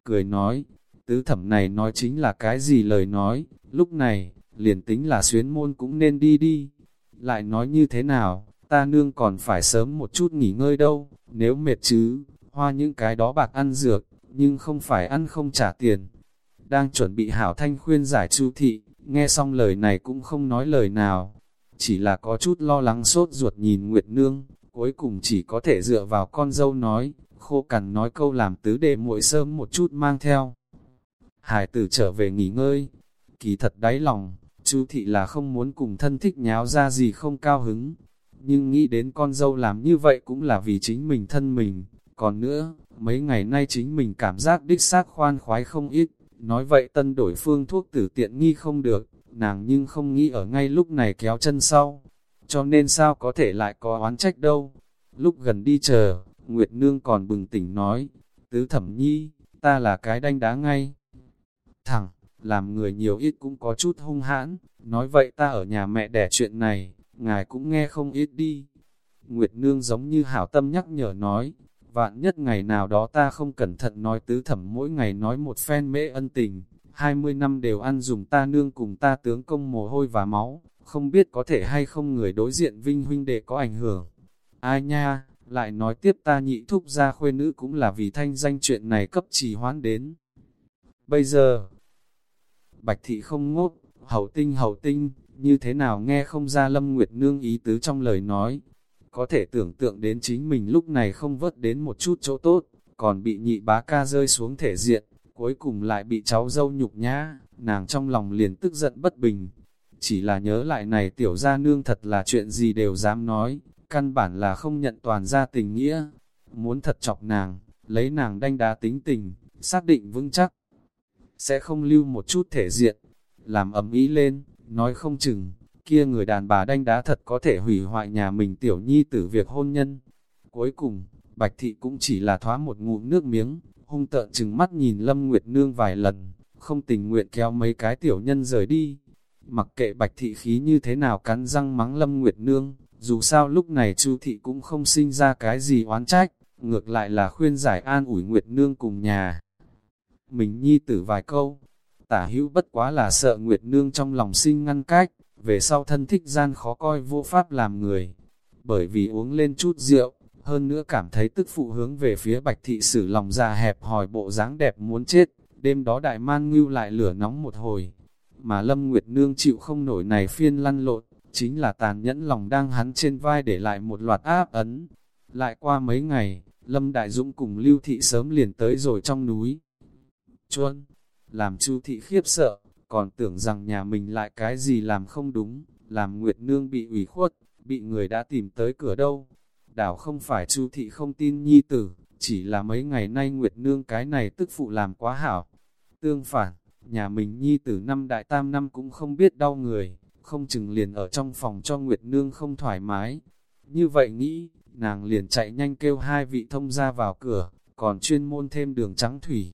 Cười nói, tứ thẩm này nói chính là cái gì lời nói, lúc này, liền tính là xuyến môn cũng nên đi đi. Lại nói như thế nào, ta nương còn phải sớm một chút nghỉ ngơi đâu, nếu mệt chứ, hoa những cái đó bạc ăn dược, nhưng không phải ăn không trả tiền. Đang chuẩn bị hảo thanh khuyên giải chu thị, nghe xong lời này cũng không nói lời nào, chỉ là có chút lo lắng sốt ruột nhìn Nguyệt Nương, cuối cùng chỉ có thể dựa vào con dâu nói, khô cằn nói câu làm tứ đệ muội sớm một chút mang theo. Hải tử trở về nghỉ ngơi, kỳ thật đáy lòng, chu thị là không muốn cùng thân thích nháo ra gì không cao hứng, nhưng nghĩ đến con dâu làm như vậy cũng là vì chính mình thân mình, còn nữa, mấy ngày nay chính mình cảm giác đích xác khoan khoái không ít, nói vậy tân đổi phương thuốc tử tiện nghi không được, nàng nhưng không nghĩ ở ngay lúc này kéo chân sau, cho nên sao có thể lại có oán trách đâu. Lúc gần đi chờ, Nguyệt Nương còn bừng tỉnh nói, tứ thẩm nhi, ta là cái đanh đá ngay. Thẳng, làm người nhiều ít cũng có chút hung hãn, nói vậy ta ở nhà mẹ đẻ chuyện này, ngài cũng nghe không ít đi. Nguyệt Nương giống như hảo tâm nhắc nhở nói, vạn nhất ngày nào đó ta không cẩn thận nói tứ thẩm mỗi ngày nói một phen mễ ân tình, 20 năm đều ăn dùng ta nương cùng ta tướng công mồ hôi và máu, không biết có thể hay không người đối diện vinh huynh đệ có ảnh hưởng. Ai nha, lại nói tiếp ta nhị thúc ra khuê nữ cũng là vì thanh danh chuyện này cấp trì hoãn đến. Bây giờ, Bạch thị không ngốc, hậu tinh hậu tinh, như thế nào nghe không ra Lâm Nguyệt Nương ý tứ trong lời nói. Có thể tưởng tượng đến chính mình lúc này không vớt đến một chút chỗ tốt, còn bị nhị bá ca rơi xuống thể diện, cuối cùng lại bị cháu dâu nhục nhã, nàng trong lòng liền tức giận bất bình. Chỉ là nhớ lại này tiểu gia nương thật là chuyện gì đều dám nói, căn bản là không nhận toàn ra tình nghĩa. Muốn thật chọc nàng, lấy nàng đanh đá tính tình, xác định vững chắc. Sẽ không lưu một chút thể diện, làm ấm ý lên, nói không chừng, kia người đàn bà đanh đá thật có thể hủy hoại nhà mình tiểu nhi tử việc hôn nhân. Cuối cùng, Bạch Thị cũng chỉ là thoá một ngụm nước miếng, hung tợn chừng mắt nhìn Lâm Nguyệt Nương vài lần, không tình nguyện kéo mấy cái tiểu nhân rời đi. Mặc kệ Bạch Thị khí như thế nào cắn răng mắng Lâm Nguyệt Nương, dù sao lúc này Chu Thị cũng không sinh ra cái gì oán trách, ngược lại là khuyên giải an ủi Nguyệt Nương cùng nhà. Mình nhi tử vài câu, tả hữu bất quá là sợ Nguyệt Nương trong lòng sinh ngăn cách, về sau thân thích gian khó coi vô pháp làm người. Bởi vì uống lên chút rượu, hơn nữa cảm thấy tức phụ hướng về phía bạch thị sử lòng già hẹp hỏi bộ dáng đẹp muốn chết, đêm đó đại man ngưu lại lửa nóng một hồi. mà Lâm Nguyệt Nương chịu không nổi này phiên lăn lộn, chính là tàn nhẫn lòng đang hắn trên vai để lại một loạt áp ấn. Lại qua mấy ngày, Lâm Đại Dũng cùng Lưu Thị sớm liền tới rồi trong núi. Chuân, làm Chu Thị khiếp sợ, còn tưởng rằng nhà mình lại cái gì làm không đúng, làm Nguyệt Nương bị ủy khuất, bị người đã tìm tới cửa đâu. Đảo không phải Chu Thị không tin nhi tử, chỉ là mấy ngày nay Nguyệt Nương cái này tức phụ làm quá hảo. Tương phản, nhà mình nhi tử năm đại tam năm cũng không biết đau người, không chừng liền ở trong phòng cho Nguyệt Nương không thoải mái. Như vậy nghĩ, nàng liền chạy nhanh kêu hai vị thông gia vào cửa, còn chuyên môn thêm đường trắng thủy.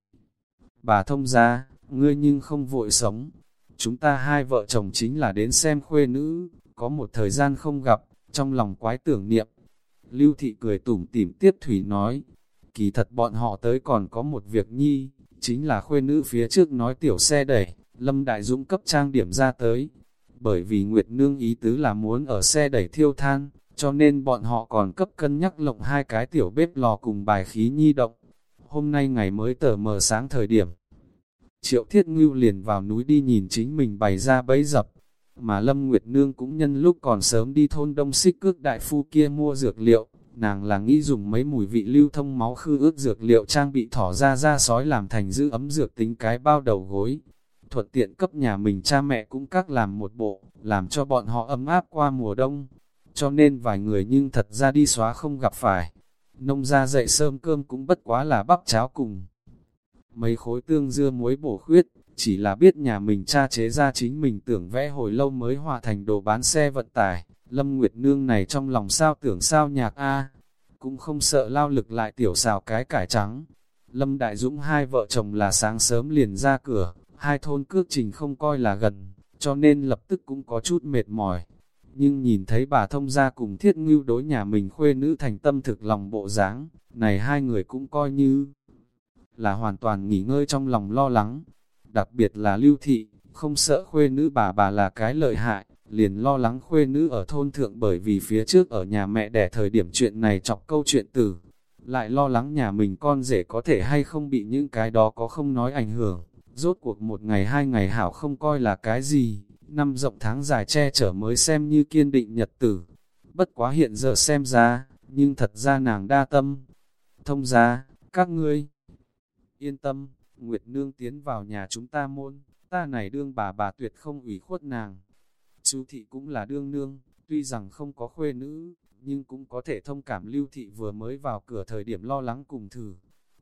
Bà thông gia, ngươi nhưng không vội sống. Chúng ta hai vợ chồng chính là đến xem khuê nữ, có một thời gian không gặp, trong lòng quái tưởng niệm. Lưu thị cười tủm tỉm tiếp thủy nói, kỳ thật bọn họ tới còn có một việc nhi, chính là khuê nữ phía trước nói tiểu xe đẩy, Lâm Đại Dũng cấp trang điểm ra tới. Bởi vì Nguyệt Nương ý tứ là muốn ở xe đẩy thiêu than, cho nên bọn họ còn cấp cân nhắc lộng hai cái tiểu bếp lò cùng bài khí nhi động. Hôm nay ngày mới tờ mờ sáng thời điểm. Triệu Thiết Ngưu liền vào núi đi nhìn chính mình bày ra bẫy dập, mà Lâm Nguyệt Nương cũng nhân lúc còn sớm đi thôn đông xích cước đại phu kia mua dược liệu, nàng là nghĩ dùng mấy mùi vị lưu thông máu khư ướt dược liệu trang bị thỏ ra ra sói làm thành giữ ấm dược tính cái bao đầu gối. Thuận tiện cấp nhà mình cha mẹ cũng các làm một bộ, làm cho bọn họ ấm áp qua mùa đông. Cho nên vài người nhưng thật ra đi xóa không gặp phải. Nông ra dậy sơm cơm cũng bất quá là bắp cháo cùng. Mấy khối tương dưa muối bổ khuyết, chỉ là biết nhà mình cha chế ra chính mình tưởng vẽ hồi lâu mới hòa thành đồ bán xe vận tải, Lâm Nguyệt Nương này trong lòng sao tưởng sao nhạc a cũng không sợ lao lực lại tiểu xào cái cải trắng. Lâm Đại Dũng hai vợ chồng là sáng sớm liền ra cửa, hai thôn cước trình không coi là gần, cho nên lập tức cũng có chút mệt mỏi. Nhưng nhìn thấy bà thông gia cùng thiết ngưu đối nhà mình khuê nữ thành tâm thực lòng bộ dáng, này hai người cũng coi như là hoàn toàn nghỉ ngơi trong lòng lo lắng. Đặc biệt là lưu thị, không sợ khuê nữ bà bà là cái lợi hại, liền lo lắng khuê nữ ở thôn thượng bởi vì phía trước ở nhà mẹ đẻ thời điểm chuyện này chọc câu chuyện tử. Lại lo lắng nhà mình con rể có thể hay không bị những cái đó có không nói ảnh hưởng. Rốt cuộc một ngày hai ngày hảo không coi là cái gì, năm rộng tháng dài che chở mới xem như kiên định nhật tử. Bất quá hiện giờ xem ra, nhưng thật ra nàng đa tâm. Thông ra, các ngươi, yên tâm, Nguyệt Nương tiến vào nhà chúng ta môn, ta này đương bà bà tuyệt không ủy khuất nàng. Chú thị cũng là đương nương, tuy rằng không có khuê nữ, nhưng cũng có thể thông cảm lưu thị vừa mới vào cửa thời điểm lo lắng cùng thử.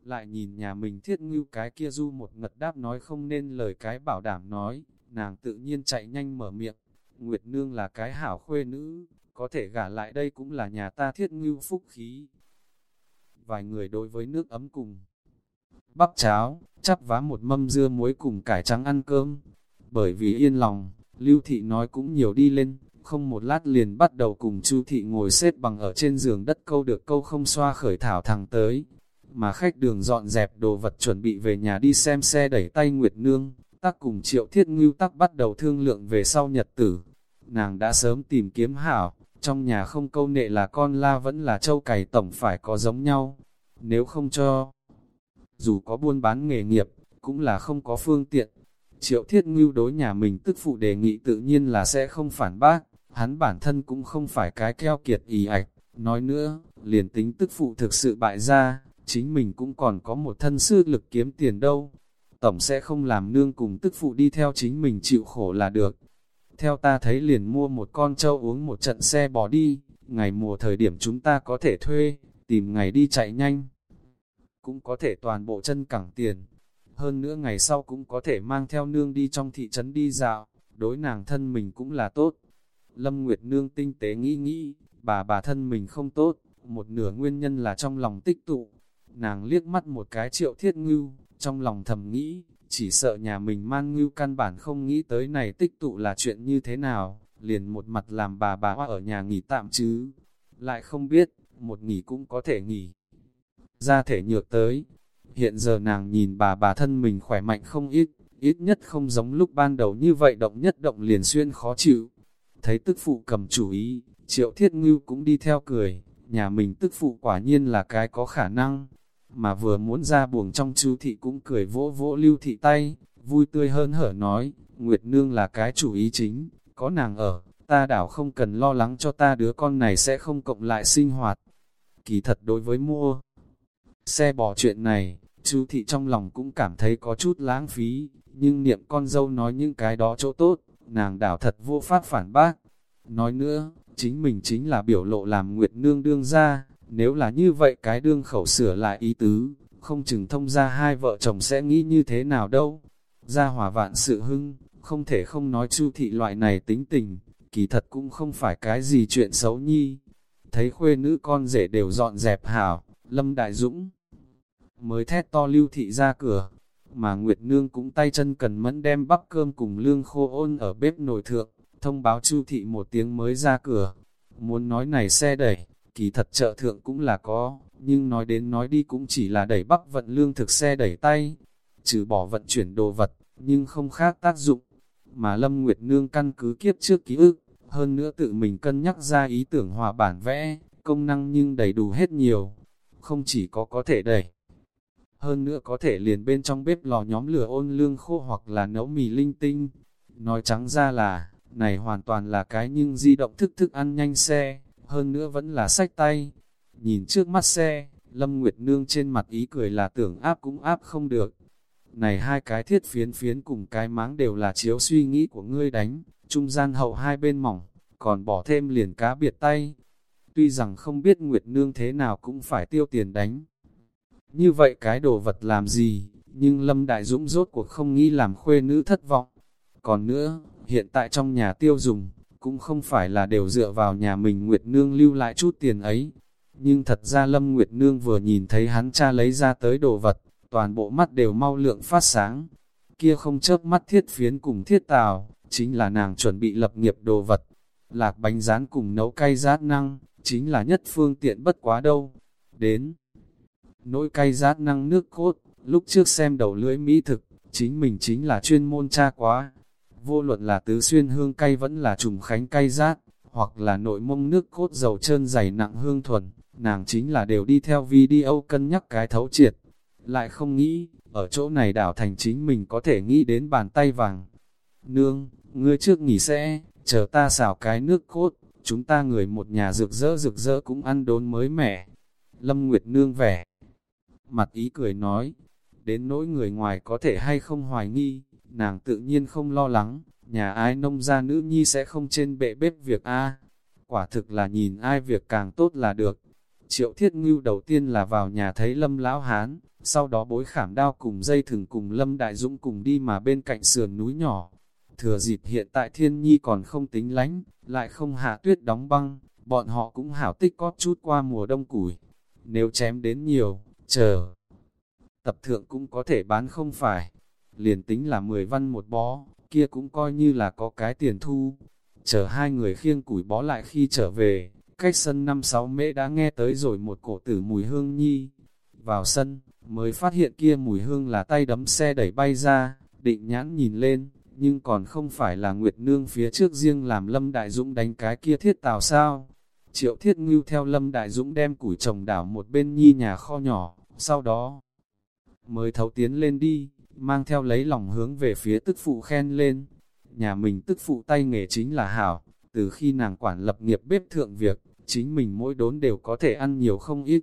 Lại nhìn nhà mình thiết ngưu cái kia du một ngật đáp nói không nên lời cái bảo đảm nói, nàng tự nhiên chạy nhanh mở miệng. Nguyệt nương là cái hảo khuê nữ, có thể gả lại đây cũng là nhà ta thiết ngưu phúc khí. Vài người đối với nước ấm cùng bắp cháo, chắp vá một mâm dưa muối cùng cải trắng ăn cơm. Bởi vì yên lòng, Lưu Thị nói cũng nhiều đi lên, không một lát liền bắt đầu cùng Chu Thị ngồi xếp bằng ở trên giường đất câu được câu không xoa khởi thảo thẳng tới. Mà khách đường dọn dẹp đồ vật chuẩn bị về nhà đi xem xe đẩy tay Nguyệt Nương, tắc cùng triệu thiết ngưu tắc bắt đầu thương lượng về sau nhật tử. Nàng đã sớm tìm kiếm hảo, trong nhà không câu nệ là con la vẫn là châu cày tổng phải có giống nhau. Nếu không cho, dù có buôn bán nghề nghiệp, cũng là không có phương tiện. Triệu thiết ngưu đối nhà mình tức phụ đề nghị tự nhiên là sẽ không phản bác, hắn bản thân cũng không phải cái keo kiệt ý ạch. Nói nữa, liền tính tức phụ thực sự bại ra, chính mình cũng còn có một thân sư lực kiếm tiền đâu. Tổng sẽ không làm nương cùng tức phụ đi theo chính mình chịu khổ là được. Theo ta thấy liền mua một con trâu uống một trận xe bỏ đi, ngày mùa thời điểm chúng ta có thể thuê, tìm ngày đi chạy nhanh cũng có thể toàn bộ chân cẳng tiền. Hơn nữa ngày sau cũng có thể mang theo nương đi trong thị trấn đi dạo, đối nàng thân mình cũng là tốt. Lâm Nguyệt Nương tinh tế nghĩ nghĩ, bà bà thân mình không tốt, một nửa nguyên nhân là trong lòng tích tụ. Nàng liếc mắt một cái triệu thiết ngưu, trong lòng thầm nghĩ, chỉ sợ nhà mình mang ngưu căn bản không nghĩ tới này tích tụ là chuyện như thế nào, liền một mặt làm bà bà ở nhà nghỉ tạm chứ. Lại không biết, một nghỉ cũng có thể nghỉ ra thể nhược tới. Hiện giờ nàng nhìn bà bà thân mình khỏe mạnh không ít, ít nhất không giống lúc ban đầu như vậy động nhất động liền xuyên khó chịu. Thấy tức phụ cầm chủ ý, triệu thiết ngưu cũng đi theo cười, nhà mình tức phụ quả nhiên là cái có khả năng. Mà vừa muốn ra buồng trong chú thị cũng cười vỗ vỗ lưu thị tay, vui tươi hơn hở nói, Nguyệt Nương là cái chủ ý chính, có nàng ở, ta đảo không cần lo lắng cho ta đứa con này sẽ không cộng lại sinh hoạt. Kỳ thật đối với mua xe bỏ chuyện này, chú thị trong lòng cũng cảm thấy có chút lãng phí, nhưng niệm con dâu nói những cái đó chỗ tốt, nàng đảo thật vô pháp phản bác. Nói nữa, chính mình chính là biểu lộ làm Nguyệt Nương đương ra, nếu là như vậy cái đương khẩu sửa lại ý tứ, không chừng thông ra hai vợ chồng sẽ nghĩ như thế nào đâu. Gia hòa vạn sự hưng, không thể không nói chu thị loại này tính tình, kỳ thật cũng không phải cái gì chuyện xấu nhi. Thấy khuê nữ con rể đều dọn dẹp hảo, Lâm Đại Dũng mới thét to lưu thị ra cửa, mà Nguyệt Nương cũng tay chân cần mẫn đem bắp cơm cùng lương khô ôn ở bếp nồi thượng, thông báo chu thị một tiếng mới ra cửa. Muốn nói này xe đẩy, kỳ thật chợ thượng cũng là có, nhưng nói đến nói đi cũng chỉ là đẩy bắc vận lương thực xe đẩy tay, trừ bỏ vận chuyển đồ vật, nhưng không khác tác dụng. Mà Lâm Nguyệt Nương căn cứ kiếp trước ký ức, hơn nữa tự mình cân nhắc ra ý tưởng hòa bản vẽ, công năng nhưng đầy đủ hết nhiều, không chỉ có có thể đẩy. Hơn nữa có thể liền bên trong bếp lò nhóm lửa ôn lương khô hoặc là nấu mì linh tinh. Nói trắng ra là, này hoàn toàn là cái nhưng di động thức thức ăn nhanh xe, hơn nữa vẫn là sách tay. Nhìn trước mắt xe, Lâm Nguyệt Nương trên mặt ý cười là tưởng áp cũng áp không được. Này hai cái thiết phiến phiến cùng cái máng đều là chiếu suy nghĩ của ngươi đánh, trung gian hậu hai bên mỏng, còn bỏ thêm liền cá biệt tay. Tuy rằng không biết Nguyệt Nương thế nào cũng phải tiêu tiền đánh. Như vậy cái đồ vật làm gì, nhưng Lâm Đại Dũng rốt cuộc không nghĩ làm khuê nữ thất vọng. Còn nữa, hiện tại trong nhà tiêu dùng, cũng không phải là đều dựa vào nhà mình Nguyệt Nương lưu lại chút tiền ấy. Nhưng thật ra Lâm Nguyệt Nương vừa nhìn thấy hắn cha lấy ra tới đồ vật, toàn bộ mắt đều mau lượng phát sáng. Kia không chớp mắt thiết phiến cùng thiết tào, chính là nàng chuẩn bị lập nghiệp đồ vật. Lạc bánh rán cùng nấu cay rát năng, chính là nhất phương tiện bất quá đâu. Đến nỗi cay rát năng nước cốt, lúc trước xem đầu lưỡi mỹ thực, chính mình chính là chuyên môn cha quá. Vô luận là tứ xuyên hương cay vẫn là trùng khánh cay rát, hoặc là nội mông nước cốt dầu trơn dày nặng hương thuần, nàng chính là đều đi theo video cân nhắc cái thấu triệt. Lại không nghĩ, ở chỗ này đảo thành chính mình có thể nghĩ đến bàn tay vàng. Nương, ngươi trước nghỉ sẽ, chờ ta xào cái nước cốt, chúng ta người một nhà rực rỡ rực rỡ cũng ăn đốn mới mẻ. Lâm Nguyệt Nương vẻ, mặt ý cười nói, đến nỗi người ngoài có thể hay không hoài nghi, nàng tự nhiên không lo lắng, nhà ai nông gia nữ nhi sẽ không trên bệ bếp việc A. Quả thực là nhìn ai việc càng tốt là được. Triệu thiết ngưu đầu tiên là vào nhà thấy lâm lão hán, sau đó bối khảm đao cùng dây thừng cùng lâm đại dũng cùng đi mà bên cạnh sườn núi nhỏ. Thừa dịp hiện tại thiên nhi còn không tính lánh, lại không hạ tuyết đóng băng, bọn họ cũng hảo tích cóp chút qua mùa đông củi. Nếu chém đến nhiều, chờ. Tập thượng cũng có thể bán không phải, liền tính là 10 văn một bó, kia cũng coi như là có cái tiền thu. Chờ hai người khiêng củi bó lại khi trở về, cách sân năm sáu mễ đã nghe tới rồi một cổ tử mùi hương nhi. Vào sân, mới phát hiện kia mùi hương là tay đấm xe đẩy bay ra, định nhãn nhìn lên, nhưng còn không phải là Nguyệt Nương phía trước riêng làm Lâm Đại Dũng đánh cái kia thiết tào sao. Triệu thiết ngưu theo Lâm Đại Dũng đem củi trồng đảo một bên nhi nhà kho nhỏ, sau đó mới thấu tiến lên đi, mang theo lấy lòng hướng về phía tức phụ khen lên. Nhà mình tức phụ tay nghề chính là hảo, từ khi nàng quản lập nghiệp bếp thượng việc, chính mình mỗi đốn đều có thể ăn nhiều không ít.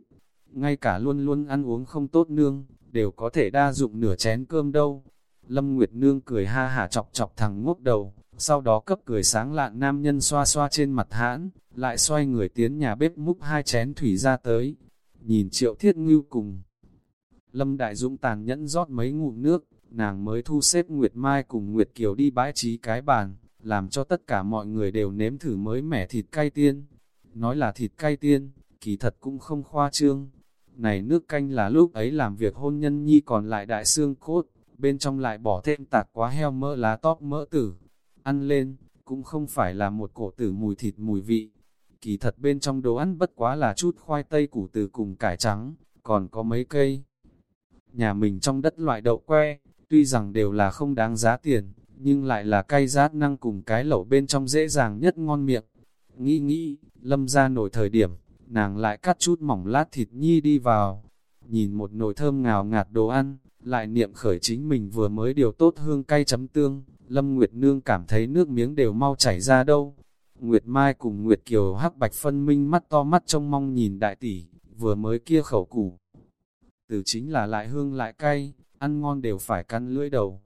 Ngay cả luôn luôn ăn uống không tốt nương, đều có thể đa dụng nửa chén cơm đâu. Lâm Nguyệt Nương cười ha hả chọc chọc thằng ngốc đầu, sau đó cấp cười sáng lạn nam nhân xoa xoa trên mặt hãn, lại xoay người tiến nhà bếp múc hai chén thủy ra tới. Nhìn triệu thiết ngưu cùng. Lâm Đại Dũng tàn nhẫn rót mấy ngụm nước, nàng mới thu xếp Nguyệt Mai cùng Nguyệt Kiều đi bãi trí cái bàn, làm cho tất cả mọi người đều nếm thử mới mẻ thịt cay tiên. Nói là thịt cay tiên, kỳ thật cũng không khoa trương. Này nước canh là lúc ấy làm việc hôn nhân nhi còn lại đại xương cốt, bên trong lại bỏ thêm tạc quá heo mỡ lá tóc mỡ tử. Ăn lên, cũng không phải là một cổ tử mùi thịt mùi vị. Kỳ thật bên trong đồ ăn bất quá là chút khoai tây củ từ cùng cải trắng, còn có mấy cây. Nhà mình trong đất loại đậu que, tuy rằng đều là không đáng giá tiền, nhưng lại là cay rát năng cùng cái lẩu bên trong dễ dàng nhất ngon miệng. Nghĩ nghĩ, lâm ra nổi thời điểm, nàng lại cắt chút mỏng lát thịt nhi đi vào. Nhìn một nồi thơm ngào ngạt đồ ăn, lại niệm khởi chính mình vừa mới điều tốt hương cay chấm tương, Lâm Nguyệt Nương cảm thấy nước miếng đều mau chảy ra đâu. Nguyệt Mai cùng Nguyệt Kiều hắc bạch phân minh mắt to mắt trông mong nhìn đại tỷ, vừa mới kia khẩu củ. Từ chính là lại hương lại cay, ăn ngon đều phải căn lưỡi đầu.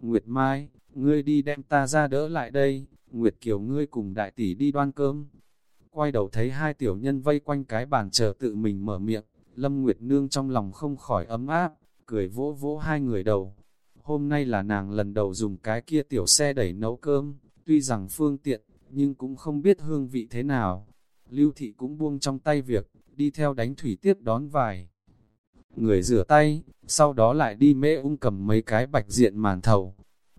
Nguyệt Mai, ngươi đi đem ta ra đỡ lại đây, Nguyệt Kiều ngươi cùng đại tỷ đi đoan cơm. Quay đầu thấy hai tiểu nhân vây quanh cái bàn chờ tự mình mở miệng, Lâm Nguyệt Nương trong lòng không khỏi ấm áp, cười vỗ vỗ hai người đầu. Hôm nay là nàng lần đầu dùng cái kia tiểu xe đẩy nấu cơm, tuy rằng phương tiện, nhưng cũng không biết hương vị thế nào. Lưu thị cũng buông trong tay việc, đi theo đánh thủy tiếp đón vài. Người rửa tay, sau đó lại đi mễ ung cầm mấy cái bạch diện màn thầu.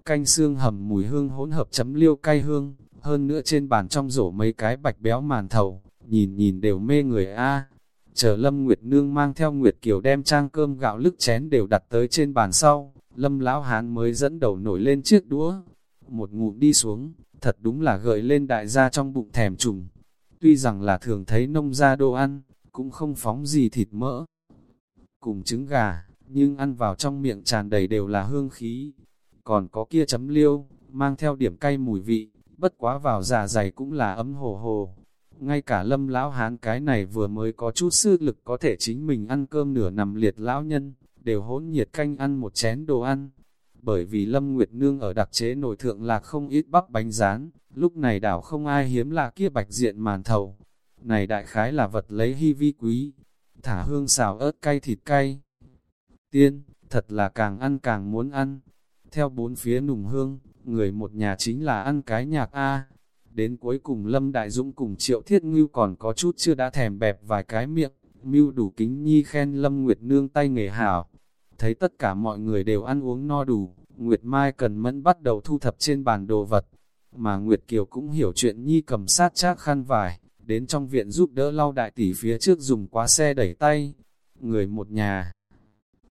Canh xương hầm mùi hương hỗn hợp chấm liêu cay hương, hơn nữa trên bàn trong rổ mấy cái bạch béo màn thầu, nhìn nhìn đều mê người a. Chờ Lâm Nguyệt Nương mang theo Nguyệt Kiều đem trang cơm gạo lức chén đều đặt tới trên bàn sau, Lâm Lão Hán mới dẫn đầu nổi lên chiếc đũa. Một ngụm đi xuống, thật đúng là gợi lên đại gia trong bụng thèm trùng. Tuy rằng là thường thấy nông gia đồ ăn, cũng không phóng gì thịt mỡ. Cùng trứng gà, nhưng ăn vào trong miệng tràn đầy đều là hương khí. Còn có kia chấm liêu, mang theo điểm cay mùi vị, bất quá vào dạ dày cũng là ấm hồ hồ. Ngay cả lâm lão hán cái này vừa mới có chút sư lực có thể chính mình ăn cơm nửa nằm liệt lão nhân, đều hỗn nhiệt canh ăn một chén đồ ăn. Bởi vì Lâm Nguyệt Nương ở đặc chế nổi thượng là không ít bắp bánh rán, lúc này đảo không ai hiếm là kia bạch diện màn thầu. Này đại khái là vật lấy hy vi quý, thả hương xào ớt cay thịt cay. Tiên, thật là càng ăn càng muốn ăn. Theo bốn phía nùng hương, người một nhà chính là ăn cái nhạc A. Đến cuối cùng Lâm Đại Dũng cùng Triệu Thiết Ngưu còn có chút chưa đã thèm bẹp vài cái miệng, mưu đủ kính nhi khen Lâm Nguyệt Nương tay nghề hảo. Thấy tất cả mọi người đều ăn uống no đủ, Nguyệt Mai cần mẫn bắt đầu thu thập trên bàn đồ vật. Mà Nguyệt Kiều cũng hiểu chuyện nhi cầm sát chác khăn vải, đến trong viện giúp đỡ lau đại tỷ phía trước dùng quá xe đẩy tay. Người một nhà.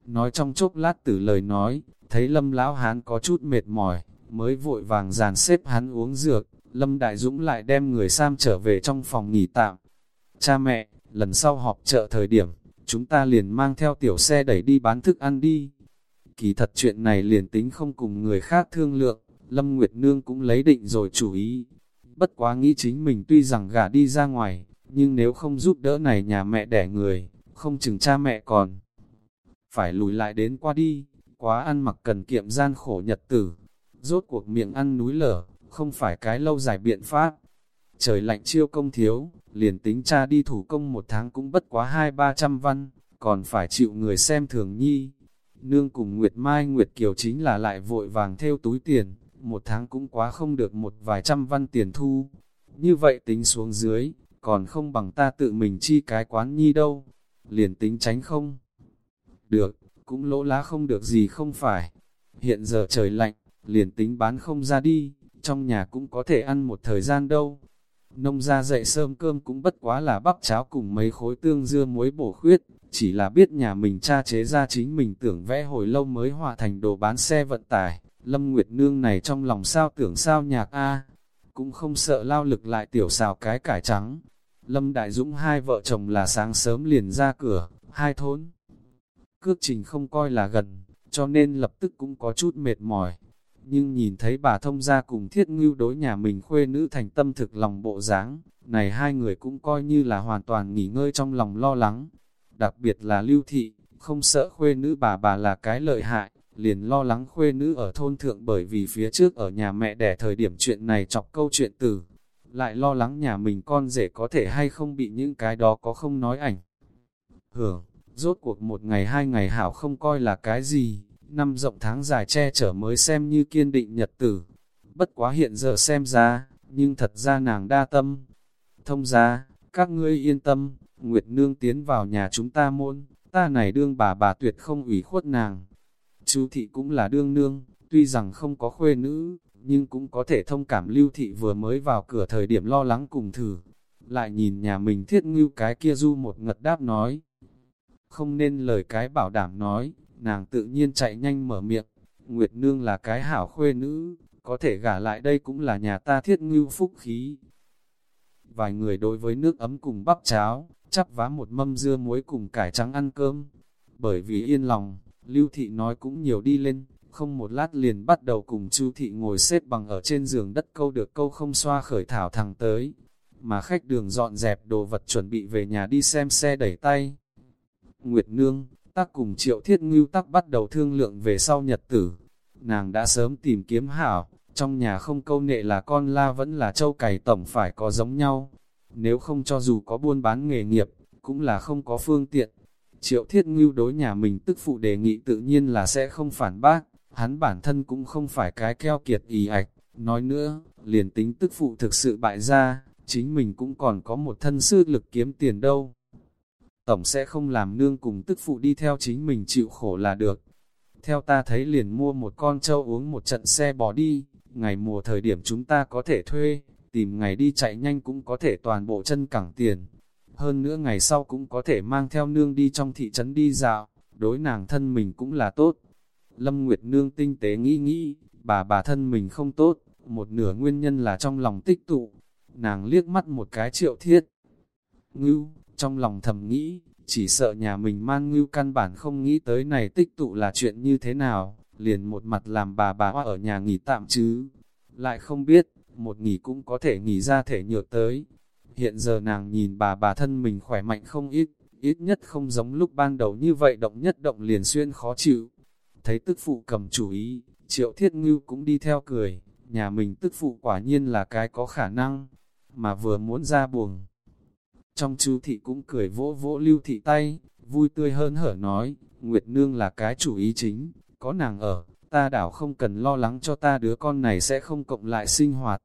Nói trong chốc lát từ lời nói, thấy lâm lão hán có chút mệt mỏi, mới vội vàng dàn xếp hắn uống dược, lâm đại dũng lại đem người Sam trở về trong phòng nghỉ tạm. Cha mẹ, lần sau họp chợ thời điểm, chúng ta liền mang theo tiểu xe đẩy đi bán thức ăn đi. Kỳ thật chuyện này liền tính không cùng người khác thương lượng, Lâm Nguyệt Nương cũng lấy định rồi chủ ý. Bất quá nghĩ chính mình tuy rằng gả đi ra ngoài, nhưng nếu không giúp đỡ này nhà mẹ đẻ người, không chừng cha mẹ còn. Phải lùi lại đến qua đi, quá ăn mặc cần kiệm gian khổ nhật tử. Rốt cuộc miệng ăn núi lở, không phải cái lâu dài biện pháp. Trời lạnh chiêu công thiếu, liền tính cha đi thủ công một tháng cũng bất quá hai ba trăm văn, còn phải chịu người xem thường nhi. Nương cùng Nguyệt Mai Nguyệt Kiều chính là lại vội vàng theo túi tiền, một tháng cũng quá không được một vài trăm văn tiền thu. Như vậy tính xuống dưới, còn không bằng ta tự mình chi cái quán nhi đâu, liền tính tránh không. Được, cũng lỗ lá không được gì không phải. Hiện giờ trời lạnh, liền tính bán không ra đi, trong nhà cũng có thể ăn một thời gian đâu. Nông ra dậy sớm cơm cũng bất quá là bắp cháo cùng mấy khối tương dưa muối bổ khuyết, chỉ là biết nhà mình cha chế ra chính mình tưởng vẽ hồi lâu mới hòa thành đồ bán xe vận tải. Lâm Nguyệt Nương này trong lòng sao tưởng sao nhạc A, cũng không sợ lao lực lại tiểu xào cái cải trắng. Lâm Đại Dũng hai vợ chồng là sáng sớm liền ra cửa, hai thốn. Cước trình không coi là gần, cho nên lập tức cũng có chút mệt mỏi, nhưng nhìn thấy bà thông gia cùng thiết ngưu đối nhà mình khuê nữ thành tâm thực lòng bộ dáng này hai người cũng coi như là hoàn toàn nghỉ ngơi trong lòng lo lắng. Đặc biệt là lưu thị, không sợ khuê nữ bà bà là cái lợi hại, liền lo lắng khuê nữ ở thôn thượng bởi vì phía trước ở nhà mẹ đẻ thời điểm chuyện này chọc câu chuyện tử. Lại lo lắng nhà mình con rể có thể hay không bị những cái đó có không nói ảnh. Hưởng, rốt cuộc một ngày hai ngày hảo không coi là cái gì, năm rộng tháng dài che chở mới xem như kiên định nhật tử. Bất quá hiện giờ xem ra, nhưng thật ra nàng đa tâm. Thông ra, các ngươi yên tâm, Nguyệt Nương tiến vào nhà chúng ta môn, ta này đương bà bà tuyệt không ủy khuất nàng. Chú thị cũng là đương nương, tuy rằng không có khuê nữ, nhưng cũng có thể thông cảm lưu thị vừa mới vào cửa thời điểm lo lắng cùng thử. Lại nhìn nhà mình thiết ngưu cái kia du một ngật đáp nói. Không nên lời cái bảo đảm nói, nàng tự nhiên chạy nhanh mở miệng, Nguyệt Nương là cái hảo khuê nữ, có thể gả lại đây cũng là nhà ta thiết ngưu phúc khí. Vài người đối với nước ấm cùng bắp cháo, chắp vá một mâm dưa muối cùng cải trắng ăn cơm. Bởi vì yên lòng, Lưu Thị nói cũng nhiều đi lên, không một lát liền bắt đầu cùng Chu Thị ngồi xếp bằng ở trên giường đất câu được câu không xoa khởi thảo thẳng tới. Mà khách đường dọn dẹp đồ vật chuẩn bị về nhà đi xem xe đẩy tay. Nguyệt Nương, tắc cùng triệu thiết ngưu tắc bắt đầu thương lượng về sau nhật tử. Nàng đã sớm tìm kiếm hảo, trong nhà không câu nệ là con la vẫn là châu cày tổng phải có giống nhau. Nếu không cho dù có buôn bán nghề nghiệp, cũng là không có phương tiện. Triệu thiết ngưu đối nhà mình tức phụ đề nghị tự nhiên là sẽ không phản bác, hắn bản thân cũng không phải cái keo kiệt ý ạch. Nói nữa, liền tính tức phụ thực sự bại ra, chính mình cũng còn có một thân sư lực kiếm tiền đâu. Tổng sẽ không làm nương cùng tức phụ đi theo chính mình chịu khổ là được. Theo ta thấy liền mua một con trâu uống một trận xe bò đi, ngày mùa thời điểm chúng ta có thể thuê, tìm ngày đi chạy nhanh cũng có thể toàn bộ chân cẳng tiền. Hơn nữa ngày sau cũng có thể mang theo nương đi trong thị trấn đi dạo, đối nàng thân mình cũng là tốt. Lâm Nguyệt Nương tinh tế nghĩ nghĩ, bà bà thân mình không tốt, một nửa nguyên nhân là trong lòng tích tụ. Nàng liếc mắt một cái triệu thiết. Ngưu, trong lòng thầm nghĩ, chỉ sợ nhà mình man ngưu căn bản không nghĩ tới này tích tụ là chuyện như thế nào, liền một mặt làm bà bà ở nhà nghỉ tạm chứ. Lại không biết, một nghỉ cũng có thể nghỉ ra thể nhược tới. Hiện giờ nàng nhìn bà bà thân mình khỏe mạnh không ít, ít nhất không giống lúc ban đầu như vậy động nhất động liền xuyên khó chịu. Thấy tức phụ cầm chủ ý, triệu thiết ngưu cũng đi theo cười, nhà mình tức phụ quả nhiên là cái có khả năng, mà vừa muốn ra buồng. Trong chú thị cũng cười vỗ vỗ lưu thị tay, vui tươi hơn hở nói, Nguyệt Nương là cái chủ ý chính, có nàng ở, ta đảo không cần lo lắng cho ta đứa con này sẽ không cộng lại sinh hoạt.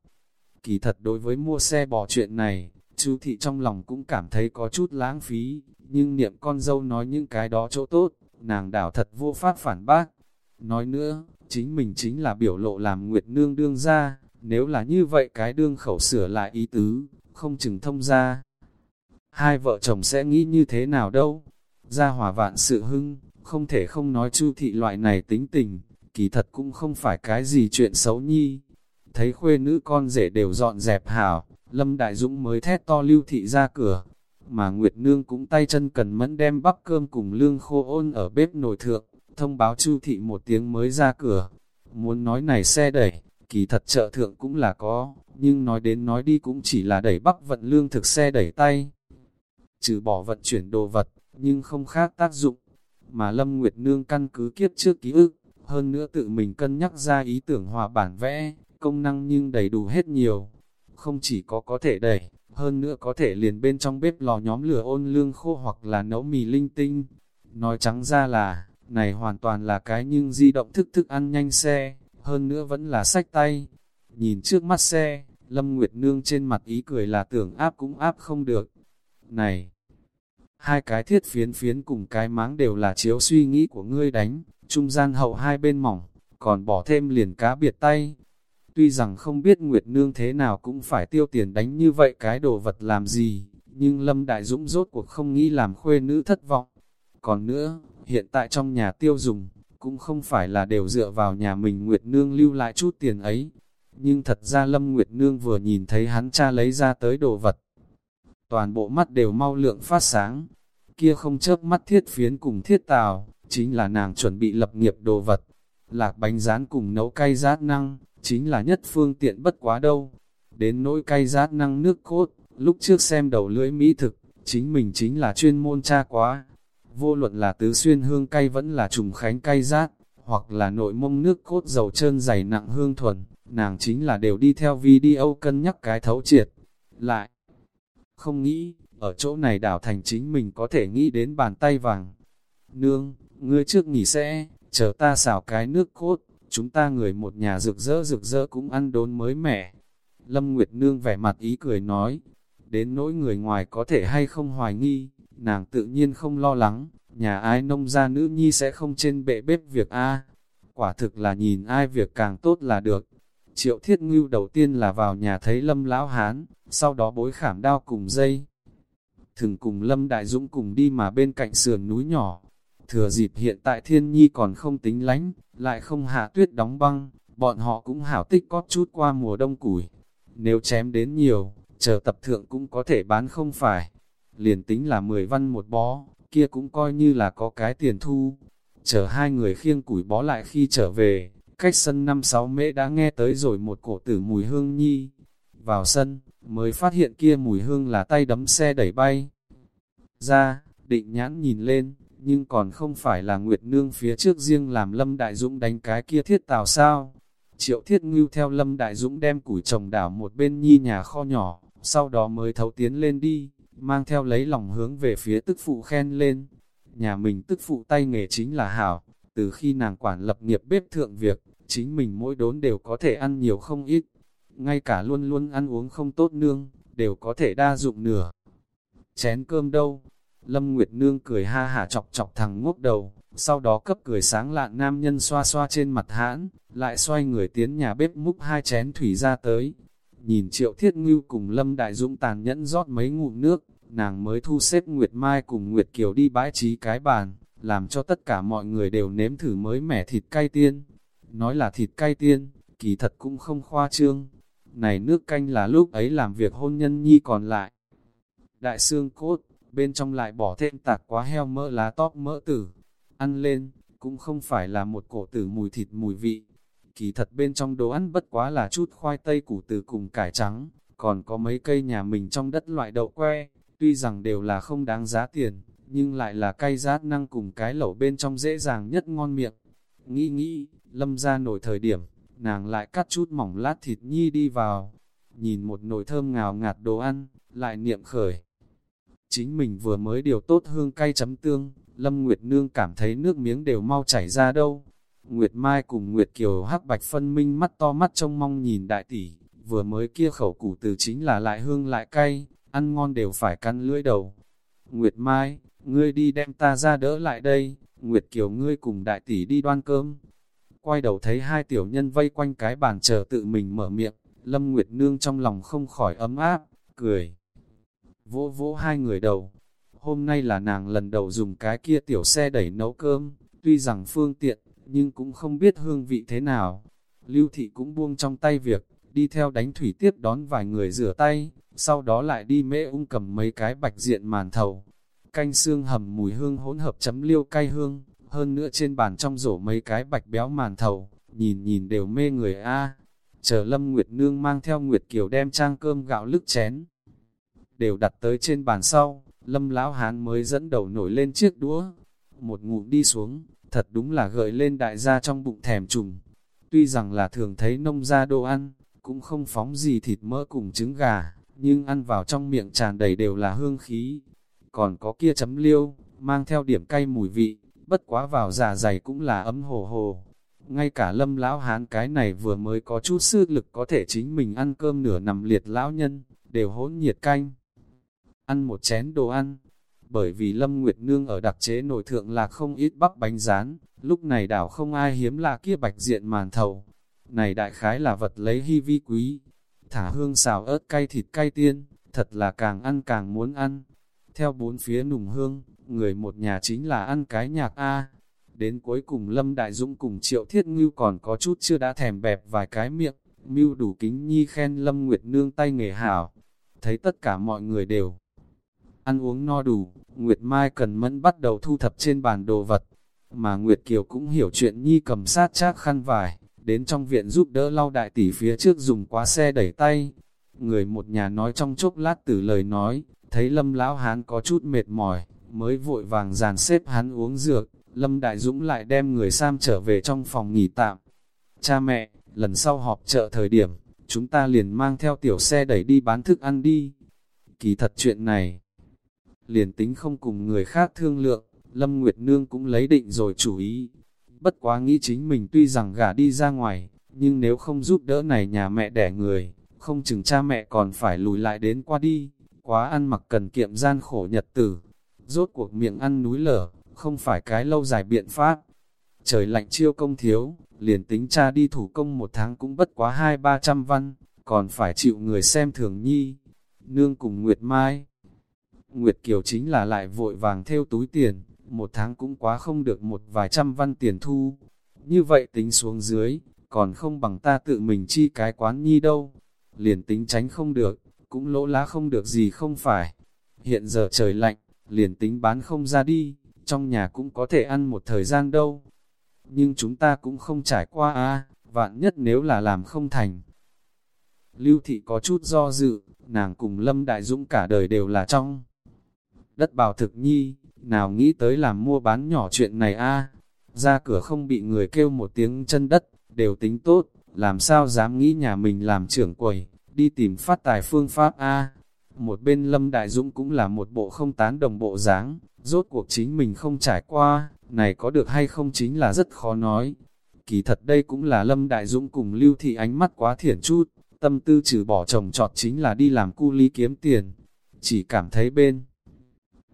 Kỳ thật đối với mua xe bò chuyện này, chú thị trong lòng cũng cảm thấy có chút lãng phí, nhưng niệm con dâu nói những cái đó chỗ tốt, nàng đảo thật vô pháp phản bác. Nói nữa, chính mình chính là biểu lộ làm Nguyệt Nương đương ra, nếu là như vậy cái đương khẩu sửa lại ý tứ, không chừng thông ra. Hai vợ chồng sẽ nghĩ như thế nào đâu? Ra hỏa vạn sự hưng, không thể không nói chu thị loại này tính tình, kỳ thật cũng không phải cái gì chuyện xấu nhi. Thấy khuê nữ con rể đều dọn dẹp hảo, Lâm Đại Dũng mới thét to lưu thị ra cửa, mà Nguyệt Nương cũng tay chân cần mẫn đem bắp cơm cùng lương khô ôn ở bếp nồi thượng, thông báo chu thị một tiếng mới ra cửa. Muốn nói này xe đẩy, kỳ thật chợ thượng cũng là có, nhưng nói đến nói đi cũng chỉ là đẩy bắc vận lương thực xe đẩy tay. Trừ bỏ vận chuyển đồ vật, nhưng không khác tác dụng. Mà Lâm Nguyệt Nương căn cứ kiếp trước ký ức, hơn nữa tự mình cân nhắc ra ý tưởng hòa bản vẽ, công năng nhưng đầy đủ hết nhiều. Không chỉ có có thể đẩy, hơn nữa có thể liền bên trong bếp lò nhóm lửa ôn lương khô hoặc là nấu mì linh tinh. Nói trắng ra là, này hoàn toàn là cái nhưng di động thức thức ăn nhanh xe, hơn nữa vẫn là sách tay. Nhìn trước mắt xe, Lâm Nguyệt Nương trên mặt ý cười là tưởng áp cũng áp không được. Này, hai cái thiết phiến phiến cùng cái máng đều là chiếu suy nghĩ của ngươi đánh, trung gian hậu hai bên mỏng, còn bỏ thêm liền cá biệt tay. Tuy rằng không biết Nguyệt Nương thế nào cũng phải tiêu tiền đánh như vậy cái đồ vật làm gì, nhưng Lâm Đại Dũng rốt cuộc không nghĩ làm khuê nữ thất vọng. Còn nữa, hiện tại trong nhà tiêu dùng, cũng không phải là đều dựa vào nhà mình Nguyệt Nương lưu lại chút tiền ấy. Nhưng thật ra Lâm Nguyệt Nương vừa nhìn thấy hắn cha lấy ra tới đồ vật. Toàn bộ mắt đều mau lượng phát sáng. Kia không chớp mắt thiết phiến cùng thiết tào, chính là nàng chuẩn bị lập nghiệp đồ vật. Lạc bánh rán cùng nấu cay rát năng, chính là nhất phương tiện bất quá đâu. Đến nỗi cay rát năng nước cốt, lúc trước xem đầu lưỡi mỹ thực, chính mình chính là chuyên môn cha quá, vô luận là tứ xuyên hương cay vẫn là trùng khánh cay rát, hoặc là nội mông nước cốt dầu trơn dày nặng hương thuần, nàng chính là đều đi theo video cân nhắc cái thấu triệt. Lại, không nghĩ, ở chỗ này đảo thành chính mình có thể nghĩ đến bàn tay vàng. Nương, ngươi trước nghỉ sẽ, chờ ta xào cái nước cốt, chúng ta người một nhà rực rỡ rực rỡ cũng ăn đốn mới mẻ. Lâm Nguyệt Nương vẻ mặt ý cười nói, đến nỗi người ngoài có thể hay không hoài nghi, nàng tự nhiên không lo lắng, nhà ai nông gia nữ nhi sẽ không trên bệ bếp việc A. Quả thực là nhìn ai việc càng tốt là được. Triệu thiết ngưu đầu tiên là vào nhà thấy lâm lão hán, sau đó bối khảm đao cùng dây. Thường cùng lâm đại dũng cùng đi mà bên cạnh sườn núi nhỏ. Thừa dịp hiện tại thiên nhi còn không tính lánh, lại không hạ tuyết đóng băng, bọn họ cũng hảo tích cót chút qua mùa đông củi. Nếu chém đến nhiều, chờ tập thượng cũng có thể bán không phải liền tính là 10 văn một bó, kia cũng coi như là có cái tiền thu. chờ hai người khiêng củi bó lại khi trở về, cách sân năm sáu mễ đã nghe tới rồi một cổ tử mùi hương nhi. Vào sân, mới phát hiện kia mùi hương là tay đấm xe đẩy bay. Ra, định nhãn nhìn lên, nhưng còn không phải là Nguyệt Nương phía trước riêng làm Lâm Đại Dũng đánh cái kia thiết tào sao. Triệu thiết ngưu theo Lâm Đại Dũng đem củi trồng đảo một bên nhi nhà kho nhỏ, sau đó mới thấu tiến lên đi, mang theo lấy lòng hướng về phía tức phụ khen lên. Nhà mình tức phụ tay nghề chính là hảo, từ khi nàng quản lập nghiệp bếp thượng việc, chính mình mỗi đốn đều có thể ăn nhiều không ít. Ngay cả luôn luôn ăn uống không tốt nương, đều có thể đa dụng nửa. Chén cơm đâu, Lâm Nguyệt Nương cười ha hả chọc chọc thằng ngốc đầu, sau đó cấp cười sáng lạn nam nhân xoa xoa trên mặt hãn, lại xoay người tiến nhà bếp múc hai chén thủy ra tới. Nhìn triệu thiết ngưu cùng Lâm Đại Dũng tàn nhẫn rót mấy ngụm nước, nàng mới thu xếp Nguyệt Mai cùng Nguyệt Kiều đi bãi trí cái bàn, làm cho tất cả mọi người đều nếm thử mới mẻ thịt cay tiên. Nói là thịt cay tiên, kỳ thật cũng không khoa trương. Này nước canh là lúc ấy làm việc hôn nhân nhi còn lại. Đại xương cốt, bên trong lại bỏ thêm tạc quá heo mỡ lá tóp mỡ tử. Ăn lên, cũng không phải là một cổ tử mùi thịt mùi vị. Kỳ thật bên trong đồ ăn bất quá là chút khoai tây củ từ cùng cải trắng, còn có mấy cây nhà mình trong đất loại đậu que, tuy rằng đều là không đáng giá tiền, nhưng lại là cay rát năng cùng cái lẩu bên trong dễ dàng nhất ngon miệng. Nghĩ nghĩ, lâm ra nổi thời điểm, nàng lại cắt chút mỏng lát thịt nhi đi vào, nhìn một nồi thơm ngào ngạt đồ ăn, lại niệm khởi. Chính mình vừa mới điều tốt hương cay chấm tương, Lâm Nguyệt Nương cảm thấy nước miếng đều mau chảy ra đâu. Nguyệt Mai cùng Nguyệt Kiều hắc bạch phân minh mắt to mắt trông mong nhìn đại tỷ, vừa mới kia khẩu củ từ chính là lại hương lại cay, ăn ngon đều phải căn lưỡi đầu. Nguyệt Mai, ngươi đi đem ta ra đỡ lại đây, Nguyệt Kiều ngươi cùng đại tỷ đi đoan cơm. Quay đầu thấy hai tiểu nhân vây quanh cái bàn chờ tự mình mở miệng, Lâm Nguyệt Nương trong lòng không khỏi ấm áp, cười vỗ vỗ hai người đầu. Hôm nay là nàng lần đầu dùng cái kia tiểu xe đẩy nấu cơm, tuy rằng phương tiện, nhưng cũng không biết hương vị thế nào. Lưu thị cũng buông trong tay việc, đi theo đánh thủy tiếp đón vài người rửa tay, sau đó lại đi mễ ung cầm mấy cái bạch diện màn thầu. Canh xương hầm mùi hương hỗn hợp chấm liêu cay hương, hơn nữa trên bàn trong rổ mấy cái bạch béo màn thầu, nhìn nhìn đều mê người a. Chờ Lâm Nguyệt Nương mang theo Nguyệt Kiều đem trang cơm gạo lức chén đều đặt tới trên bàn sau, lâm lão hán mới dẫn đầu nổi lên chiếc đũa. Một ngụm đi xuống, thật đúng là gợi lên đại gia trong bụng thèm trùng. Tuy rằng là thường thấy nông gia đồ ăn, cũng không phóng gì thịt mỡ cùng trứng gà, nhưng ăn vào trong miệng tràn đầy đều là hương khí. Còn có kia chấm liêu, mang theo điểm cay mùi vị, bất quá vào dạ dày cũng là ấm hồ hồ. Ngay cả lâm lão hán cái này vừa mới có chút sức lực có thể chính mình ăn cơm nửa nằm liệt lão nhân, đều hỗn nhiệt canh ăn một chén đồ ăn. Bởi vì Lâm Nguyệt Nương ở đặc chế nổi thượng là không ít bắp bánh rán, lúc này đảo không ai hiếm là kia bạch diện màn thầu. Này đại khái là vật lấy hy vi quý, thả hương xào ớt cay thịt cay tiên, thật là càng ăn càng muốn ăn. Theo bốn phía nùng hương, người một nhà chính là ăn cái nhạc A. Đến cuối cùng Lâm Đại Dũng cùng Triệu Thiết Ngưu còn có chút chưa đã thèm bẹp vài cái miệng, mưu đủ kính nhi khen Lâm Nguyệt Nương tay nghề hảo. Thấy tất cả mọi người đều ăn uống no đủ, Nguyệt Mai cần mẫn bắt đầu thu thập trên bàn đồ vật. Mà Nguyệt Kiều cũng hiểu chuyện Nhi cầm sát chác khăn vải, đến trong viện giúp đỡ lau đại tỷ phía trước dùng quá xe đẩy tay. Người một nhà nói trong chốc lát từ lời nói, thấy lâm lão hán có chút mệt mỏi, mới vội vàng dàn xếp hắn uống dược, lâm đại dũng lại đem người Sam trở về trong phòng nghỉ tạm. Cha mẹ, lần sau họp chợ thời điểm, chúng ta liền mang theo tiểu xe đẩy đi bán thức ăn đi. Kỳ thật chuyện này, liền tính không cùng người khác thương lượng, Lâm Nguyệt Nương cũng lấy định rồi chủ ý. Bất quá nghĩ chính mình tuy rằng gả đi ra ngoài, nhưng nếu không giúp đỡ này nhà mẹ đẻ người, không chừng cha mẹ còn phải lùi lại đến qua đi, quá ăn mặc cần kiệm gian khổ nhật tử. Rốt cuộc miệng ăn núi lở, không phải cái lâu dài biện pháp. Trời lạnh chiêu công thiếu, liền tính cha đi thủ công một tháng cũng bất quá hai ba trăm văn, còn phải chịu người xem thường nhi. Nương cùng Nguyệt Mai Nguyệt Kiều chính là lại vội vàng theo túi tiền, một tháng cũng quá không được một vài trăm văn tiền thu. Như vậy tính xuống dưới, còn không bằng ta tự mình chi cái quán nhi đâu. Liền tính tránh không được, cũng lỗ lá không được gì không phải. Hiện giờ trời lạnh, liền tính bán không ra đi, trong nhà cũng có thể ăn một thời gian đâu. Nhưng chúng ta cũng không trải qua a vạn nhất nếu là làm không thành. Lưu thị có chút do dự, nàng cùng Lâm Đại Dũng cả đời đều là trong đất bào thực nhi, nào nghĩ tới làm mua bán nhỏ chuyện này a ra cửa không bị người kêu một tiếng chân đất, đều tính tốt, làm sao dám nghĩ nhà mình làm trưởng quầy, đi tìm phát tài phương pháp a Một bên Lâm Đại Dũng cũng là một bộ không tán đồng bộ dáng, rốt cuộc chính mình không trải qua, này có được hay không chính là rất khó nói. Kỳ thật đây cũng là Lâm Đại Dũng cùng Lưu Thị ánh mắt quá thiển chút, tâm tư trừ bỏ chồng trọt chính là đi làm cu ly kiếm tiền. Chỉ cảm thấy bên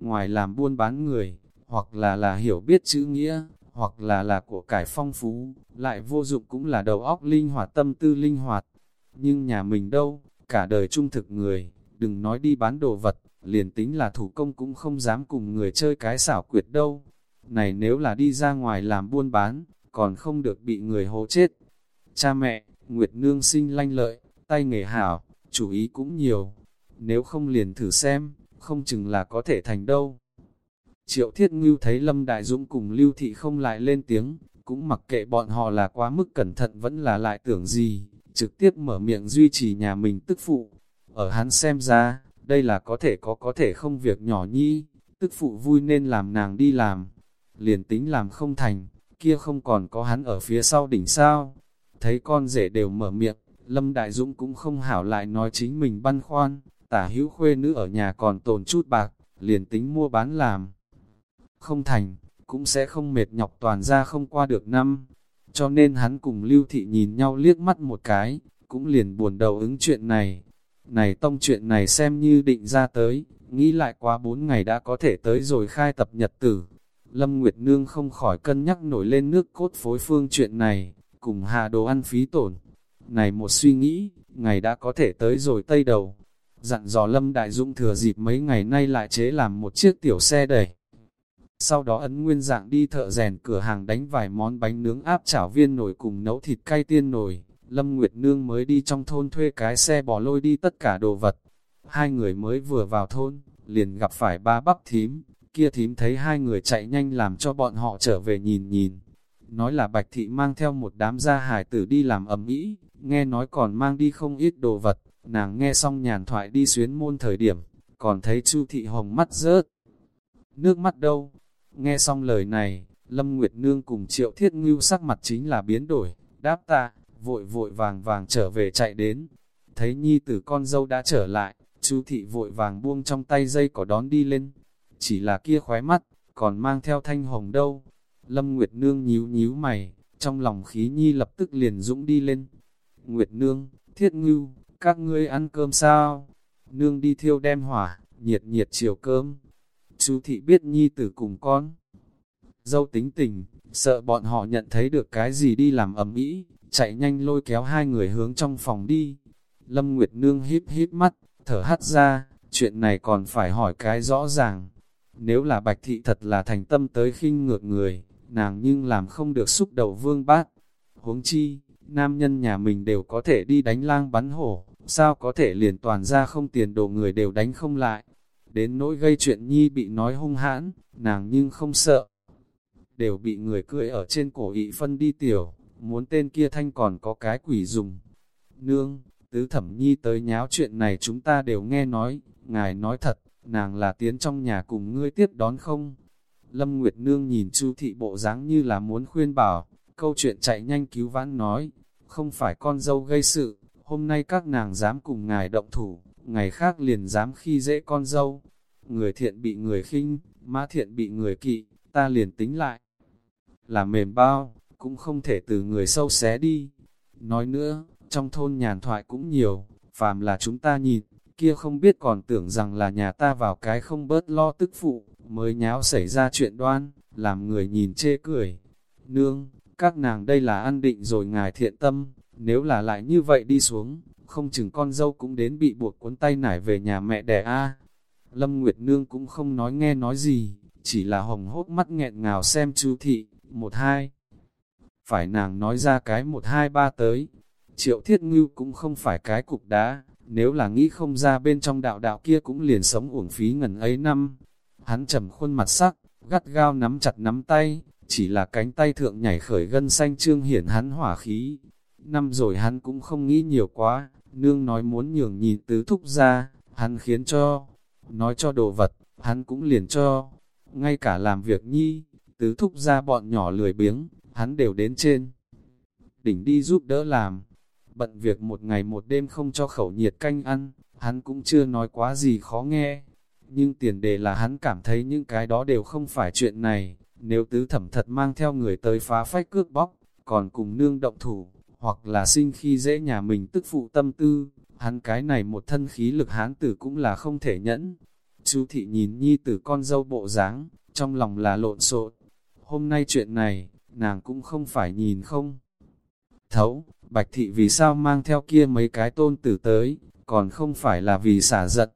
ngoài làm buôn bán người, hoặc là là hiểu biết chữ nghĩa, hoặc là là của cải phong phú, lại vô dụng cũng là đầu óc linh hoạt tâm tư linh hoạt. Nhưng nhà mình đâu, cả đời trung thực người, đừng nói đi bán đồ vật, liền tính là thủ công cũng không dám cùng người chơi cái xảo quyệt đâu. Này nếu là đi ra ngoài làm buôn bán, còn không được bị người hố chết. Cha mẹ, Nguyệt Nương sinh lanh lợi, tay nghề hảo, chủ ý cũng nhiều. Nếu không liền thử xem, không chừng là có thể thành đâu. Triệu Thiết Ngưu thấy Lâm Đại Dũng cùng Lưu Thị không lại lên tiếng, cũng mặc kệ bọn họ là quá mức cẩn thận vẫn là lại tưởng gì, trực tiếp mở miệng duy trì nhà mình tức phụ. Ở hắn xem ra, đây là có thể có có thể không việc nhỏ nhi, tức phụ vui nên làm nàng đi làm. Liền tính làm không thành, kia không còn có hắn ở phía sau đỉnh sao. Thấy con rể đều mở miệng, Lâm Đại Dũng cũng không hảo lại nói chính mình băn khoăn, tả hữu khuê nữ ở nhà còn tồn chút bạc, liền tính mua bán làm. Không thành, cũng sẽ không mệt nhọc toàn ra không qua được năm. Cho nên hắn cùng Lưu Thị nhìn nhau liếc mắt một cái, cũng liền buồn đầu ứng chuyện này. Này tông chuyện này xem như định ra tới, nghĩ lại quá bốn ngày đã có thể tới rồi khai tập nhật tử. Lâm Nguyệt Nương không khỏi cân nhắc nổi lên nước cốt phối phương chuyện này, cùng Hà đồ ăn phí tổn. Này một suy nghĩ, ngày đã có thể tới rồi tây đầu. Dặn dò Lâm Đại Dũng thừa dịp mấy ngày nay lại chế làm một chiếc tiểu xe đẩy. Sau đó ấn nguyên dạng đi thợ rèn cửa hàng đánh vài món bánh nướng áp chảo viên nổi cùng nấu thịt cay tiên nổi. Lâm Nguyệt Nương mới đi trong thôn thuê cái xe bỏ lôi đi tất cả đồ vật. Hai người mới vừa vào thôn, liền gặp phải ba bắp thím. Kia thím thấy hai người chạy nhanh làm cho bọn họ trở về nhìn nhìn. Nói là Bạch Thị mang theo một đám gia hải tử đi làm ẩm ý, nghe nói còn mang đi không ít đồ vật. Nàng nghe xong nhàn thoại đi xuyến môn thời điểm, còn thấy Chu Thị Hồng mắt rớt. Nước mắt đâu? Nghe xong lời này, Lâm Nguyệt Nương cùng Triệu Thiết Ngưu sắc mặt chính là biến đổi, đáp ta, vội vội vàng vàng trở về chạy đến. Thấy nhi tử con dâu đã trở lại, chu thị vội vàng buông trong tay dây cỏ đón đi lên. Chỉ là kia khóe mắt, còn mang theo thanh hồng đâu. Lâm Nguyệt Nương nhíu nhíu mày, trong lòng khí nhi lập tức liền dũng đi lên. Nguyệt Nương, Thiết Ngưu, các ngươi ăn cơm sao? Nương đi thiêu đem hỏa, nhiệt nhiệt chiều cơm. Chú thị biết nhi tử cùng con. Dâu tính tình, sợ bọn họ nhận thấy được cái gì đi làm ầm ĩ, chạy nhanh lôi kéo hai người hướng trong phòng đi. Lâm Nguyệt Nương híp híp mắt, thở hắt ra, chuyện này còn phải hỏi cái rõ ràng. Nếu là bạch thị thật là thành tâm tới khinh ngược người, nàng nhưng làm không được xúc đầu vương bát. Huống chi, nam nhân nhà mình đều có thể đi đánh lang bắn hổ, sao có thể liền toàn ra không tiền đồ người đều đánh không lại. Đến nỗi gây chuyện nhi bị nói hung hãn, nàng nhưng không sợ. Đều bị người cười ở trên cổ ị phân đi tiểu, muốn tên kia thanh còn có cái quỷ dùng. Nương, tứ thẩm nhi tới nháo chuyện này chúng ta đều nghe nói, ngài nói thật, nàng là tiến trong nhà cùng ngươi tiếp đón không? Lâm Nguyệt Nương nhìn chu thị bộ dáng như là muốn khuyên bảo, câu chuyện chạy nhanh cứu vãn nói, không phải con dâu gây sự, hôm nay các nàng dám cùng ngài động thủ, ngày khác liền dám khi dễ con dâu. Người thiện bị người khinh, mã thiện bị người kỵ, ta liền tính lại. Là mềm bao, cũng không thể từ người sâu xé đi. Nói nữa, trong thôn nhàn thoại cũng nhiều, phàm là chúng ta nhìn, kia không biết còn tưởng rằng là nhà ta vào cái không bớt lo tức phụ, mới nháo xảy ra chuyện đoan, làm người nhìn chê cười. Nương, các nàng đây là ăn định rồi ngài thiện tâm, nếu là lại như vậy đi xuống, không chừng con dâu cũng đến bị buộc cuốn tay nải về nhà mẹ đẻ a. Lâm Nguyệt Nương cũng không nói nghe nói gì, chỉ là hồng hốt mắt nghẹn ngào xem chú thị, một hai. Phải nàng nói ra cái một hai ba tới, triệu thiết ngưu cũng không phải cái cục đá, nếu là nghĩ không ra bên trong đạo đạo kia cũng liền sống uổng phí ngần ấy năm. Hắn trầm khuôn mặt sắc, gắt gao nắm chặt nắm tay, chỉ là cánh tay thượng nhảy khởi gân xanh trương hiển hắn hỏa khí. Năm rồi hắn cũng không nghĩ nhiều quá, nương nói muốn nhường nhìn tứ thúc ra, hắn khiến cho, nói cho đồ vật, hắn cũng liền cho, ngay cả làm việc nhi, tứ thúc ra bọn nhỏ lười biếng, hắn đều đến trên. Đỉnh đi giúp đỡ làm, bận việc một ngày một đêm không cho khẩu nhiệt canh ăn, hắn cũng chưa nói quá gì khó nghe. Nhưng tiền đề là hắn cảm thấy những cái đó đều không phải chuyện này, nếu tứ thẩm thật mang theo người tới phá phách cước bóc, còn cùng nương động thủ, hoặc là sinh khi dễ nhà mình tức phụ tâm tư, hắn cái này một thân khí lực hán tử cũng là không thể nhẫn. Chú thị nhìn nhi tử con dâu bộ dáng trong lòng là lộn xộn. Hôm nay chuyện này, nàng cũng không phải nhìn không. Thấu, Bạch thị vì sao mang theo kia mấy cái tôn tử tới, còn không phải là vì xả giận,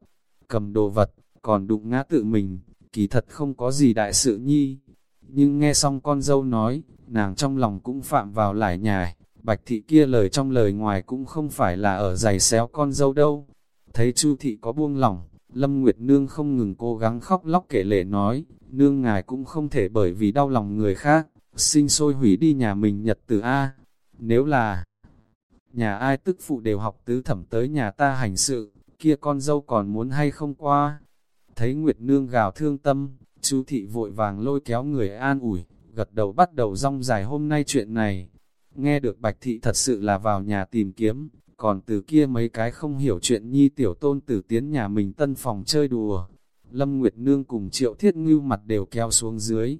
cầm đồ vật, còn đụng ngã tự mình, kỳ thật không có gì đại sự nhi. Nhưng nghe xong con dâu nói, nàng trong lòng cũng phạm vào lại nhài, bạch thị kia lời trong lời ngoài cũng không phải là ở giày xéo con dâu đâu. Thấy chu thị có buông lòng, Lâm Nguyệt Nương không ngừng cố gắng khóc lóc kể lệ nói, nương ngài cũng không thể bởi vì đau lòng người khác, sinh sôi hủy đi nhà mình nhật từ A. Nếu là nhà ai tức phụ đều học tứ thẩm tới nhà ta hành sự, kia con dâu còn muốn hay không qua. Thấy Nguyệt Nương gào thương tâm, chú thị vội vàng lôi kéo người an ủi, gật đầu bắt đầu rong dài hôm nay chuyện này. Nghe được Bạch Thị thật sự là vào nhà tìm kiếm, còn từ kia mấy cái không hiểu chuyện nhi tiểu tôn tử tiến nhà mình tân phòng chơi đùa. Lâm Nguyệt Nương cùng triệu thiết ngưu mặt đều kéo xuống dưới.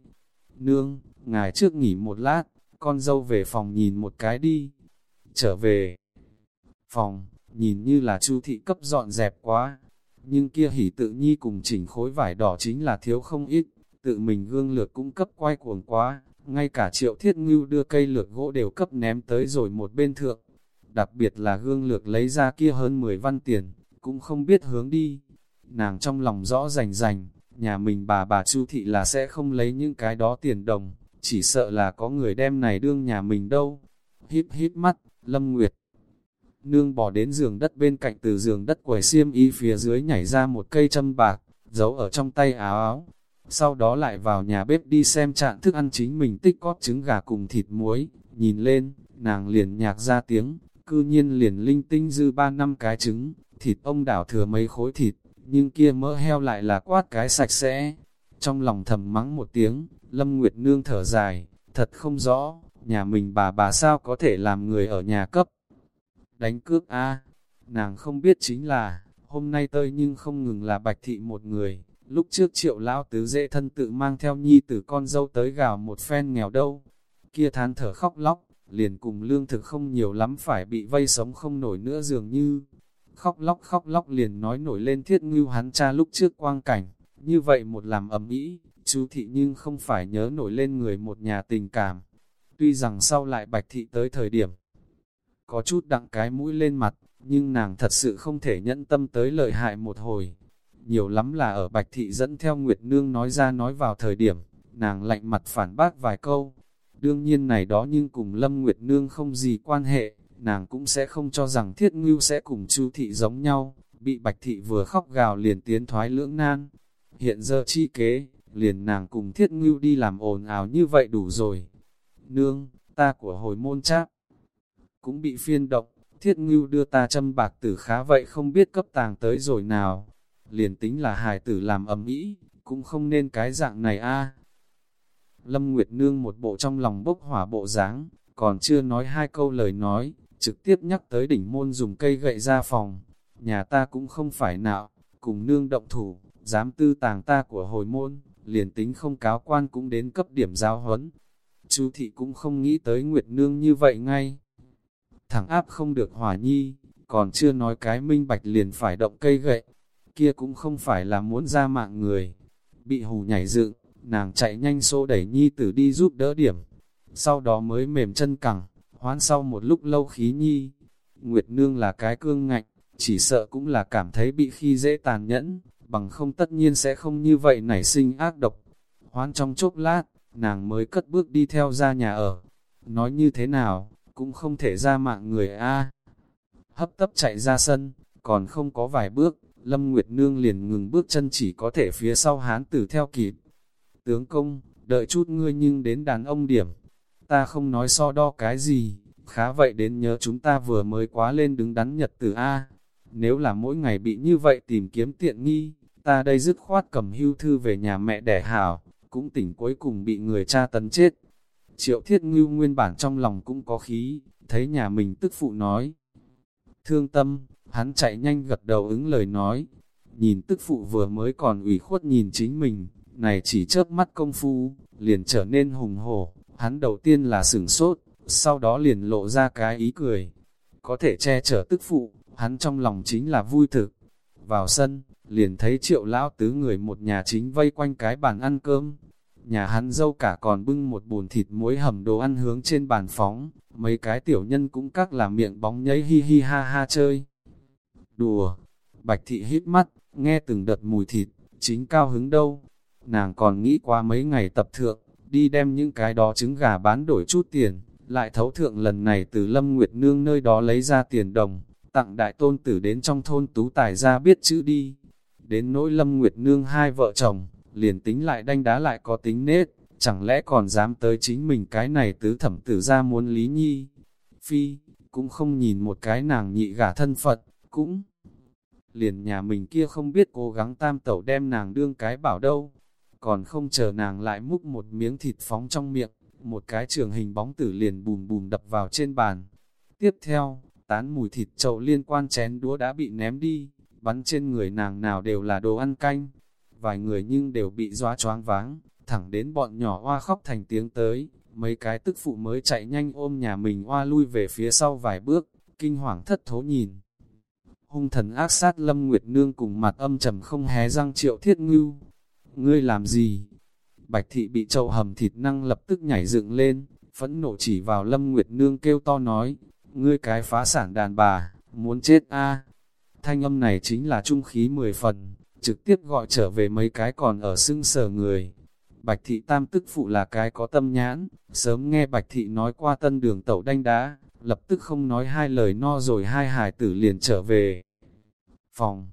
Nương, ngài trước nghỉ một lát, con dâu về phòng nhìn một cái đi trở về. Phòng, nhìn như là chu thị cấp dọn dẹp quá, nhưng kia hỉ tự nhi cùng chỉnh khối vải đỏ chính là thiếu không ít, tự mình gương lược cũng cấp quay cuồng quá, ngay cả triệu thiết ngưu đưa cây lược gỗ đều cấp ném tới rồi một bên thượng. Đặc biệt là gương lược lấy ra kia hơn 10 văn tiền, cũng không biết hướng đi. Nàng trong lòng rõ rành rành, nhà mình bà bà Chu thị là sẽ không lấy những cái đó tiền đồng, chỉ sợ là có người đem này đương nhà mình đâu. Híp híp mắt, Lâm Nguyệt Nương bỏ đến giường đất bên cạnh từ giường đất quầy xiêm y phía dưới nhảy ra một cây châm bạc, giấu ở trong tay áo áo. Sau đó lại vào nhà bếp đi xem trạng thức ăn chính mình tích cót trứng gà cùng thịt muối. Nhìn lên, nàng liền nhạc ra tiếng, cư nhiên liền linh tinh dư ba năm cái trứng, thịt ông đảo thừa mấy khối thịt, nhưng kia mỡ heo lại là quát cái sạch sẽ. Trong lòng thầm mắng một tiếng, Lâm Nguyệt Nương thở dài, thật không rõ, nhà mình bà bà sao có thể làm người ở nhà cấp. Đánh cước A, nàng không biết chính là, hôm nay tơi nhưng không ngừng là bạch thị một người, lúc trước triệu lão tứ dễ thân tự mang theo nhi tử con dâu tới gào một phen nghèo đâu. Kia thán thở khóc lóc, liền cùng lương thực không nhiều lắm phải bị vây sống không nổi nữa dường như. Khóc lóc khóc lóc liền nói nổi lên thiết ngưu hắn cha lúc trước quang cảnh, như vậy một làm ấm ĩ, chú thị nhưng không phải nhớ nổi lên người một nhà tình cảm, Tuy rằng sau lại bạch thị tới thời điểm, có chút đặng cái mũi lên mặt, nhưng nàng thật sự không thể nhẫn tâm tới lợi hại một hồi. Nhiều lắm là ở bạch thị dẫn theo Nguyệt Nương nói ra nói vào thời điểm, nàng lạnh mặt phản bác vài câu. Đương nhiên này đó nhưng cùng Lâm Nguyệt Nương không gì quan hệ, nàng cũng sẽ không cho rằng thiết ngưu sẽ cùng chu thị giống nhau, bị bạch thị vừa khóc gào liền tiến thoái lưỡng nan. Hiện giờ chi kế, liền nàng cùng thiết ngưu đi làm ồn ào như vậy đủ rồi, nương, ta của hồi môn cháp, cũng bị phiên động, thiết ngưu đưa ta châm bạc tử khá vậy không biết cấp tàng tới rồi nào, liền tính là hài tử làm ầm ĩ cũng không nên cái dạng này a. Lâm Nguyệt Nương một bộ trong lòng bốc hỏa bộ dáng, còn chưa nói hai câu lời nói, trực tiếp nhắc tới đỉnh môn dùng cây gậy ra phòng. Nhà ta cũng không phải nạo, cùng nương động thủ, dám tư tàng ta của hồi môn, liền tính không cáo quan cũng đến cấp điểm giáo huấn, Chú thị cũng không nghĩ tới Nguyệt Nương như vậy ngay. Thẳng áp không được hỏa nhi, còn chưa nói cái minh bạch liền phải động cây gậy, kia cũng không phải là muốn ra mạng người. Bị hù nhảy dựng, nàng chạy nhanh xô đẩy nhi tử đi giúp đỡ điểm. Sau đó mới mềm chân cẳng, hoán sau một lúc lâu khí nhi. Nguyệt Nương là cái cương ngạnh, chỉ sợ cũng là cảm thấy bị khi dễ tàn nhẫn, bằng không tất nhiên sẽ không như vậy nảy sinh ác độc. Hoán trong chốc lát, nàng mới cất bước đi theo ra nhà ở. Nói như thế nào, cũng không thể ra mạng người A. Hấp tấp chạy ra sân, còn không có vài bước, Lâm Nguyệt Nương liền ngừng bước chân chỉ có thể phía sau hán tử theo kịp. Tướng công, đợi chút ngươi nhưng đến đàn ông điểm. Ta không nói so đo cái gì, khá vậy đến nhớ chúng ta vừa mới quá lên đứng đắn nhật từ A. Nếu là mỗi ngày bị như vậy tìm kiếm tiện nghi, ta đây dứt khoát cầm hưu thư về nhà mẹ đẻ hảo, cũng tỉnh cuối cùng bị người cha tấn chết. Triệu thiết ngưu nguyên bản trong lòng cũng có khí, thấy nhà mình tức phụ nói. Thương tâm, hắn chạy nhanh gật đầu ứng lời nói. Nhìn tức phụ vừa mới còn ủy khuất nhìn chính mình, này chỉ chớp mắt công phu, liền trở nên hùng hổ. Hắn đầu tiên là sửng sốt, sau đó liền lộ ra cái ý cười. Có thể che chở tức phụ, hắn trong lòng chính là vui thực. Vào sân, liền thấy triệu lão tứ người một nhà chính vây quanh cái bàn ăn cơm. Nhà hắn dâu cả còn bưng một bùn thịt muối hầm đồ ăn hướng trên bàn phóng, mấy cái tiểu nhân cũng các là miệng bóng nhấy hi hi ha ha chơi. Đùa, bạch thị hít mắt, nghe từng đợt mùi thịt, chính cao hứng đâu. Nàng còn nghĩ qua mấy ngày tập thượng, đi đem những cái đó trứng gà bán đổi chút tiền, lại thấu thượng lần này từ Lâm Nguyệt Nương nơi đó lấy ra tiền đồng, tặng đại tôn tử đến trong thôn tú tài ra biết chữ đi. Đến nỗi Lâm Nguyệt Nương hai vợ chồng, liền tính lại đanh đá lại có tính nết, chẳng lẽ còn dám tới chính mình cái này tứ thẩm tử ra muốn lý nhi. Phi, cũng không nhìn một cái nàng nhị gả thân phận, cũng liền nhà mình kia không biết cố gắng tam tẩu đem nàng đương cái bảo đâu, còn không chờ nàng lại múc một miếng thịt phóng trong miệng, một cái trường hình bóng tử liền bùm bùm đập vào trên bàn. Tiếp theo, tán mùi thịt trậu liên quan chén đũa đã bị ném đi, bắn trên người nàng nào đều là đồ ăn canh. Vài người nhưng đều bị doa choáng váng, thẳng đến bọn nhỏ hoa khóc thành tiếng tới, mấy cái tức phụ mới chạy nhanh ôm nhà mình hoa lui về phía sau vài bước, kinh hoàng thất thố nhìn. Hung thần ác sát Lâm Nguyệt Nương cùng mặt âm trầm không hé răng triệu thiết ngưu. Ngươi làm gì? Bạch thị bị trâu hầm thịt năng lập tức nhảy dựng lên, phẫn nộ chỉ vào Lâm Nguyệt Nương kêu to nói, ngươi cái phá sản đàn bà, muốn chết a Thanh âm này chính là trung khí mười phần, trực tiếp gọi trở về mấy cái còn ở xưng sở người. Bạch thị tam tức phụ là cái có tâm nhãn, sớm nghe bạch thị nói qua tân đường tẩu đanh đá, lập tức không nói hai lời no rồi hai hải tử liền trở về. Phòng,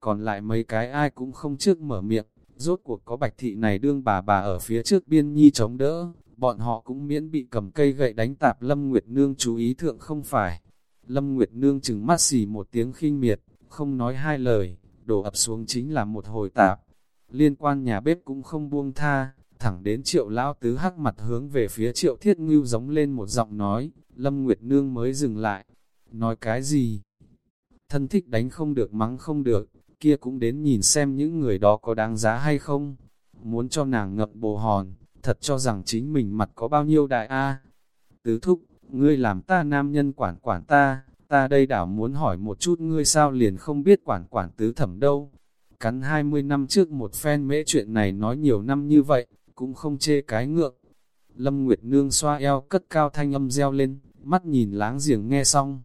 còn lại mấy cái ai cũng không trước mở miệng, rốt cuộc có bạch thị này đương bà bà ở phía trước biên nhi chống đỡ, bọn họ cũng miễn bị cầm cây gậy đánh tạp Lâm Nguyệt Nương chú ý thượng không phải. Lâm Nguyệt Nương chừng mắt xì một tiếng khinh miệt, không nói hai lời, đổ ập xuống chính là một hồi tạp. Liên quan nhà bếp cũng không buông tha, thẳng đến triệu lão tứ hắc mặt hướng về phía triệu thiết ngưu giống lên một giọng nói, Lâm Nguyệt Nương mới dừng lại. Nói cái gì? Thân thích đánh không được mắng không được, kia cũng đến nhìn xem những người đó có đáng giá hay không. Muốn cho nàng ngập bồ hòn, thật cho rằng chính mình mặt có bao nhiêu đại A. Tứ thúc, ngươi làm ta nam nhân quản quản ta, ta đây đảo muốn hỏi một chút ngươi sao liền không biết quản quản tứ thẩm đâu. Cắn 20 năm trước một phen mễ chuyện này nói nhiều năm như vậy, cũng không chê cái ngượng. Lâm Nguyệt Nương xoa eo cất cao thanh âm reo lên, mắt nhìn láng giềng nghe xong.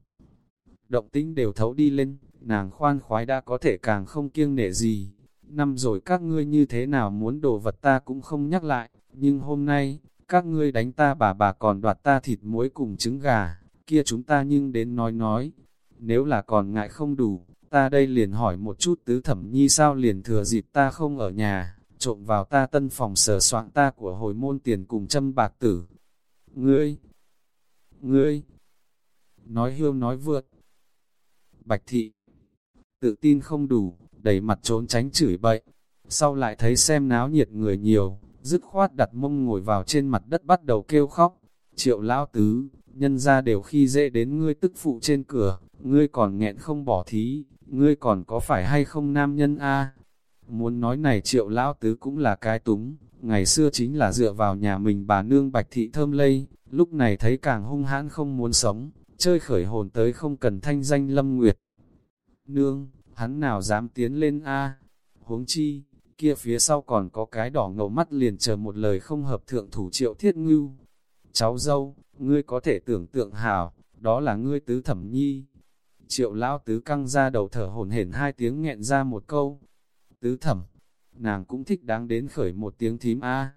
Động tính đều thấu đi lên, nàng khoan khoái đã có thể càng không kiêng nể gì. Năm rồi các ngươi như thế nào muốn đồ vật ta cũng không nhắc lại, nhưng hôm nay, các ngươi đánh ta bà bà còn đoạt ta thịt muối cùng trứng gà, kia chúng ta nhưng đến nói nói. Nếu là còn ngại không đủ, ta đây liền hỏi một chút tứ thẩm nhi sao liền thừa dịp ta không ở nhà, trộm vào ta tân phòng sờ soạn ta của hồi môn tiền cùng châm bạc tử. Ngươi! Ngươi! Nói hiêu nói vượt. Bạch thị! Tự tin không đủ, đầy mặt trốn tránh chửi bậy. Sau lại thấy xem náo nhiệt người nhiều, dứt khoát đặt mông ngồi vào trên mặt đất bắt đầu kêu khóc. Triệu lão tứ, nhân ra đều khi dễ đến ngươi tức phụ trên cửa, ngươi còn nghẹn không bỏ thí, ngươi còn có phải hay không nam nhân a Muốn nói này triệu lão tứ cũng là cái túng, ngày xưa chính là dựa vào nhà mình bà nương bạch thị thơm lây, lúc này thấy càng hung hãn không muốn sống, chơi khởi hồn tới không cần thanh danh lâm nguyệt. Nương, hắn nào dám tiến lên a huống chi, kia phía sau còn có cái đỏ ngầu mắt liền chờ một lời không hợp thượng thủ triệu thiết ngưu. Cháu dâu, ngươi có thể tưởng tượng hảo, đó là ngươi tứ thẩm nhi. Triệu lão tứ căng ra đầu thở hồn hển hai tiếng nghẹn ra một câu. Tứ thẩm, nàng cũng thích đáng đến khởi một tiếng thím A.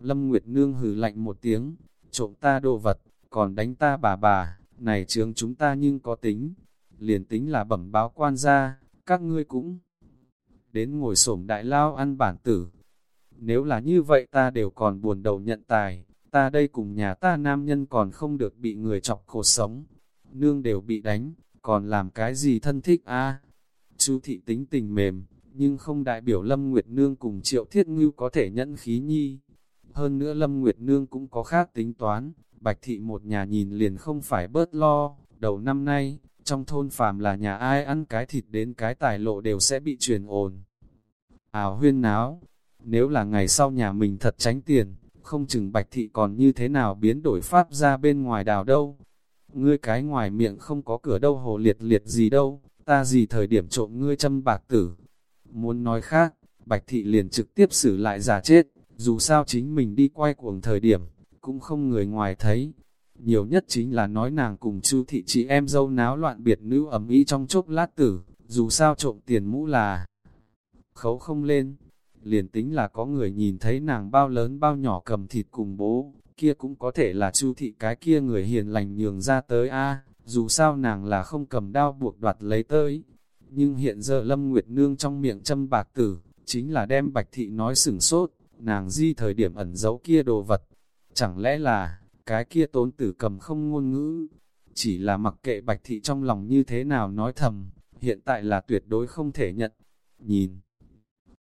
Lâm Nguyệt Nương hừ lạnh một tiếng, trộm ta đồ vật, còn đánh ta bà bà, này trường chúng ta nhưng có tính. Liền tính là bẩm báo quan gia, các ngươi cũng đến ngồi xổm đại lao ăn bản tử. nếu là như vậy ta đều còn buồn đầu nhận tài, ta đây cùng nhà ta nam nhân còn không được bị người chọc khổ sống, nương đều bị đánh, còn làm cái gì thân thích a Chú thị tính tình mềm, nhưng không đại biểu Lâm Nguyệt Nương cùng Triệu Thiết Ngưu có thể nhẫn khí nhi. Hơn nữa Lâm Nguyệt Nương cũng có khác tính toán, Bạch Thị một nhà nhìn liền không phải bớt lo, đầu năm nay, trong thôn phàm là nhà ai ăn cái thịt đến cái tài lộ đều sẽ bị truyền ồn. Ảo huyên náo, nếu là ngày sau nhà mình thật tránh tiền, không chừng Bạch Thị còn như thế nào biến đổi pháp ra bên ngoài đào đâu. Ngươi cái ngoài miệng không có cửa đâu hồ liệt liệt gì đâu, ta gì thời điểm trộm ngươi châm bạc tử. Muốn nói khác, Bạch Thị liền trực tiếp xử lại giả chết, dù sao chính mình đi quay cuồng thời điểm, cũng không người ngoài thấy. Nhiều nhất chính là nói nàng cùng chu thị chị em dâu náo loạn biệt nữ ẩm ý trong chốc lát tử, dù sao trộm tiền mũ là khấu không lên. Liền tính là có người nhìn thấy nàng bao lớn bao nhỏ cầm thịt cùng bố, kia cũng có thể là chu thị cái kia người hiền lành nhường ra tới a dù sao nàng là không cầm đao buộc đoạt lấy tới. Nhưng hiện giờ Lâm Nguyệt Nương trong miệng châm bạc tử, chính là đem Bạch Thị nói sửng sốt, nàng di thời điểm ẩn giấu kia đồ vật. Chẳng lẽ là, cái kia tốn tử cầm không ngôn ngữ, chỉ là mặc kệ Bạch Thị trong lòng như thế nào nói thầm, hiện tại là tuyệt đối không thể nhận. Nhìn,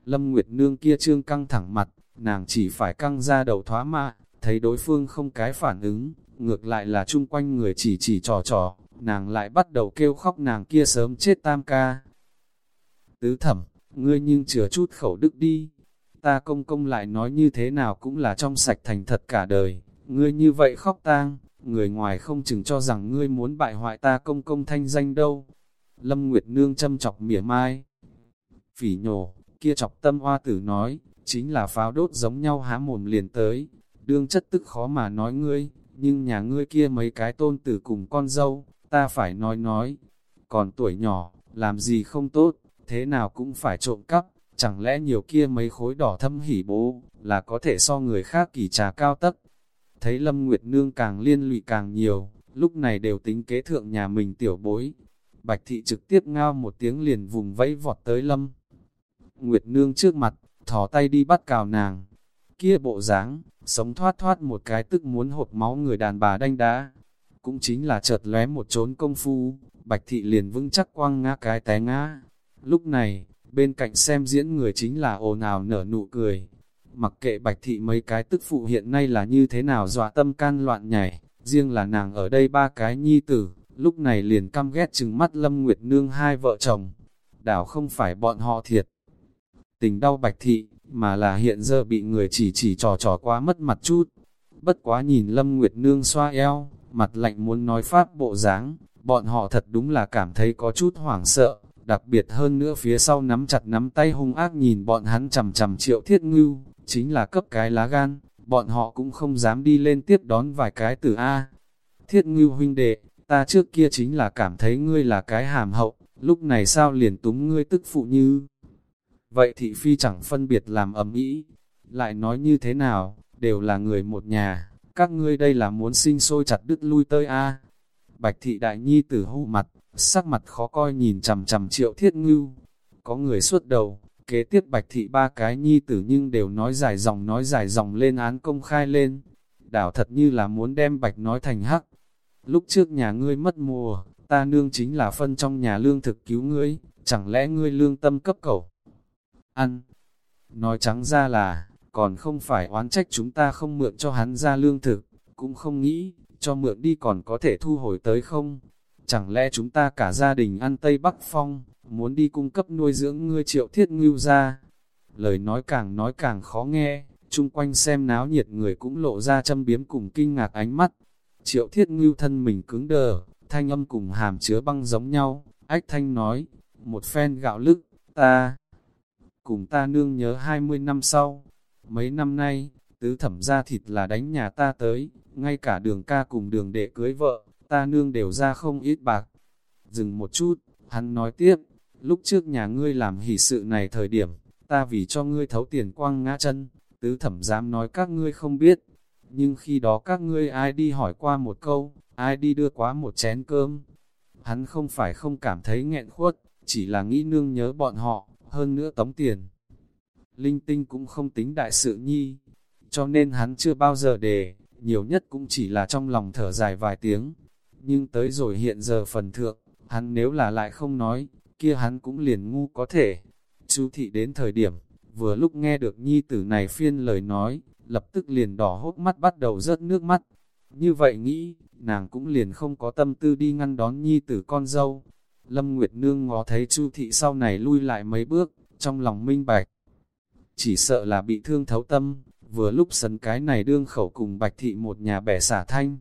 Lâm Nguyệt Nương kia trương căng thẳng mặt, nàng chỉ phải căng ra đầu thoá mạ, thấy đối phương không cái phản ứng, ngược lại là chung quanh người chỉ chỉ trò trò, nàng lại bắt đầu kêu khóc nàng kia sớm chết tam ca. Tứ thẩm, ngươi nhưng chừa chút khẩu đức đi, ta công công lại nói như thế nào cũng là trong sạch thành thật cả đời, ngươi như vậy khóc tang, người ngoài không chừng cho rằng ngươi muốn bại hoại ta công công thanh danh đâu. Lâm Nguyệt Nương châm chọc mỉa mai. Phỉ nhổ, kia chọc tâm hoa tử nói, chính là pháo đốt giống nhau há mồm liền tới, đương chất tức khó mà nói ngươi, nhưng nhà ngươi kia mấy cái tôn tử cùng con dâu, ta phải nói nói, còn tuổi nhỏ, làm gì không tốt, thế nào cũng phải trộm cắp, chẳng lẽ nhiều kia mấy khối đỏ thâm hỉ bố, là có thể so người khác kỳ trà cao tấc. Thấy Lâm Nguyệt Nương càng liên lụy càng nhiều, lúc này đều tính kế thượng nhà mình tiểu bối. Bạch thị trực tiếp ngao một tiếng liền vùng vẫy vọt tới Lâm. Nguyệt Nương trước mặt, thò tay đi bắt cào nàng. Kia bộ dáng sống thoát thoát một cái tức muốn hột máu người đàn bà đanh đá. Cũng chính là chợt lóe một trốn công phu, Bạch thị liền vững chắc quăng ngã cái té ngã. Lúc này, bên cạnh xem diễn người chính là ồn ào nở nụ cười. Mặc kệ bạch thị mấy cái tức phụ hiện nay là như thế nào dọa tâm can loạn nhảy, riêng là nàng ở đây ba cái nhi tử, lúc này liền căm ghét chừng mắt Lâm Nguyệt Nương hai vợ chồng. Đảo không phải bọn họ thiệt. Tình đau bạch thị, mà là hiện giờ bị người chỉ chỉ trò trò quá mất mặt chút. Bất quá nhìn Lâm Nguyệt Nương xoa eo, mặt lạnh muốn nói pháp bộ dáng, bọn họ thật đúng là cảm thấy có chút hoảng sợ, đặc biệt hơn nữa phía sau nắm chặt nắm tay hung ác nhìn bọn hắn chầm chầm triệu thiết ngưu, chính là cấp cái lá gan, bọn họ cũng không dám đi lên tiếp đón vài cái từ A. Thiết ngưu huynh đệ, ta trước kia chính là cảm thấy ngươi là cái hàm hậu, lúc này sao liền túng ngươi tức phụ như. Vậy thị phi chẳng phân biệt làm ầm ĩ lại nói như thế nào, đều là người một nhà, các ngươi đây là muốn sinh sôi chặt đứt lui tơi A. Bạch thị đại nhi tử hô mặt, sắc mặt khó coi nhìn chằm chằm triệu thiết ngưu. Có người suốt đầu, kế tiếp bạch thị ba cái nhi tử nhưng đều nói dài dòng nói dài dòng lên án công khai lên. Đảo thật như là muốn đem bạch nói thành hắc. Lúc trước nhà ngươi mất mùa, ta nương chính là phân trong nhà lương thực cứu ngươi, chẳng lẽ ngươi lương tâm cấp cầu? Ăn. Nói trắng ra là, còn không phải oán trách chúng ta không mượn cho hắn ra lương thực, cũng không nghĩ, cho mượn đi còn có thể thu hồi tới không? Chẳng lẽ chúng ta cả gia đình ăn Tây Bắc Phong, muốn đi cung cấp nuôi dưỡng ngươi triệu thiết ngưu ra? Lời nói càng nói càng khó nghe, chung quanh xem náo nhiệt người cũng lộ ra châm biếm cùng kinh ngạc ánh mắt. Triệu thiết ngưu thân mình cứng đờ, thanh âm cùng hàm chứa băng giống nhau, ách thanh nói, một phen gạo lức, ta, cùng ta nương nhớ 20 năm sau, mấy năm nay, tứ thẩm ra thịt là đánh nhà ta tới, ngay cả đường ca cùng đường đệ cưới vợ, ta nương đều ra không ít bạc. Dừng một chút, hắn nói tiếp, lúc trước nhà ngươi làm hỷ sự này thời điểm, ta vì cho ngươi thấu tiền quăng ngã chân, tứ thẩm dám nói các ngươi không biết. Nhưng khi đó các ngươi ai đi hỏi qua một câu, ai đi đưa quá một chén cơm. Hắn không phải không cảm thấy nghẹn khuất, chỉ là nghĩ nương nhớ bọn họ, hơn nữa tống tiền. linh tinh cũng không tính đại sự nhi, cho nên hắn chưa bao giờ đề, nhiều nhất cũng chỉ là trong lòng thở dài vài tiếng. Nhưng tới rồi hiện giờ phần thượng, hắn nếu là lại không nói, kia hắn cũng liền ngu có thể. Chú thị đến thời điểm, vừa lúc nghe được nhi tử này phiên lời nói, lập tức liền đỏ hốt mắt bắt đầu rớt nước mắt. Như vậy nghĩ, nàng cũng liền không có tâm tư đi ngăn đón nhi tử con dâu. Lâm Nguyệt Nương ngó thấy Chu thị sau này lui lại mấy bước, trong lòng minh bạch. Chỉ sợ là bị thương thấu tâm, vừa lúc sấn cái này đương khẩu cùng bạch thị một nhà bẻ xả thanh.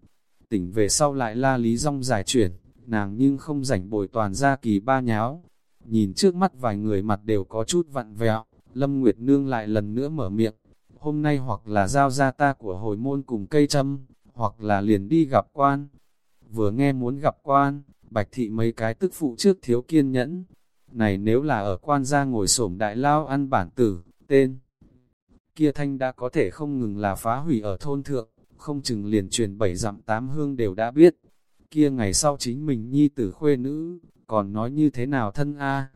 Tỉnh về sau lại la lý rong giải chuyển, nàng nhưng không rảnh bồi toàn ra kỳ ba nháo. Nhìn trước mắt vài người mặt đều có chút vặn vẹo, Lâm Nguyệt Nương lại lần nữa mở miệng. Hôm nay hoặc là giao ra ta của hồi môn cùng cây châm, hoặc là liền đi gặp quan. Vừa nghe muốn gặp quan, bạch thị mấy cái tức phụ trước thiếu kiên nhẫn. Này nếu là ở quan gia ngồi xổm đại lao ăn bản tử, tên kia thanh đã có thể không ngừng là phá hủy ở thôn thượng, không chừng liền truyền bảy dặm tám hương đều đã biết. Kia ngày sau chính mình nhi tử khuê nữ, còn nói như thế nào thân a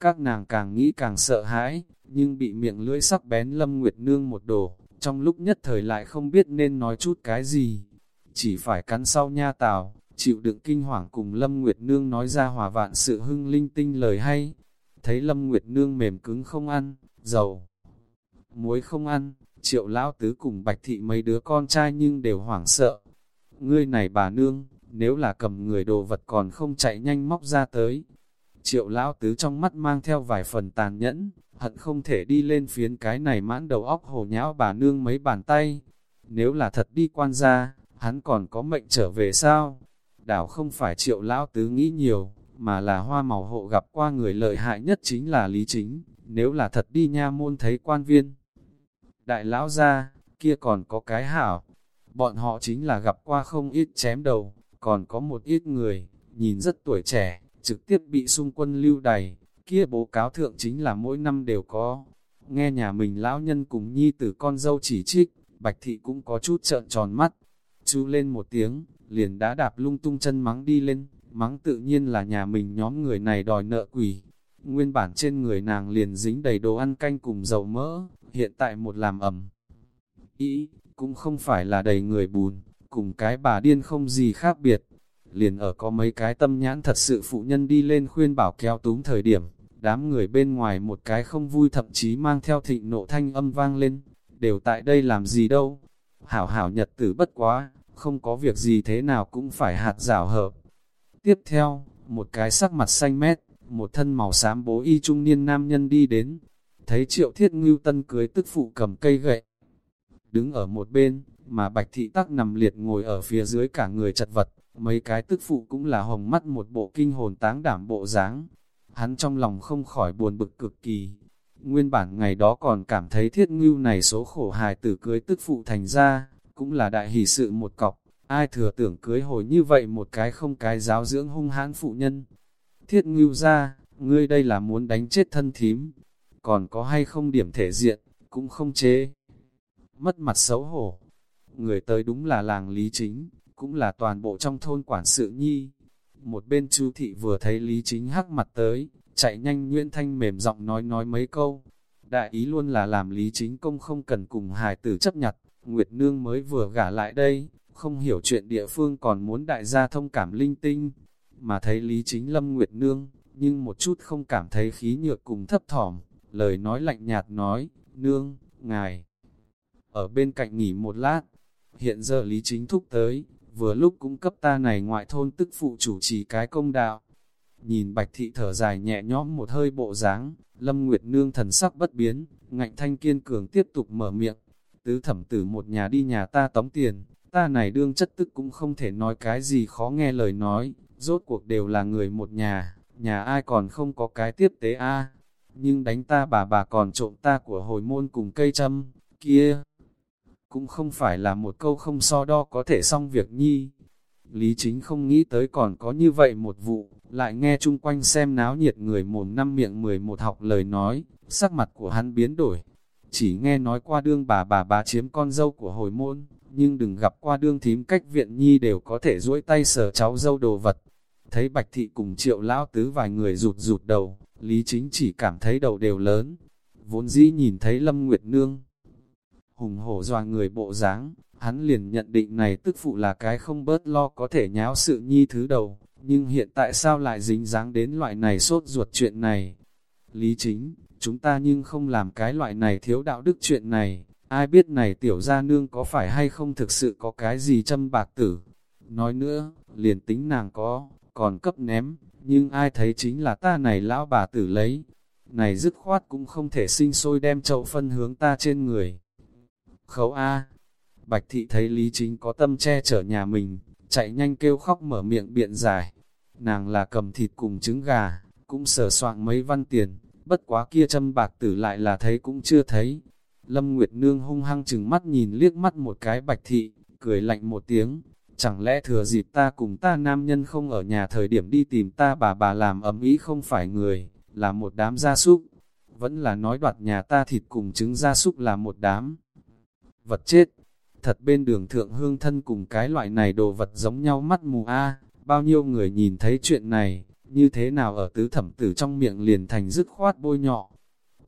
Các nàng càng nghĩ càng sợ hãi, nhưng bị miệng lưỡi sắc bén lâm nguyệt nương một đổ trong lúc nhất thời lại không biết nên nói chút cái gì. Chỉ phải cắn sau nha tào, chịu đựng kinh hoàng cùng Lâm Nguyệt Nương nói ra hòa vạn sự hưng linh tinh lời hay. Thấy Lâm Nguyệt Nương mềm cứng không ăn, dầu, muối không ăn, triệu lão tứ cùng bạch thị mấy đứa con trai nhưng đều hoảng sợ. Ngươi này bà nương, nếu là cầm người đồ vật còn không chạy nhanh móc ra tới. Triệu lão tứ trong mắt mang theo vài phần tàn nhẫn, hận không thể đi lên phiến cái này mãn đầu óc hồ nhão bà nương mấy bàn tay. Nếu là thật đi quan ra, hắn còn có mệnh trở về sao? Đảo không phải triệu lão tứ nghĩ nhiều, mà là hoa màu hộ gặp qua người lợi hại nhất chính là lý chính, nếu là thật đi nha môn thấy quan viên. Đại lão ra, kia còn có cái hảo, bọn họ chính là gặp qua không ít chém đầu, còn có một ít người, nhìn rất tuổi trẻ, trực tiếp bị xung quân lưu đày, kia bố cáo thượng chính là mỗi năm đều có. Nghe nhà mình lão nhân cùng nhi tử con dâu chỉ trích, bạch thị cũng có chút trợn tròn mắt, chú lên một tiếng, liền đã đạp lung tung chân mắng đi lên, mắng tự nhiên là nhà mình nhóm người này đòi nợ quỷ. Nguyên bản trên người nàng liền dính đầy đồ ăn canh cùng dầu mỡ, hiện tại một làm ẩm. Ý, cũng không phải là đầy người bùn, cùng cái bà điên không gì khác biệt. Liền ở có mấy cái tâm nhãn thật sự phụ nhân đi lên khuyên bảo kéo túm thời điểm, đám người bên ngoài một cái không vui thậm chí mang theo thịnh nộ thanh âm vang lên, đều tại đây làm gì đâu. Hảo hảo nhật tử bất quá, không có việc gì thế nào cũng phải hạt rào hợp. Tiếp theo, một cái sắc mặt xanh mét, một thân màu xám bố y trung niên nam nhân đi đến, thấy triệu thiết ngưu tân cưới tức phụ cầm cây gậy. Đứng ở một bên, mà bạch thị tắc nằm liệt ngồi ở phía dưới cả người chật vật, mấy cái tức phụ cũng là hồng mắt một bộ kinh hồn táng đảm bộ dáng. Hắn trong lòng không khỏi buồn bực cực kỳ. Nguyên bản ngày đó còn cảm thấy thiết ngưu này số khổ hài tử cưới tức phụ thành ra, cũng là đại hỷ sự một cọc, ai thừa tưởng cưới hồi như vậy một cái không cái giáo dưỡng hung hãn phụ nhân. Thiết ngưu ra, ngươi đây là muốn đánh chết thân thím, còn có hay không điểm thể diện, cũng không chế. Mất mặt xấu hổ, người tới đúng là làng Lý Chính, cũng là toàn bộ trong thôn quản sự nhi. Một bên chú thị vừa thấy Lý Chính hắc mặt tới, chạy nhanh Nguyễn Thanh mềm giọng nói nói mấy câu. Đại ý luôn là làm Lý Chính công không cần cùng hài tử chấp nhặt, Nguyệt Nương mới vừa gả lại đây, không hiểu chuyện địa phương còn muốn đại gia thông cảm linh tinh, mà thấy Lý Chính Lâm Nguyệt Nương, nhưng một chút không cảm thấy khí nhược cùng thấp thỏm, lời nói lạnh nhạt nói, Nương, ngài, ở bên cạnh nghỉ một lát, hiện giờ Lý Chính thúc tới, vừa lúc cũng cấp ta này ngoại thôn tức phụ chủ trì cái công đạo. Nhìn Bạch Thị thở dài nhẹ nhõm một hơi bộ dáng, Lâm Nguyệt Nương thần sắc bất biến, ngạnh thanh kiên cường tiếp tục mở miệng, tứ thẩm tử một nhà đi nhà ta tống tiền, ta này đương chất tức cũng không thể nói cái gì khó nghe lời nói, rốt cuộc đều là người một nhà, nhà ai còn không có cái tiếp tế a nhưng đánh ta bà bà còn trộm ta của hồi môn cùng cây châm, kia, cũng không phải là một câu không so đo có thể xong việc nhi. Lý chính không nghĩ tới còn có như vậy một vụ, lại nghe chung quanh xem náo nhiệt người mồm năm miệng mười một học lời nói, sắc mặt của hắn biến đổi, chỉ nghe nói qua đương bà bà bà chiếm con dâu của hồi môn, nhưng đừng gặp qua đương thím cách viện nhi đều có thể duỗi tay sờ cháu dâu đồ vật. Thấy bạch thị cùng triệu lão tứ vài người rụt rụt đầu, lý chính chỉ cảm thấy đầu đều lớn. Vốn dĩ nhìn thấy Lâm Nguyệt Nương, hùng hổ dọa người bộ dáng, hắn liền nhận định này tức phụ là cái không bớt lo có thể nháo sự nhi thứ đầu, nhưng hiện tại sao lại dính dáng đến loại này sốt ruột chuyện này? Lý chính, chúng ta nhưng không làm cái loại này thiếu đạo đức chuyện này, ai biết này tiểu gia nương có phải hay không thực sự có cái gì châm bạc tử. Nói nữa, liền tính nàng có, còn cấp ném, nhưng ai thấy chính là ta này lão bà tử lấy. Này dứt khoát cũng không thể sinh sôi đem chậu phân hướng ta trên người. Khấu A. Bạch thị thấy Lý Chính có tâm che chở nhà mình, chạy nhanh kêu khóc mở miệng biện giải. Nàng là cầm thịt cùng trứng gà, cũng sở soạn mấy văn tiền, bất quá kia châm bạc tử lại là thấy cũng chưa thấy. Lâm Nguyệt Nương hung hăng chừng mắt nhìn liếc mắt một cái bạch thị, cười lạnh một tiếng, chẳng lẽ thừa dịp ta cùng ta nam nhân không ở nhà thời điểm đi tìm ta bà bà làm ấm ý không phải người, là một đám gia súc, vẫn là nói đoạt nhà ta thịt cùng trứng gia súc là một đám vật chết. Thật bên đường thượng hương thân cùng cái loại này đồ vật giống nhau mắt mù a bao nhiêu người nhìn thấy chuyện này, như thế nào ở tứ thẩm tử trong miệng liền thành dứt khoát bôi nhọ.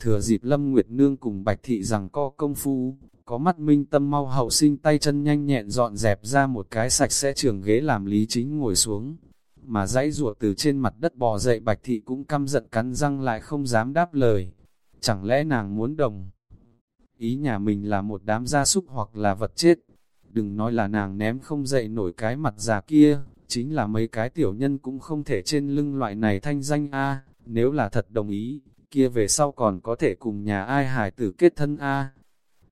Thừa dịp Lâm Nguyệt Nương cùng Bạch Thị rằng co công phu, có mắt minh tâm mau hậu sinh tay chân nhanh nhẹn dọn dẹp ra một cái sạch sẽ trường ghế làm lý chính ngồi xuống. Mà dãy ruột từ trên mặt đất bò dậy Bạch Thị cũng căm giận cắn răng lại không dám đáp lời. Chẳng lẽ nàng muốn đồng? Ý nhà mình là một đám gia súc hoặc là vật chết. Đừng nói là nàng ném không dậy nổi cái mặt già kia, chính là mấy cái tiểu nhân cũng không thể trên lưng loại này thanh danh A, nếu là thật đồng ý, kia về sau còn có thể cùng nhà ai hải tử kết thân A.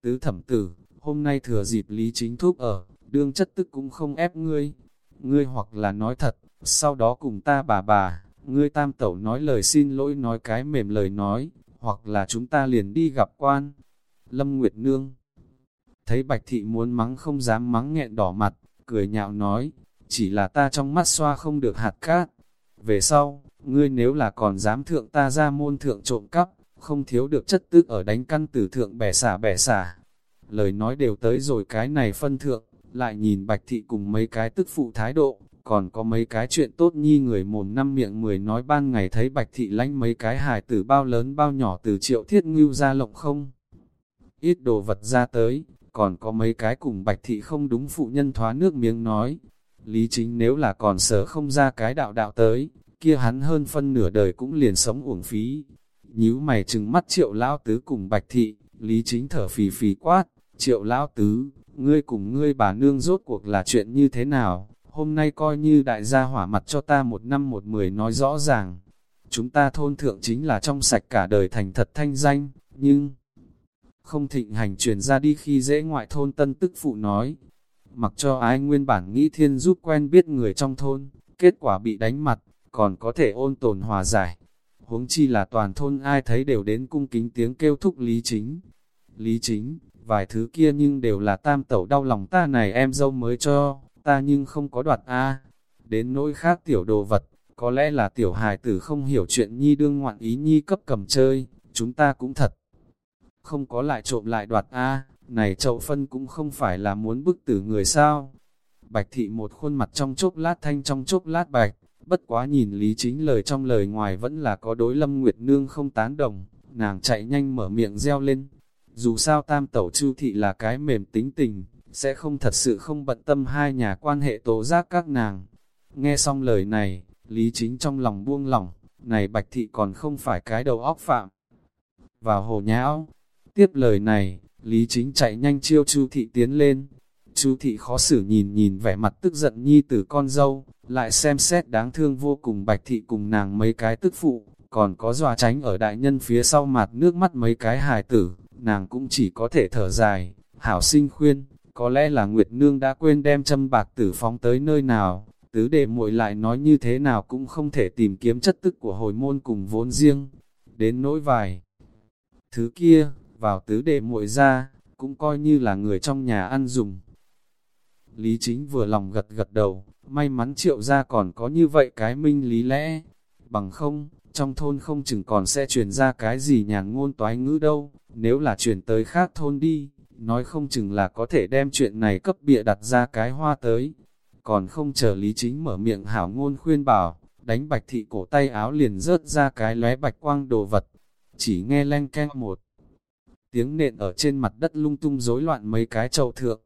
Tứ thẩm tử, hôm nay thừa dịp lý chính thúc ở, đương chất tức cũng không ép ngươi. Ngươi hoặc là nói thật, sau đó cùng ta bà bà, ngươi tam tẩu nói lời xin lỗi nói cái mềm lời nói, hoặc là chúng ta liền đi gặp quan. Lâm Nguyệt Nương Thấy Bạch Thị muốn mắng không dám mắng nghẹn đỏ mặt, cười nhạo nói, chỉ là ta trong mắt xoa không được hạt cát. Về sau, ngươi nếu là còn dám thượng ta ra môn thượng trộm cắp, không thiếu được chất tức ở đánh căn tử thượng bẻ xả bẻ xả. Lời nói đều tới rồi cái này phân thượng, lại nhìn Bạch Thị cùng mấy cái tức phụ thái độ, còn có mấy cái chuyện tốt nhi người mồm năm miệng mười nói ban ngày thấy Bạch Thị lánh mấy cái hài tử bao lớn bao nhỏ từ triệu thiết ngưu ra lộng không. Ít đồ vật ra tới, còn có mấy cái cùng Bạch Thị không đúng phụ nhân thoá nước miếng nói, Lý chính nếu là còn sở không ra cái đạo đạo tới, kia hắn hơn phân nửa đời cũng liền sống uổng phí. Nhíu mày trừng mắt triệu lão tứ cùng bạch thị, lý chính thở phì phì quát, triệu lão tứ, ngươi cùng ngươi bà nương rốt cuộc là chuyện như thế nào, hôm nay coi như đại gia hỏa mặt cho ta một năm một mười nói rõ ràng. Chúng ta thôn thượng chính là trong sạch cả đời thành thật thanh danh, nhưng không thịnh hành truyền ra đi khi dễ ngoại thôn tân tức phụ nói, mặc cho ai nguyên bản nghĩ thiên giúp quen biết người trong thôn, kết quả bị đánh mặt, còn có thể ôn tồn hòa giải. Huống chi là toàn thôn ai thấy đều đến cung kính tiếng kêu thúc lý chính. Lý chính, vài thứ kia nhưng đều là tam tẩu đau lòng ta này em dâu mới cho, ta nhưng không có đoạt A. Đến nỗi khác tiểu đồ vật, có lẽ là tiểu hài tử không hiểu chuyện nhi đương ngoạn ý nhi cấp cầm chơi, chúng ta cũng thật. Không có lại trộm lại đoạt A, này chậu phân cũng không phải là muốn bức tử người sao. Bạch thị một khuôn mặt trong chốc lát thanh trong chốc lát bạch, bất quá nhìn lý chính lời trong lời ngoài vẫn là có đối lâm nguyệt nương không tán đồng, nàng chạy nhanh mở miệng reo lên. Dù sao tam tẩu chu thị là cái mềm tính tình, sẽ không thật sự không bận tâm hai nhà quan hệ tố giác các nàng. Nghe xong lời này, lý chính trong lòng buông lỏng, này bạch thị còn không phải cái đầu óc phạm. Vào hồ nhão, tiếp lời này, Lý Chính chạy nhanh chiêu Chu thị tiến lên chú thị khó xử nhìn nhìn vẻ mặt tức giận nhi tử con dâu, lại xem xét đáng thương vô cùng Bạch thị cùng nàng mấy cái tức phụ, còn có dòa tránh ở đại nhân phía sau mặt nước mắt mấy cái hài tử, nàng cũng chỉ có thể thở dài, hảo sinh khuyên, có lẽ là Nguyệt Nương đã quên đem châm bạc tử phóng tới nơi nào, tứ đệ muội lại nói như thế nào cũng không thể tìm kiếm chất tức của hồi môn cùng vốn riêng, đến nỗi vài. Thứ kia, vào tứ đệ muội ra, cũng coi như là người trong nhà ăn dùng. Lý chính vừa lòng gật gật đầu, may mắn triệu ra còn có như vậy cái minh lý lẽ. Bằng không, trong thôn không chừng còn sẽ truyền ra cái gì nhàn ngôn toái ngữ đâu, nếu là truyền tới khác thôn đi, nói không chừng là có thể đem chuyện này cấp bịa đặt ra cái hoa tới. Còn không chờ Lý Chính mở miệng hảo ngôn khuyên bảo, đánh bạch thị cổ tay áo liền rớt ra cái lóe bạch quang đồ vật. Chỉ nghe len keng một tiếng nện ở trên mặt đất lung tung rối loạn mấy cái chậu thượng.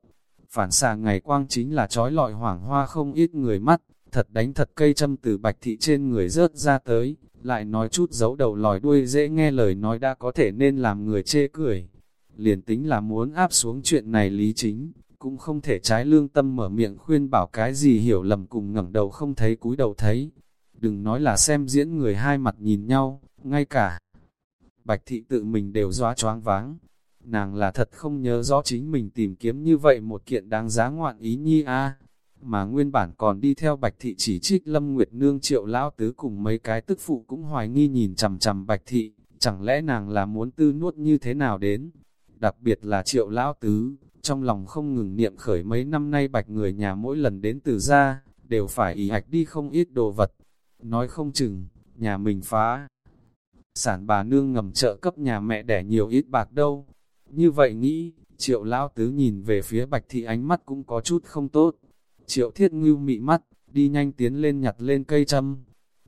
Phản xạ ngày quang chính là trói lọi hoảng hoa không ít người mắt, thật đánh thật cây châm từ bạch thị trên người rớt ra tới, lại nói chút giấu đầu lòi đuôi dễ nghe lời nói đã có thể nên làm người chê cười. Liền tính là muốn áp xuống chuyện này lý chính, cũng không thể trái lương tâm mở miệng khuyên bảo cái gì hiểu lầm cùng ngẩng đầu không thấy cúi đầu thấy. Đừng nói là xem diễn người hai mặt nhìn nhau, ngay cả Bạch thị tự mình đều doa choáng váng. Nàng là thật không nhớ rõ chính mình tìm kiếm như vậy một kiện đáng giá ngoạn ý nhi a Mà nguyên bản còn đi theo bạch thị chỉ trích lâm nguyệt nương triệu lão tứ cùng mấy cái tức phụ cũng hoài nghi nhìn chằm chằm bạch thị, chẳng lẽ nàng là muốn tư nuốt như thế nào đến. Đặc biệt là triệu lão tứ, trong lòng không ngừng niệm khởi mấy năm nay bạch người nhà mỗi lần đến từ ra, đều phải ý hạch đi không ít đồ vật. Nói không chừng, nhà mình phá sản bà nương ngầm trợ cấp nhà mẹ đẻ nhiều ít bạc đâu. Như vậy nghĩ, triệu lão tứ nhìn về phía bạch thị ánh mắt cũng có chút không tốt. Triệu thiết ngưu mị mắt, đi nhanh tiến lên nhặt lên cây châm.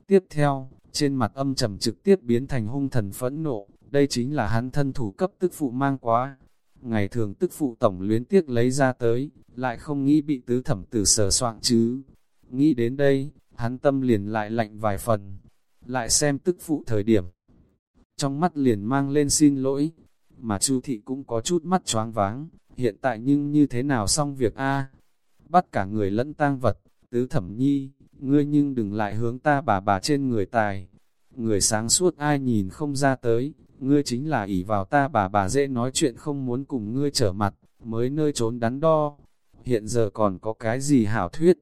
Tiếp theo, trên mặt âm trầm trực tiếp biến thành hung thần phẫn nộ, đây chính là hắn thân thủ cấp tức phụ mang quá. Ngày thường tức phụ tổng luyến tiếc lấy ra tới, lại không nghĩ bị tứ thẩm tử sờ soạn chứ. Nghĩ đến đây, hắn tâm liền lại lạnh vài phần. Lại xem tức phụ thời điểm, trong mắt liền mang lên xin lỗi, mà Chu thị cũng có chút mắt choáng váng, hiện tại nhưng như thế nào xong việc a? Bắt cả người lẫn tang vật, tứ thẩm nhi, ngươi nhưng đừng lại hướng ta bà bà trên người tài. Người sáng suốt ai nhìn không ra tới, ngươi chính là ỷ vào ta bà bà dễ nói chuyện không muốn cùng ngươi trở mặt, mới nơi trốn đắn đo. Hiện giờ còn có cái gì hảo thuyết,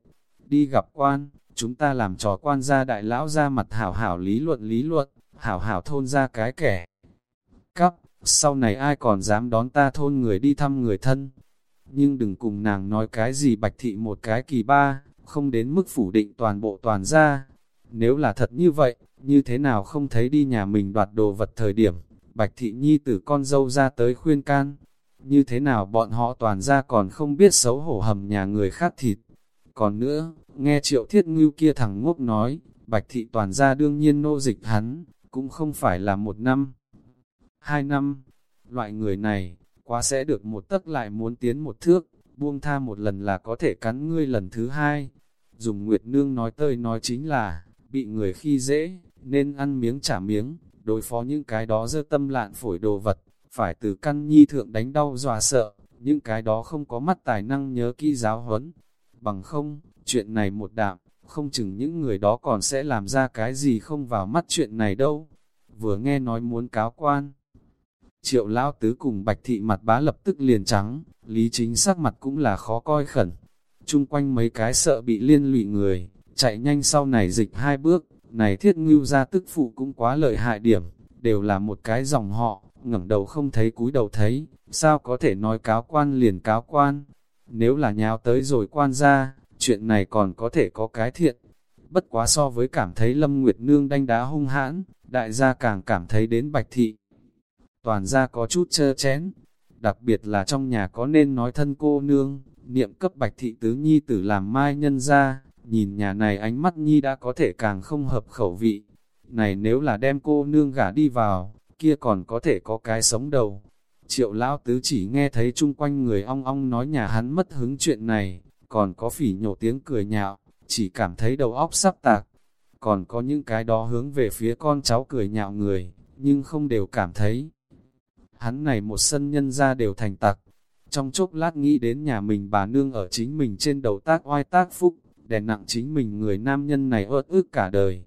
đi gặp quan, chúng ta làm trò quan gia đại lão ra mặt hảo hảo lý luận lý luận, hảo hảo thôn ra cái kẻ. Cắp, sau này ai còn dám đón ta thôn người đi thăm người thân. Nhưng đừng cùng nàng nói cái gì bạch thị một cái kỳ ba, không đến mức phủ định toàn bộ toàn ra. Nếu là thật như vậy, như thế nào không thấy đi nhà mình đoạt đồ vật thời điểm, bạch thị nhi tử con dâu ra tới khuyên can. Như thế nào bọn họ toàn ra còn không biết xấu hổ hầm nhà người khác thịt. Còn nữa, nghe triệu thiết ngưu kia thằng ngốc nói, bạch thị toàn ra đương nhiên nô dịch hắn, cũng không phải là một năm, hai năm. Loại người này, quá sẽ được một tấc lại muốn tiến một thước, buông tha một lần là có thể cắn ngươi lần thứ hai. Dùng Nguyệt Nương nói tơi nói chính là, bị người khi dễ, nên ăn miếng trả miếng, đối phó những cái đó dơ tâm lạn phổi đồ vật, phải từ căn nhi thượng đánh đau dọa sợ, những cái đó không có mắt tài năng nhớ kỹ giáo huấn. Bằng không, chuyện này một đạm, không chừng những người đó còn sẽ làm ra cái gì không vào mắt chuyện này đâu. Vừa nghe nói muốn cáo quan. Triệu Lão Tứ cùng Bạch Thị mặt bá lập tức liền trắng, Lý Chính sắc mặt cũng là khó coi khẩn. Trung quanh mấy cái sợ bị liên lụy người, chạy nhanh sau này dịch hai bước, này thiết ngưu ra tức phụ cũng quá lợi hại điểm, đều là một cái dòng họ, ngẩng đầu không thấy cúi đầu thấy, sao có thể nói cáo quan liền cáo quan. Nếu là nhào tới rồi quan ra, chuyện này còn có thể có cái thiện. Bất quá so với cảm thấy Lâm Nguyệt Nương đanh đá hung hãn, đại gia càng cảm thấy đến Bạch Thị. Toàn gia có chút chơ chén, đặc biệt là trong nhà có nên nói thân cô nương, niệm cấp Bạch Thị Tứ Nhi tử làm mai nhân ra, nhìn nhà này ánh mắt Nhi đã có thể càng không hợp khẩu vị. Này nếu là đem cô nương gả đi vào, kia còn có thể có cái sống đầu. Triệu Lão Tứ chỉ nghe thấy chung quanh người ong ong nói nhà hắn mất hứng chuyện này, còn có phỉ nhổ tiếng cười nhạo, chỉ cảm thấy đầu óc sắp tạc. Còn có những cái đó hướng về phía con cháu cười nhạo người, nhưng không đều cảm thấy. Hắn này một sân nhân ra đều thành tặc. Trong chốc lát nghĩ đến nhà mình bà nương ở chính mình trên đầu tác oai tác phúc, đè nặng chính mình người nam nhân này ớt ức cả đời.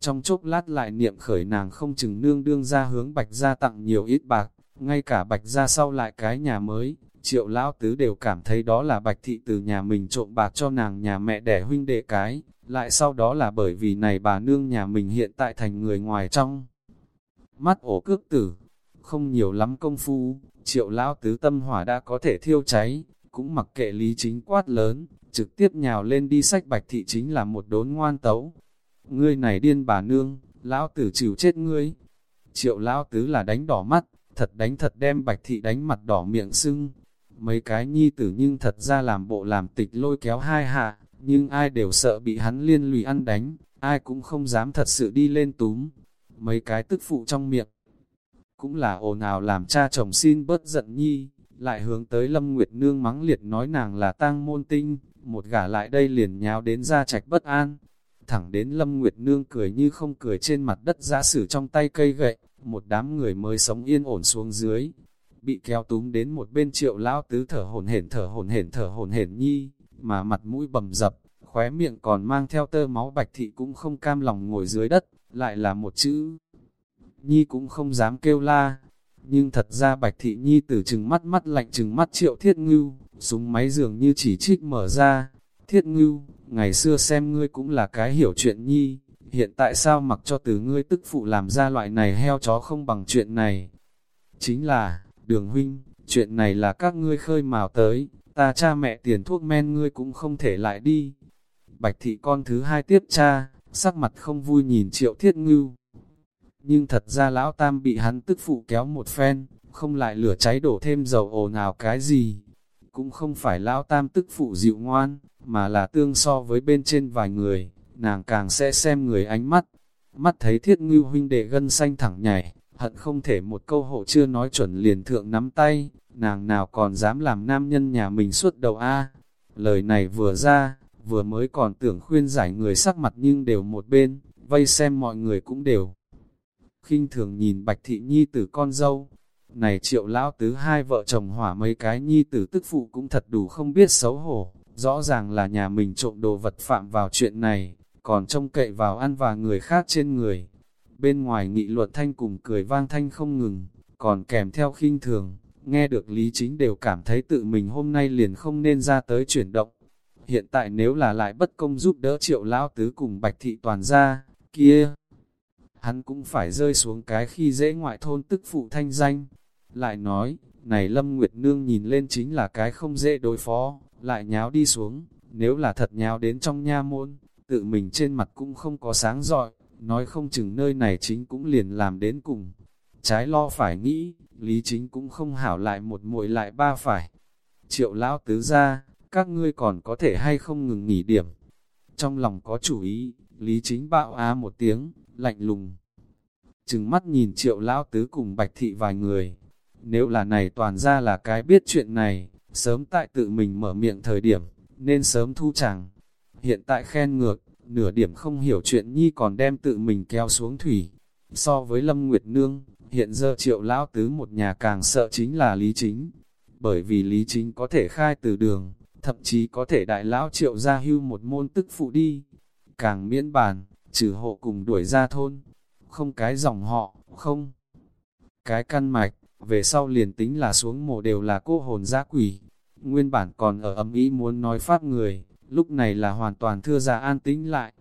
Trong chốc lát lại niệm khởi nàng không chừng nương đương ra hướng bạch ra tặng nhiều ít bạc, ngay cả bạch ra sau lại cái nhà mới, Triệu lão tứ đều cảm thấy đó là bạch thị từ nhà mình trộm bạc cho nàng nhà mẹ đẻ huynh đệ cái, lại sau đó là bởi vì này bà nương nhà mình hiện tại thành người ngoài trong. Mắt ổ cước tử, không nhiều lắm công phu, triệu lão tứ tâm hỏa đã có thể thiêu cháy, cũng mặc kệ lý chính quát lớn, trực tiếp nhào lên đi sách bạch thị chính là một đốn ngoan tấu. Ngươi này điên bà nương, lão tử chịu chết ngươi. Triệu lão tứ là đánh đỏ mắt, thật đánh thật đem bạch thị đánh mặt đỏ miệng sưng, Mấy cái nhi tử nhưng thật ra làm bộ làm tịch lôi kéo hai hạ, nhưng ai đều sợ bị hắn liên lụy ăn đánh, ai cũng không dám thật sự đi lên túm. Mấy cái tức phụ trong miệng, cũng là ồn ào làm cha chồng xin bớt giận nhi, lại hướng tới Lâm Nguyệt Nương mắng liệt nói nàng là tang môn tinh, một gả lại đây liền nháo đến ra trạch bất an. Thẳng đến Lâm Nguyệt Nương cười như không cười trên mặt đất giã sử trong tay cây gậy, một đám người mới sống yên ổn xuống dưới. Bị kéo túm đến một bên triệu lão tứ thở hồn hển thở hồn hển thở hồn hển nhi, mà mặt mũi bầm dập, khóe miệng còn mang theo tơ máu bạch thị cũng không cam lòng ngồi dưới đất, lại là một chữ. Nhi cũng không dám kêu la, nhưng thật ra bạch thị nhi từ chừng mắt mắt lạnh chừng mắt triệu thiết ngưu, súng máy dường như chỉ trích mở ra. Thiết ngưu, ngày xưa xem ngươi cũng là cái hiểu chuyện nhi, hiện tại sao mặc cho từ ngươi tức phụ làm ra loại này heo chó không bằng chuyện này. Chính là, đường huynh, chuyện này là các ngươi khơi mào tới, ta cha mẹ tiền thuốc men ngươi cũng không thể lại đi. Bạch thị con thứ hai tiếp cha, sắc mặt không vui nhìn triệu thiết ngưu. Nhưng thật ra lão tam bị hắn tức phụ kéo một phen, không lại lửa cháy đổ thêm dầu ồ nào cái gì. Cũng không phải lão tam tức phụ dịu ngoan, mà là tương so với bên trên vài người, nàng càng sẽ xem người ánh mắt. Mắt thấy thiết ngưu huynh đệ gân xanh thẳng nhảy, hận không thể một câu hộ chưa nói chuẩn liền thượng nắm tay, nàng nào còn dám làm nam nhân nhà mình suốt đầu a Lời này vừa ra, vừa mới còn tưởng khuyên giải người sắc mặt nhưng đều một bên, vây xem mọi người cũng đều khinh thường nhìn Bạch Thị Nhi tử con dâu, này triệu lão tứ hai vợ chồng hỏa mấy cái Nhi tử tức phụ cũng thật đủ không biết xấu hổ, rõ ràng là nhà mình trộm đồ vật phạm vào chuyện này, còn trông cậy vào ăn và người khác trên người. Bên ngoài nghị luận thanh cùng cười vang thanh không ngừng, còn kèm theo khinh thường, nghe được Lý Chính đều cảm thấy tự mình hôm nay liền không nên ra tới chuyển động. Hiện tại nếu là lại bất công giúp đỡ triệu lão tứ cùng bạch thị toàn ra, kia, hắn cũng phải rơi xuống cái khi dễ ngoại thôn tức phụ thanh danh. Lại nói, này Lâm Nguyệt Nương nhìn lên chính là cái không dễ đối phó, lại nháo đi xuống, nếu là thật nháo đến trong nha môn, tự mình trên mặt cũng không có sáng rọi, nói không chừng nơi này chính cũng liền làm đến cùng. Trái lo phải nghĩ, lý chính cũng không hảo lại một muội lại ba phải. Triệu lão tứ ra, các ngươi còn có thể hay không ngừng nghỉ điểm. Trong lòng có chủ ý, lý chính bạo á một tiếng, lạnh lùng. Trừng mắt nhìn triệu lão tứ cùng bạch thị vài người. Nếu là này toàn ra là cái biết chuyện này, sớm tại tự mình mở miệng thời điểm, nên sớm thu chẳng. Hiện tại khen ngược, nửa điểm không hiểu chuyện nhi còn đem tự mình kéo xuống thủy. So với Lâm Nguyệt Nương, hiện giờ triệu lão tứ một nhà càng sợ chính là Lý Chính. Bởi vì Lý Chính có thể khai từ đường, thậm chí có thể đại lão triệu ra hưu một môn tức phụ đi. Càng miễn bàn, trừ hộ cùng đuổi ra thôn. Không cái dòng họ, không. Cái căn mạch, về sau liền tính là xuống mồ đều là cô hồn giã quỷ. Nguyên bản còn ở ấm ý muốn nói pháp người, lúc này là hoàn toàn thưa ra an tĩnh lại.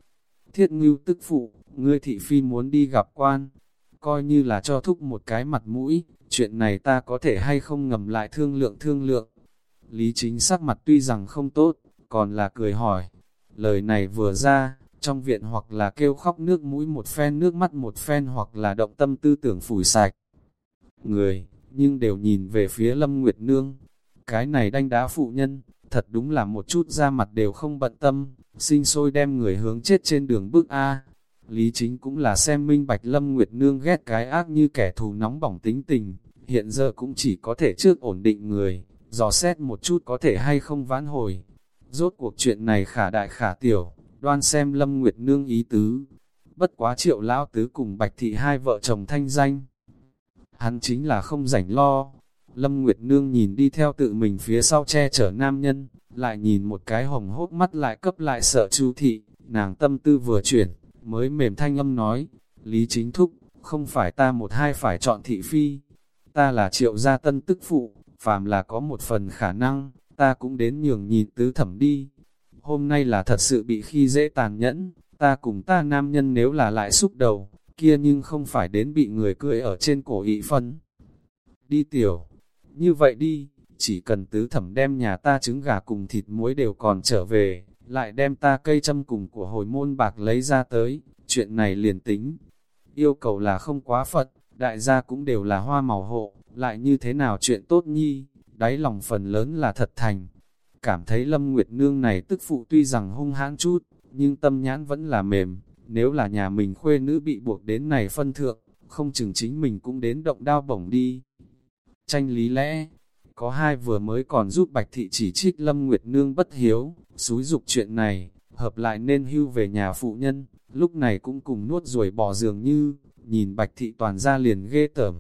Thiết ngưu tức phụ, ngươi thị phi muốn đi gặp quan, coi như là cho thúc một cái mặt mũi, chuyện này ta có thể hay không ngầm lại thương lượng thương lượng. Lý chính sắc mặt tuy rằng không tốt, còn là cười hỏi. Lời này vừa ra, trong viện hoặc là kêu khóc nước mũi một phen nước mắt một phen hoặc là động tâm tư tưởng phủi sạch. Người, nhưng đều nhìn về phía Lâm Nguyệt Nương. Cái này đanh đá phụ nhân, thật đúng là một chút ra mặt đều không bận tâm, sinh sôi đem người hướng chết trên đường bước A. Lý chính cũng là xem minh bạch Lâm Nguyệt Nương ghét cái ác như kẻ thù nóng bỏng tính tình, hiện giờ cũng chỉ có thể trước ổn định người, dò xét một chút có thể hay không vãn hồi. Rốt cuộc chuyện này khả đại khả tiểu, đoan xem Lâm Nguyệt Nương ý tứ. Bất quá triệu lão tứ cùng Bạch Thị hai vợ chồng thanh danh. Hắn chính là không rảnh lo, Lâm Nguyệt Nương nhìn đi theo tự mình phía sau che chở nam nhân, lại nhìn một cái hồng hốt mắt lại cấp lại sợ chu thị, nàng tâm tư vừa chuyển, mới mềm thanh âm nói, Lý Chính Thúc, không phải ta một hai phải chọn thị phi, ta là triệu gia tân tức phụ, phàm là có một phần khả năng, ta cũng đến nhường nhìn tứ thẩm đi. Hôm nay là thật sự bị khi dễ tàn nhẫn, ta cùng ta nam nhân nếu là lại xúc đầu, kia nhưng không phải đến bị người cưỡi ở trên cổ ị phân. Đi tiểu, như vậy đi, chỉ cần tứ thẩm đem nhà ta trứng gà cùng thịt muối đều còn trở về, lại đem ta cây châm cùng của hồi môn bạc lấy ra tới, chuyện này liền tính. Yêu cầu là không quá phật, đại gia cũng đều là hoa màu hộ, lại như thế nào chuyện tốt nhi, đáy lòng phần lớn là thật thành. Cảm thấy Lâm Nguyệt Nương này tức phụ tuy rằng hung hãn chút, nhưng tâm nhãn vẫn là mềm, nếu là nhà mình khuê nữ bị buộc đến này phân thượng, không chừng chính mình cũng đến động đao bổng đi. Tranh lý lẽ, có hai vừa mới còn giúp Bạch Thị chỉ trích Lâm Nguyệt Nương bất hiếu, xúi dục chuyện này, hợp lại nên hưu về nhà phụ nhân, lúc này cũng cùng nuốt ruồi bỏ giường như, nhìn Bạch Thị toàn ra liền ghê tởm.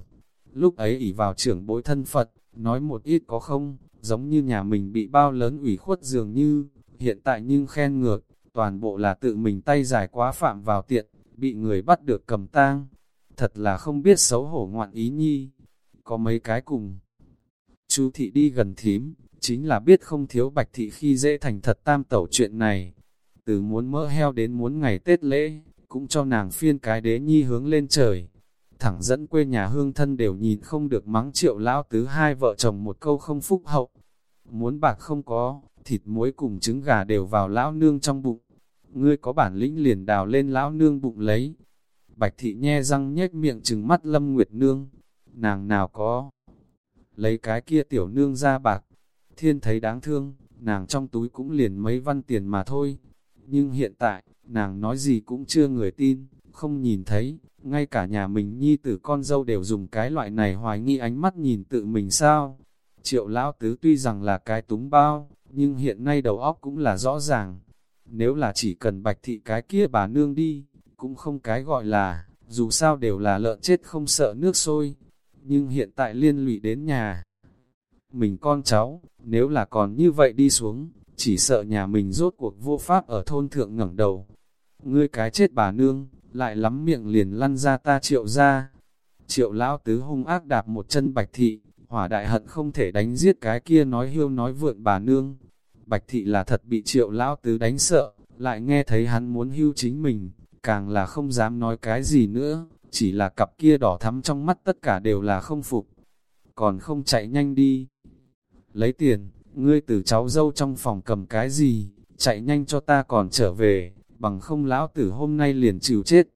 Lúc ấy ỉ vào trưởng bối thân Phật, nói một ít có không, giống như nhà mình bị bao lớn ủy khuất dường như, hiện tại nhưng khen ngược, toàn bộ là tự mình tay giải quá phạm vào tiện, bị người bắt được cầm tang. Thật là không biết xấu hổ ngoạn ý nhi. Có mấy cái cùng. Chú thị đi gần thím, chính là biết không thiếu bạch thị khi dễ thành thật tam tẩu chuyện này. Từ muốn mỡ heo đến muốn ngày Tết lễ, cũng cho nàng phiên cái đế nhi hướng lên trời. Thẳng dẫn quê nhà hương thân đều nhìn không được mắng triệu lão tứ hai vợ chồng một câu không phúc hậu. Muốn bạc không có, thịt muối cùng trứng gà đều vào lão nương trong bụng. Ngươi có bản lĩnh liền đào lên lão nương bụng lấy. Bạch thị nhe răng nhếch miệng trừng mắt lâm nguyệt nương. Nàng nào có. Lấy cái kia tiểu nương ra bạc. Thiên thấy đáng thương, nàng trong túi cũng liền mấy văn tiền mà thôi. Nhưng hiện tại, nàng nói gì cũng chưa người tin, không nhìn thấy, ngay cả nhà mình nhi tử con dâu đều dùng cái loại này hoài nghi ánh mắt nhìn tự mình sao. Triệu lão tứ tuy rằng là cái túng bao, nhưng hiện nay đầu óc cũng là rõ ràng. Nếu là chỉ cần bạch thị cái kia bà nương đi, cũng không cái gọi là, dù sao đều là lợn chết không sợ nước sôi. Nhưng hiện tại liên lụy đến nhà. Mình con cháu, nếu là còn như vậy đi xuống, chỉ sợ nhà mình rốt cuộc vô pháp ở thôn thượng ngẩng đầu. Ngươi cái chết bà nương, lại lắm miệng liền lăn ra ta triệu ra. Triệu lão tứ hung ác đạp một chân bạch thị, hỏa đại hận không thể đánh giết cái kia nói hiêu nói vượn bà nương. Bạch thị là thật bị triệu lão tứ đánh sợ, lại nghe thấy hắn muốn hưu chính mình, càng là không dám nói cái gì nữa, chỉ là cặp kia đỏ thắm trong mắt tất cả đều là không phục. Còn không chạy nhanh đi. Lấy tiền, ngươi từ cháu dâu trong phòng cầm cái gì, chạy nhanh cho ta còn trở về, bằng không lão tử hôm nay liền chịu chết.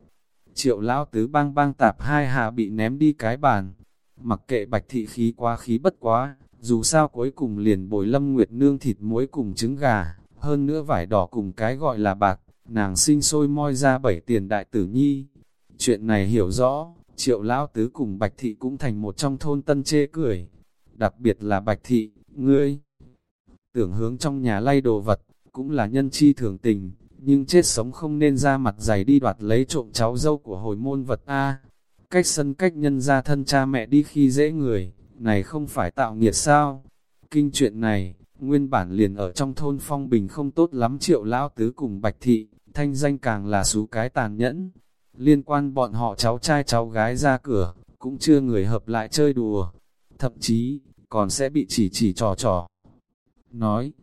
Triệu lão tứ bang bang tạp hai hạ bị ném đi cái bàn, mặc kệ bạch thị khí quá khí bất quá, dù sao cuối cùng liền bồi lâm nguyệt nương thịt muối cùng trứng gà, hơn nữa vải đỏ cùng cái gọi là bạc, nàng sinh sôi moi ra bảy tiền đại tử nhi. Chuyện này hiểu rõ, triệu lão tứ cùng bạch thị cũng thành một trong thôn tân chê cười. Đặc biệt là bạch thị, ngươi, tưởng hướng trong nhà lay đồ vật, cũng là nhân chi thường tình, nhưng chết sống không nên ra mặt dày đi đoạt lấy trộm cháu dâu của hồi môn vật A. Cách sân cách nhân ra thân cha mẹ đi khi dễ người, này không phải tạo nghiệt sao? Kinh chuyện này, nguyên bản liền ở trong thôn phong bình không tốt lắm triệu lão tứ cùng bạch thị, thanh danh càng là xú cái tàn nhẫn. Liên quan bọn họ cháu trai cháu gái ra cửa, cũng chưa người hợp lại chơi đùa, thậm chí, còn sẽ bị chỉ chỉ trò trò. Nói,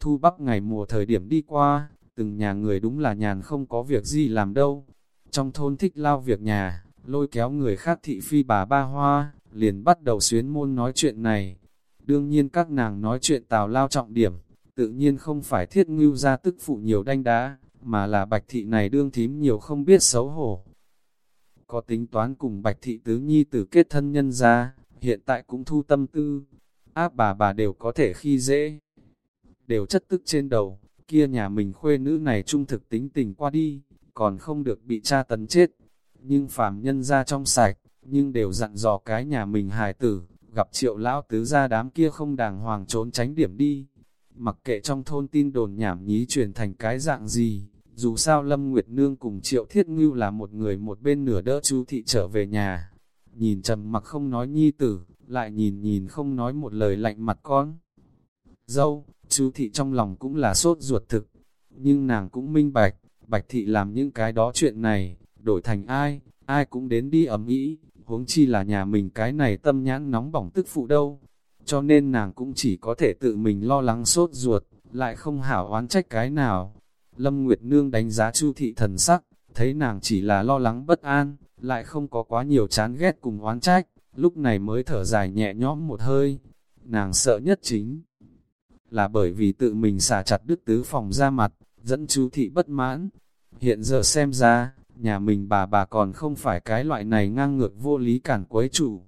thu bắc ngày mùa thời điểm đi qua, từng nhà người đúng là nhàn không có việc gì làm đâu. Trong thôn thích lao việc nhà, lôi kéo người khác thị phi bà ba hoa, liền bắt đầu xuyến môn nói chuyện này. Đương nhiên các nàng nói chuyện tào lao trọng điểm, tự nhiên không phải thiết ngưu ra tức phụ nhiều đanh đá, mà là bạch thị này đương thím nhiều không biết xấu hổ. Có tính toán cùng bạch thị tứ nhi tử kết thân nhân ra, hiện tại cũng thu tâm tư, áp bà bà đều có thể khi dễ. Đều chất tức trên đầu, kia nhà mình khuê nữ này trung thực tính tình qua đi, còn không được bị cha tấn chết. Nhưng phàm nhân ra trong sạch, nhưng đều dặn dò cái nhà mình hài tử, gặp triệu lão tứ ra đám kia không đàng hoàng trốn tránh điểm đi. Mặc kệ trong thôn tin đồn nhảm nhí truyền thành cái dạng gì, dù sao Lâm Nguyệt Nương cùng triệu thiết ngưu là một người một bên nửa đỡ chú thị trở về nhà. Nhìn trầm mặc không nói nhi tử, lại nhìn nhìn không nói một lời lạnh mặt con. Dâu, chú thị trong lòng cũng là sốt ruột thực, nhưng nàng cũng minh bạch, bạch thị làm những cái đó chuyện này, đổi thành ai, ai cũng đến đi ấm ý, huống chi là nhà mình cái này tâm nhãn nóng bỏng tức phụ đâu. Cho nên nàng cũng chỉ có thể tự mình lo lắng sốt ruột, lại không hảo oán trách cái nào. Lâm Nguyệt Nương đánh giá Chu thị thần sắc, thấy nàng chỉ là lo lắng bất an, lại không có quá nhiều chán ghét cùng oán trách, lúc này mới thở dài nhẹ nhõm một hơi. Nàng sợ nhất chính là bởi vì tự mình xả chặt đứt tứ phòng ra mặt, dẫn chú thị bất mãn. Hiện giờ xem ra, nhà mình bà bà còn không phải cái loại này ngang ngược vô lý cản quấy chủ.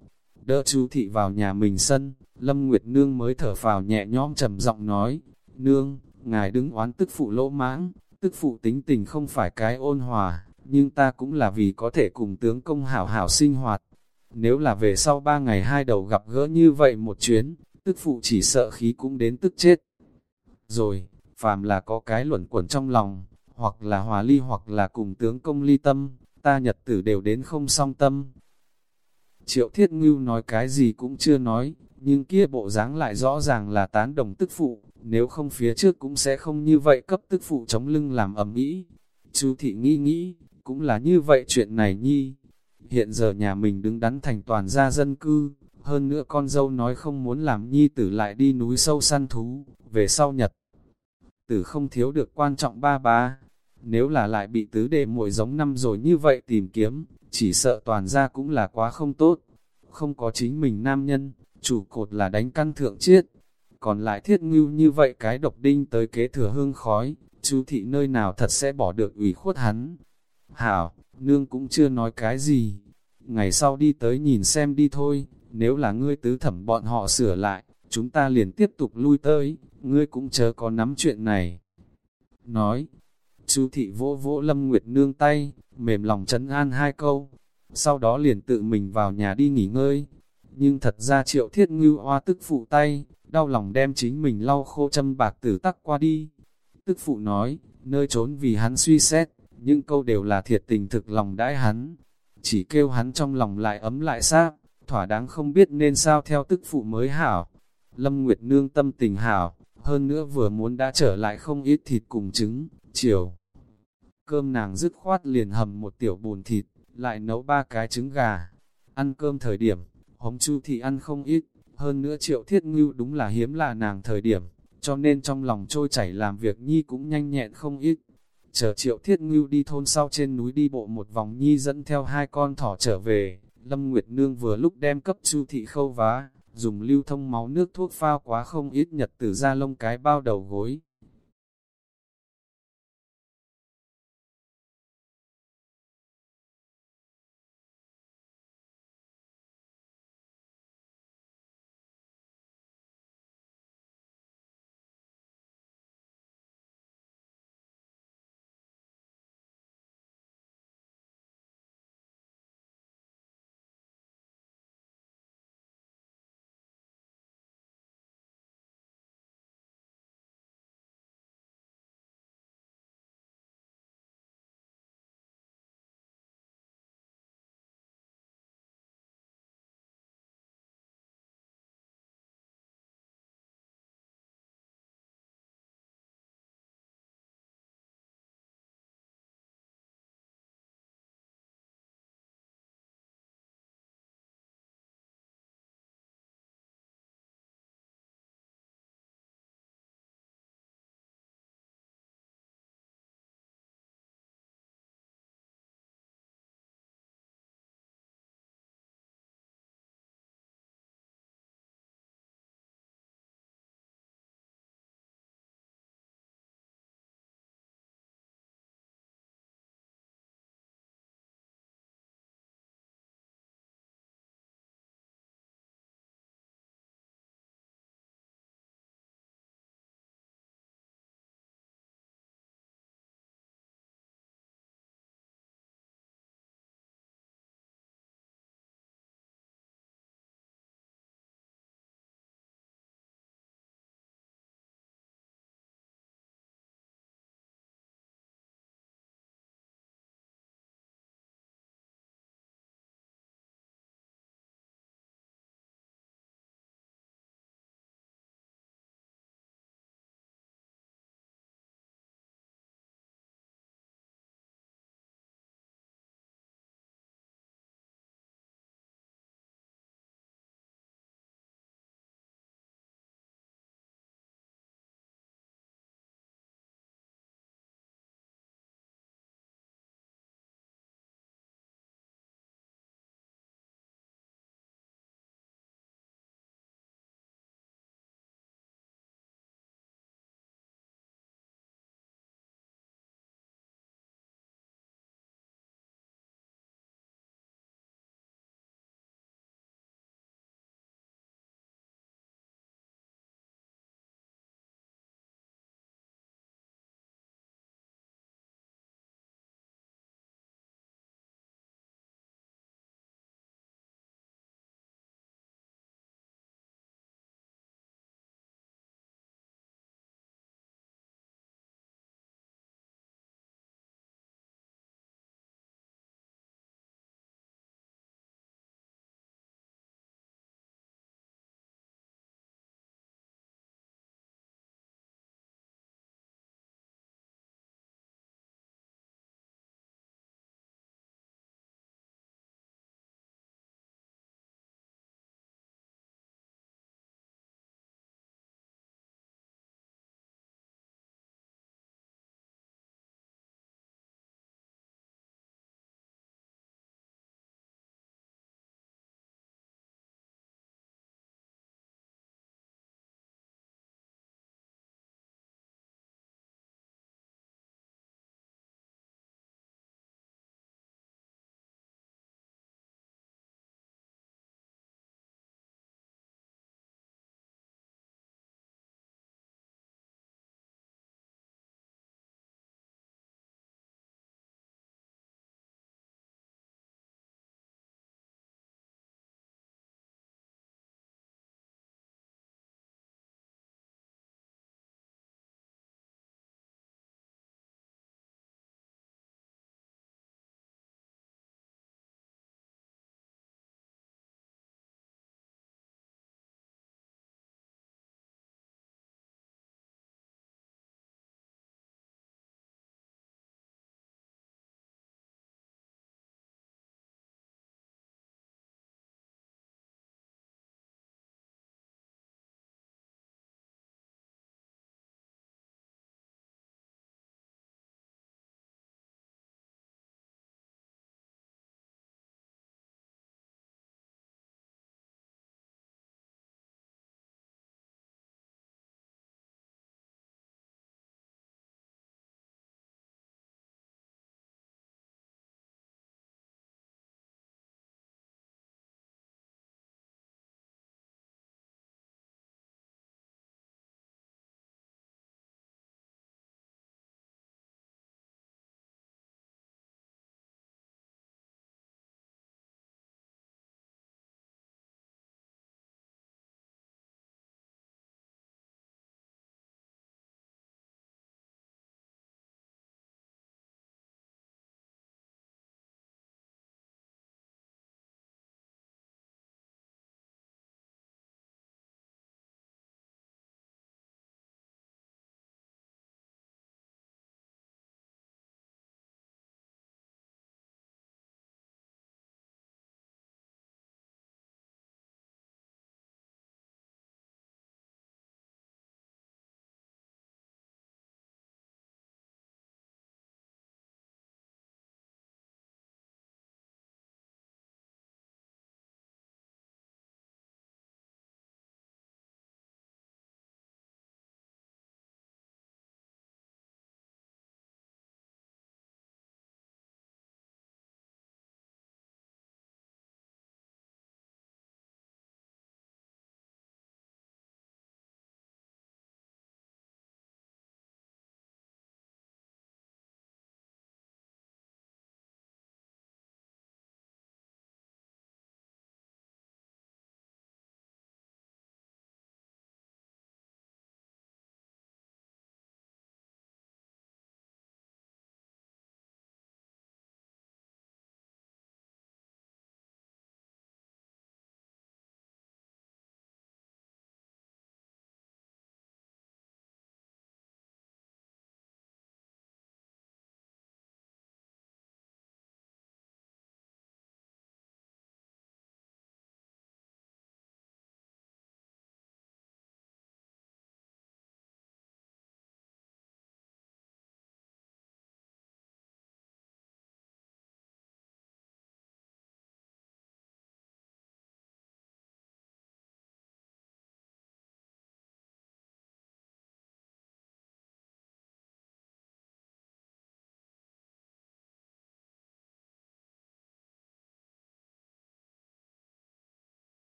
Đỡ chú thị vào nhà mình sân, Lâm Nguyệt Nương mới thở phào nhẹ nhõm trầm giọng nói, Nương, ngài đứng oán tức phụ lỗ mãng, tức phụ tính tình không phải cái ôn hòa, nhưng ta cũng là vì có thể cùng tướng công hảo hảo sinh hoạt. Nếu là về sau ba ngày hai đầu gặp gỡ như vậy một chuyến, tức phụ chỉ sợ khí cũng đến tức chết. Rồi, phàm là có cái luẩn quẩn trong lòng, hoặc là hòa ly hoặc là cùng tướng công ly tâm, ta nhật tử đều đến không song tâm. Triệu Thiết Ngưu nói cái gì cũng chưa nói, nhưng kia bộ dáng lại rõ ràng là tán đồng tức phụ, nếu không phía trước cũng sẽ không như vậy cấp tức phụ chống lưng làm ẩm ý. Chú thị nghĩ nghĩ, cũng là như vậy chuyện này nhi. Hiện giờ nhà mình đứng đắn thành toàn gia dân cư, hơn nữa con dâu nói không muốn làm nhi tử lại đi núi sâu săn thú, về sau nhật. Tử không thiếu được quan trọng ba ba, nếu là lại bị tứ đệ muội giống năm rồi như vậy tìm kiếm, chỉ sợ toàn ra cũng là quá không tốt. Không có chính mình nam nhân, chủ cột là đánh căn thượng chiết. Còn lại thiết ngưu như vậy cái độc đinh tới kế thừa hương khói, chú thị nơi nào thật sẽ bỏ được ủy khuất hắn. Hảo, nương cũng chưa nói cái gì. Ngày sau đi tới nhìn xem đi thôi, nếu là ngươi tứ thẩm bọn họ sửa lại, chúng ta liền tiếp tục lui tới, ngươi cũng chớ có nắm chuyện này. Nói, chú thị vỗ vỗ Lâm Nguyệt Nương tay, mềm lòng chấn an hai câu, sau đó liền tự mình vào nhà đi nghỉ ngơi. Nhưng thật ra triệu thiết ngưu hoa tức phụ tay, đau lòng đem chính mình lau khô châm bạc tử tắc qua đi. Tức phụ nói, nơi trốn vì hắn suy xét, những câu đều là thiệt tình thực lòng đãi hắn. Chỉ kêu hắn trong lòng lại ấm lại sáp, thỏa đáng không biết nên sao theo tức phụ mới hảo. Lâm Nguyệt Nương tâm tình hảo, hơn nữa vừa muốn đã trở lại không ít thịt cùng trứng, chiều cơm nàng dứt khoát liền hầm một tiểu bùn thịt, lại nấu ba cái trứng gà. Ăn cơm thời điểm, hống chu thì ăn không ít, hơn nữa triệu thiết ngưu đúng là hiếm là nàng thời điểm, cho nên trong lòng trôi chảy làm việc nhi cũng nhanh nhẹn không ít. Chờ triệu thiết ngưu đi thôn sau trên núi đi bộ một vòng nhi dẫn theo hai con thỏ trở về, Lâm Nguyệt Nương vừa lúc đem cấp chu thị khâu vá, dùng lưu thông máu nước thuốc phao quá không ít nhật từ ra lông cái bao đầu gối.